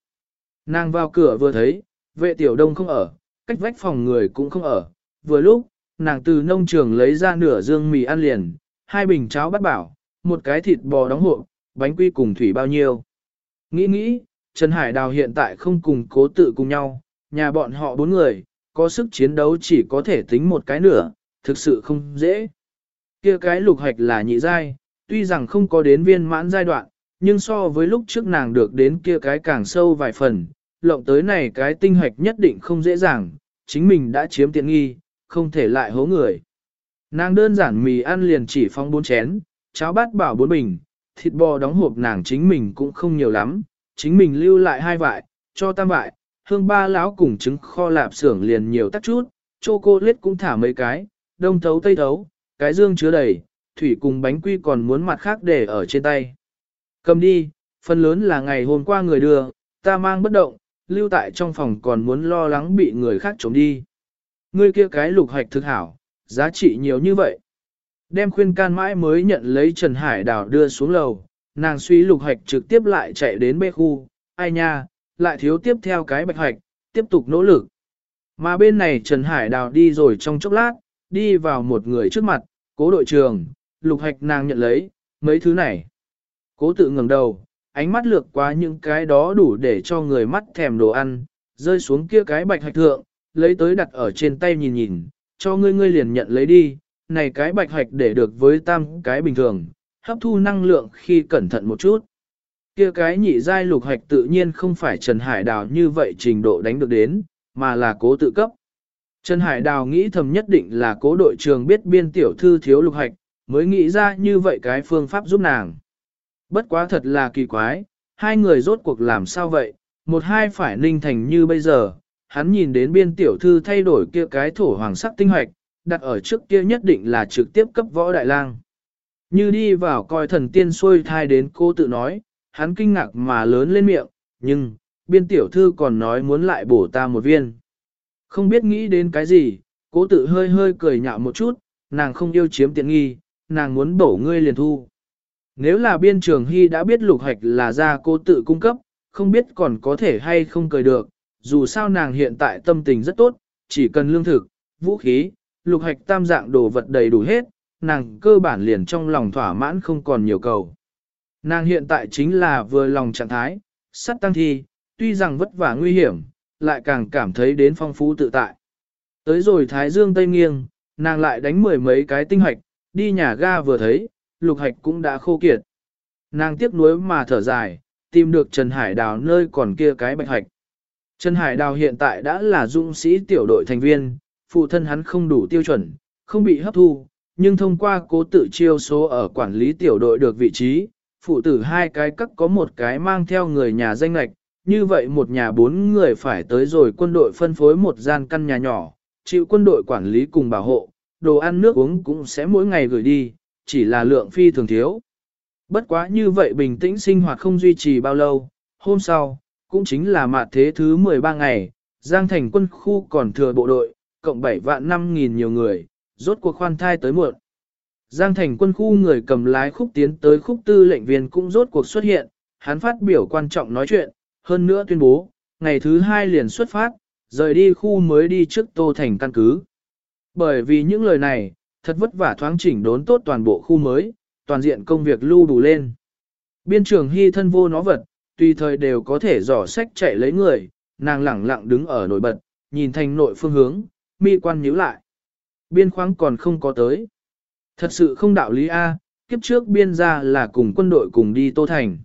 Nàng vào cửa vừa thấy, vệ tiểu đông không ở, cách vách phòng người cũng không ở, vừa lúc, nàng từ nông trường lấy ra nửa dương mì ăn liền, hai bình cháo bắt bảo, một cái thịt bò đóng hộp, bánh quy cùng thủy bao nhiêu. Nghĩ nghĩ, Trần Hải Đào hiện tại không cùng cố tự cùng nhau, nhà bọn họ bốn người, có sức chiến đấu chỉ có thể tính một cái nửa, thực sự không dễ. Kia cái lục hạch là nhị giai, tuy rằng không có đến viên mãn giai đoạn, nhưng so với lúc trước nàng được đến kia cái càng sâu vài phần, lộng tới này cái tinh hạch nhất định không dễ dàng, chính mình đã chiếm tiện nghi, không thể lại hố người. Nàng đơn giản mì ăn liền chỉ phong bốn chén, cháo bát bảo bốn bình, thịt bò đóng hộp nàng chính mình cũng không nhiều lắm, chính mình lưu lại hai vại, cho tam vại, hương ba lão cùng trứng kho lạp xưởng liền nhiều tắt chút, châu cô lết cũng thả mấy cái, đông thấu tây thấu, cái dương chứa đầy, thủy cùng bánh quy còn muốn mặt khác để ở trên tay. Cầm đi, phần lớn là ngày hôm qua người đưa, ta mang bất động, lưu tại trong phòng còn muốn lo lắng bị người khác trộm đi. Ngươi kia cái lục hoạch thực hảo, giá trị nhiều như vậy. Đem khuyên can mãi mới nhận lấy Trần Hải Đào đưa xuống lầu, nàng suy lục hoạch trực tiếp lại chạy đến bê khu, ai nha, lại thiếu tiếp theo cái bạch hoạch, tiếp tục nỗ lực. Mà bên này Trần Hải Đào đi rồi trong chốc lát, đi vào một người trước mặt, cố đội trường, lục hoạch nàng nhận lấy, mấy thứ này. Cố tự ngẩng đầu, ánh mắt lược qua những cái đó đủ để cho người mắt thèm đồ ăn, rơi xuống kia cái bạch hạch thượng, lấy tới đặt ở trên tay nhìn nhìn, cho ngươi ngươi liền nhận lấy đi, này cái bạch hạch để được với tam cái bình thường, hấp thu năng lượng khi cẩn thận một chút. Kia cái nhị giai lục hạch tự nhiên không phải Trần Hải Đào như vậy trình độ đánh được đến, mà là cố tự cấp. Trần Hải Đào nghĩ thầm nhất định là cố đội trường biết biên tiểu thư thiếu lục hạch, mới nghĩ ra như vậy cái phương pháp giúp nàng. Bất quá thật là kỳ quái, hai người rốt cuộc làm sao vậy, một hai phải ninh thành như bây giờ, hắn nhìn đến biên tiểu thư thay đổi kia cái thổ hoàng sắc tinh hoạch, đặt ở trước kia nhất định là trực tiếp cấp võ đại lang. Như đi vào coi thần tiên xuôi thai đến cô tự nói, hắn kinh ngạc mà lớn lên miệng, nhưng, biên tiểu thư còn nói muốn lại bổ ta một viên. Không biết nghĩ đến cái gì, cố tự hơi hơi cười nhạo một chút, nàng không yêu chiếm tiện nghi, nàng muốn bổ ngươi liền thu. Nếu là biên trường hy đã biết lục hạch là ra cô tự cung cấp, không biết còn có thể hay không cười được, dù sao nàng hiện tại tâm tình rất tốt, chỉ cần lương thực, vũ khí, lục hạch tam dạng đồ vật đầy đủ hết, nàng cơ bản liền trong lòng thỏa mãn không còn nhiều cầu. Nàng hiện tại chính là vừa lòng trạng thái, sắt tăng thi, tuy rằng vất vả nguy hiểm, lại càng cảm thấy đến phong phú tự tại. Tới rồi Thái Dương Tây Nghiêng, nàng lại đánh mười mấy cái tinh hạch, đi nhà ga vừa thấy, lục hạch cũng đã khô kiệt. Nàng tiếc nuối mà thở dài, tìm được Trần Hải Đào nơi còn kia cái bạch hạch. Trần Hải Đào hiện tại đã là dũng sĩ tiểu đội thành viên, phụ thân hắn không đủ tiêu chuẩn, không bị hấp thu, nhưng thông qua cố tự chiêu số ở quản lý tiểu đội được vị trí, phụ tử hai cái cắt có một cái mang theo người nhà danh lạch, như vậy một nhà bốn người phải tới rồi quân đội phân phối một gian căn nhà nhỏ, chịu quân đội quản lý cùng bảo hộ, đồ ăn nước uống cũng sẽ mỗi ngày gửi đi, chỉ là lượng phi thường thiếu. Bất quá như vậy bình tĩnh sinh hoạt không duy trì bao lâu, hôm sau, cũng chính là mạt thế thứ 13 ngày, Giang thành quân khu còn thừa bộ đội, cộng 7 vạn 5 nghìn nhiều người, rốt cuộc khoan thai tới muộn. Giang thành quân khu người cầm lái khúc tiến tới khúc tư lệnh viên cũng rốt cuộc xuất hiện, hắn phát biểu quan trọng nói chuyện, hơn nữa tuyên bố, ngày thứ hai liền xuất phát, rời đi khu mới đi trước Tô Thành căn cứ. Bởi vì những lời này, thật vất vả thoáng chỉnh đốn tốt toàn bộ khu mới, toàn diện công việc lưu đủ lên. Biên trường hy thân vô nó vật, tùy thời đều có thể dò sách chạy lấy người, nàng lẳng lặng đứng ở nổi bật, nhìn thành nội phương hướng, mi quan nhíu lại. Biên khoáng còn không có tới. Thật sự không đạo lý A, kiếp trước biên ra là cùng quân đội cùng đi Tô Thành.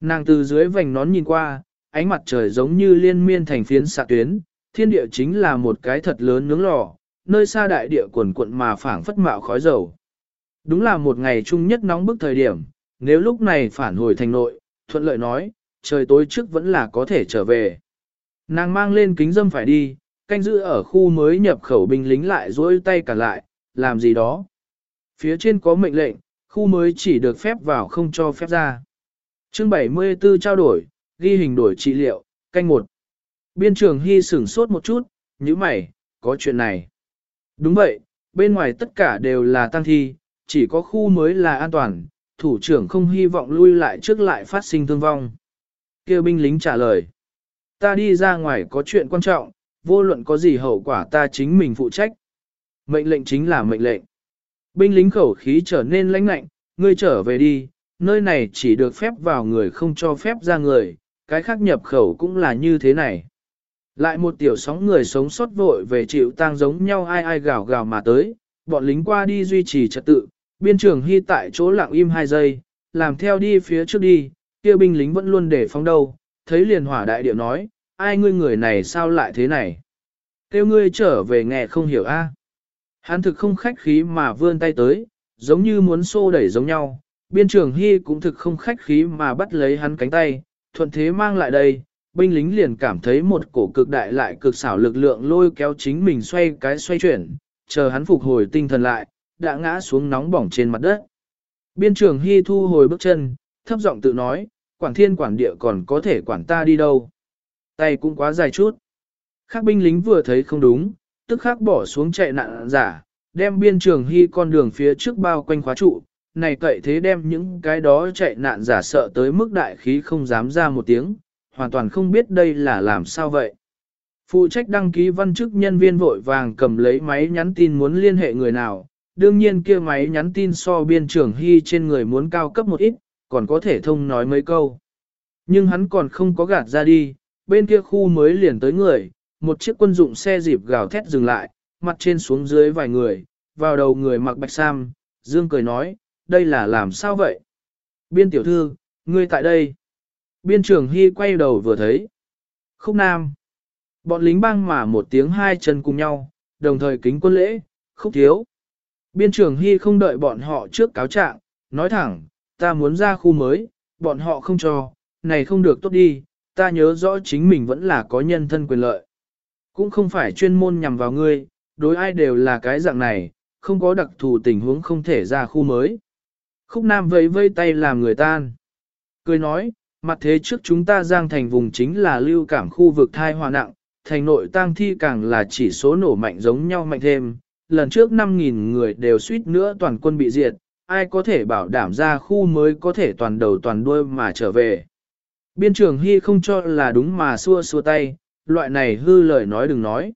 Nàng từ dưới vành nón nhìn qua, ánh mặt trời giống như liên miên thành phiến xạ tuyến, thiên địa chính là một cái thật lớn nướng lò, nơi xa đại địa quần quận mà phảng phất mạo khói dầu. Đúng là một ngày chung nhất nóng bức thời điểm, nếu lúc này phản hồi thành nội, thuận lợi nói, trời tối trước vẫn là có thể trở về. Nàng mang lên kính dâm phải đi, canh giữ ở khu mới nhập khẩu binh lính lại dối tay cả lại, làm gì đó. Phía trên có mệnh lệnh, khu mới chỉ được phép vào không cho phép ra. chương 74 trao đổi, ghi hình đổi trị liệu, canh một. Biên trường hy sửng sốt một chút, như mày, có chuyện này. Đúng vậy, bên ngoài tất cả đều là tăng thi, chỉ có khu mới là an toàn, thủ trưởng không hy vọng lui lại trước lại phát sinh thương vong. Kêu binh lính trả lời. Ta đi ra ngoài có chuyện quan trọng, vô luận có gì hậu quả ta chính mình phụ trách. Mệnh lệnh chính là mệnh lệnh. Binh lính khẩu khí trở nên lãnh lạnh, ngươi trở về đi, nơi này chỉ được phép vào người không cho phép ra người, cái khác nhập khẩu cũng là như thế này. Lại một tiểu sóng người sống sót vội về chịu tang giống nhau ai ai gào gào mà tới, bọn lính qua đi duy trì trật tự, biên trường hy tại chỗ lặng im hai giây, làm theo đi phía trước đi, kia binh lính vẫn luôn để phóng đầu, thấy liền hỏa đại điệu nói, ai ngươi người này sao lại thế này? Kêu ngươi trở về nghe không hiểu a. Hắn thực không khách khí mà vươn tay tới, giống như muốn xô đẩy giống nhau, biên trường hy cũng thực không khách khí mà bắt lấy hắn cánh tay, thuận thế mang lại đây, binh lính liền cảm thấy một cổ cực đại lại cực xảo lực lượng lôi kéo chính mình xoay cái xoay chuyển, chờ hắn phục hồi tinh thần lại, đã ngã xuống nóng bỏng trên mặt đất. Biên trường Hy thu hồi bước chân, thấp giọng tự nói, quản thiên quản địa còn có thể quản ta đi đâu. Tay cũng quá dài chút. Khác binh lính vừa thấy không đúng, tức khắc bỏ xuống chạy nạn giả, đem biên trường hy con đường phía trước bao quanh khóa trụ, này cậy thế đem những cái đó chạy nạn giả sợ tới mức đại khí không dám ra một tiếng, hoàn toàn không biết đây là làm sao vậy. Phụ trách đăng ký văn chức nhân viên vội vàng cầm lấy máy nhắn tin muốn liên hệ người nào, đương nhiên kia máy nhắn tin so biên trưởng hy trên người muốn cao cấp một ít, còn có thể thông nói mấy câu. Nhưng hắn còn không có gạt ra đi, bên kia khu mới liền tới người, một chiếc quân dụng xe dịp gào thét dừng lại, mặt trên xuống dưới vài người, vào đầu người mặc bạch sam, Dương cười nói, đây là làm sao vậy? Biên tiểu thư, ngươi tại đây. Biên trưởng Hy quay đầu vừa thấy. Khúc Nam. Bọn lính băng mà một tiếng hai chân cùng nhau, đồng thời kính quân lễ, khúc thiếu. Biên trưởng Hy không đợi bọn họ trước cáo trạng, nói thẳng, ta muốn ra khu mới, bọn họ không cho, này không được tốt đi, ta nhớ rõ chính mình vẫn là có nhân thân quyền lợi. Cũng không phải chuyên môn nhằm vào ngươi, đối ai đều là cái dạng này, không có đặc thù tình huống không thể ra khu mới. Khúc Nam vẫy vây tay làm người tan. Cười nói, mặt thế trước chúng ta giang thành vùng chính là lưu cảm khu vực thai hòa nặng, thành nội tang thi càng là chỉ số nổ mạnh giống nhau mạnh thêm. Lần trước 5.000 người đều suýt nữa toàn quân bị diệt, ai có thể bảo đảm ra khu mới có thể toàn đầu toàn đuôi mà trở về. Biên trưởng Hy không cho là đúng mà xua xua tay, loại này hư lời nói đừng nói.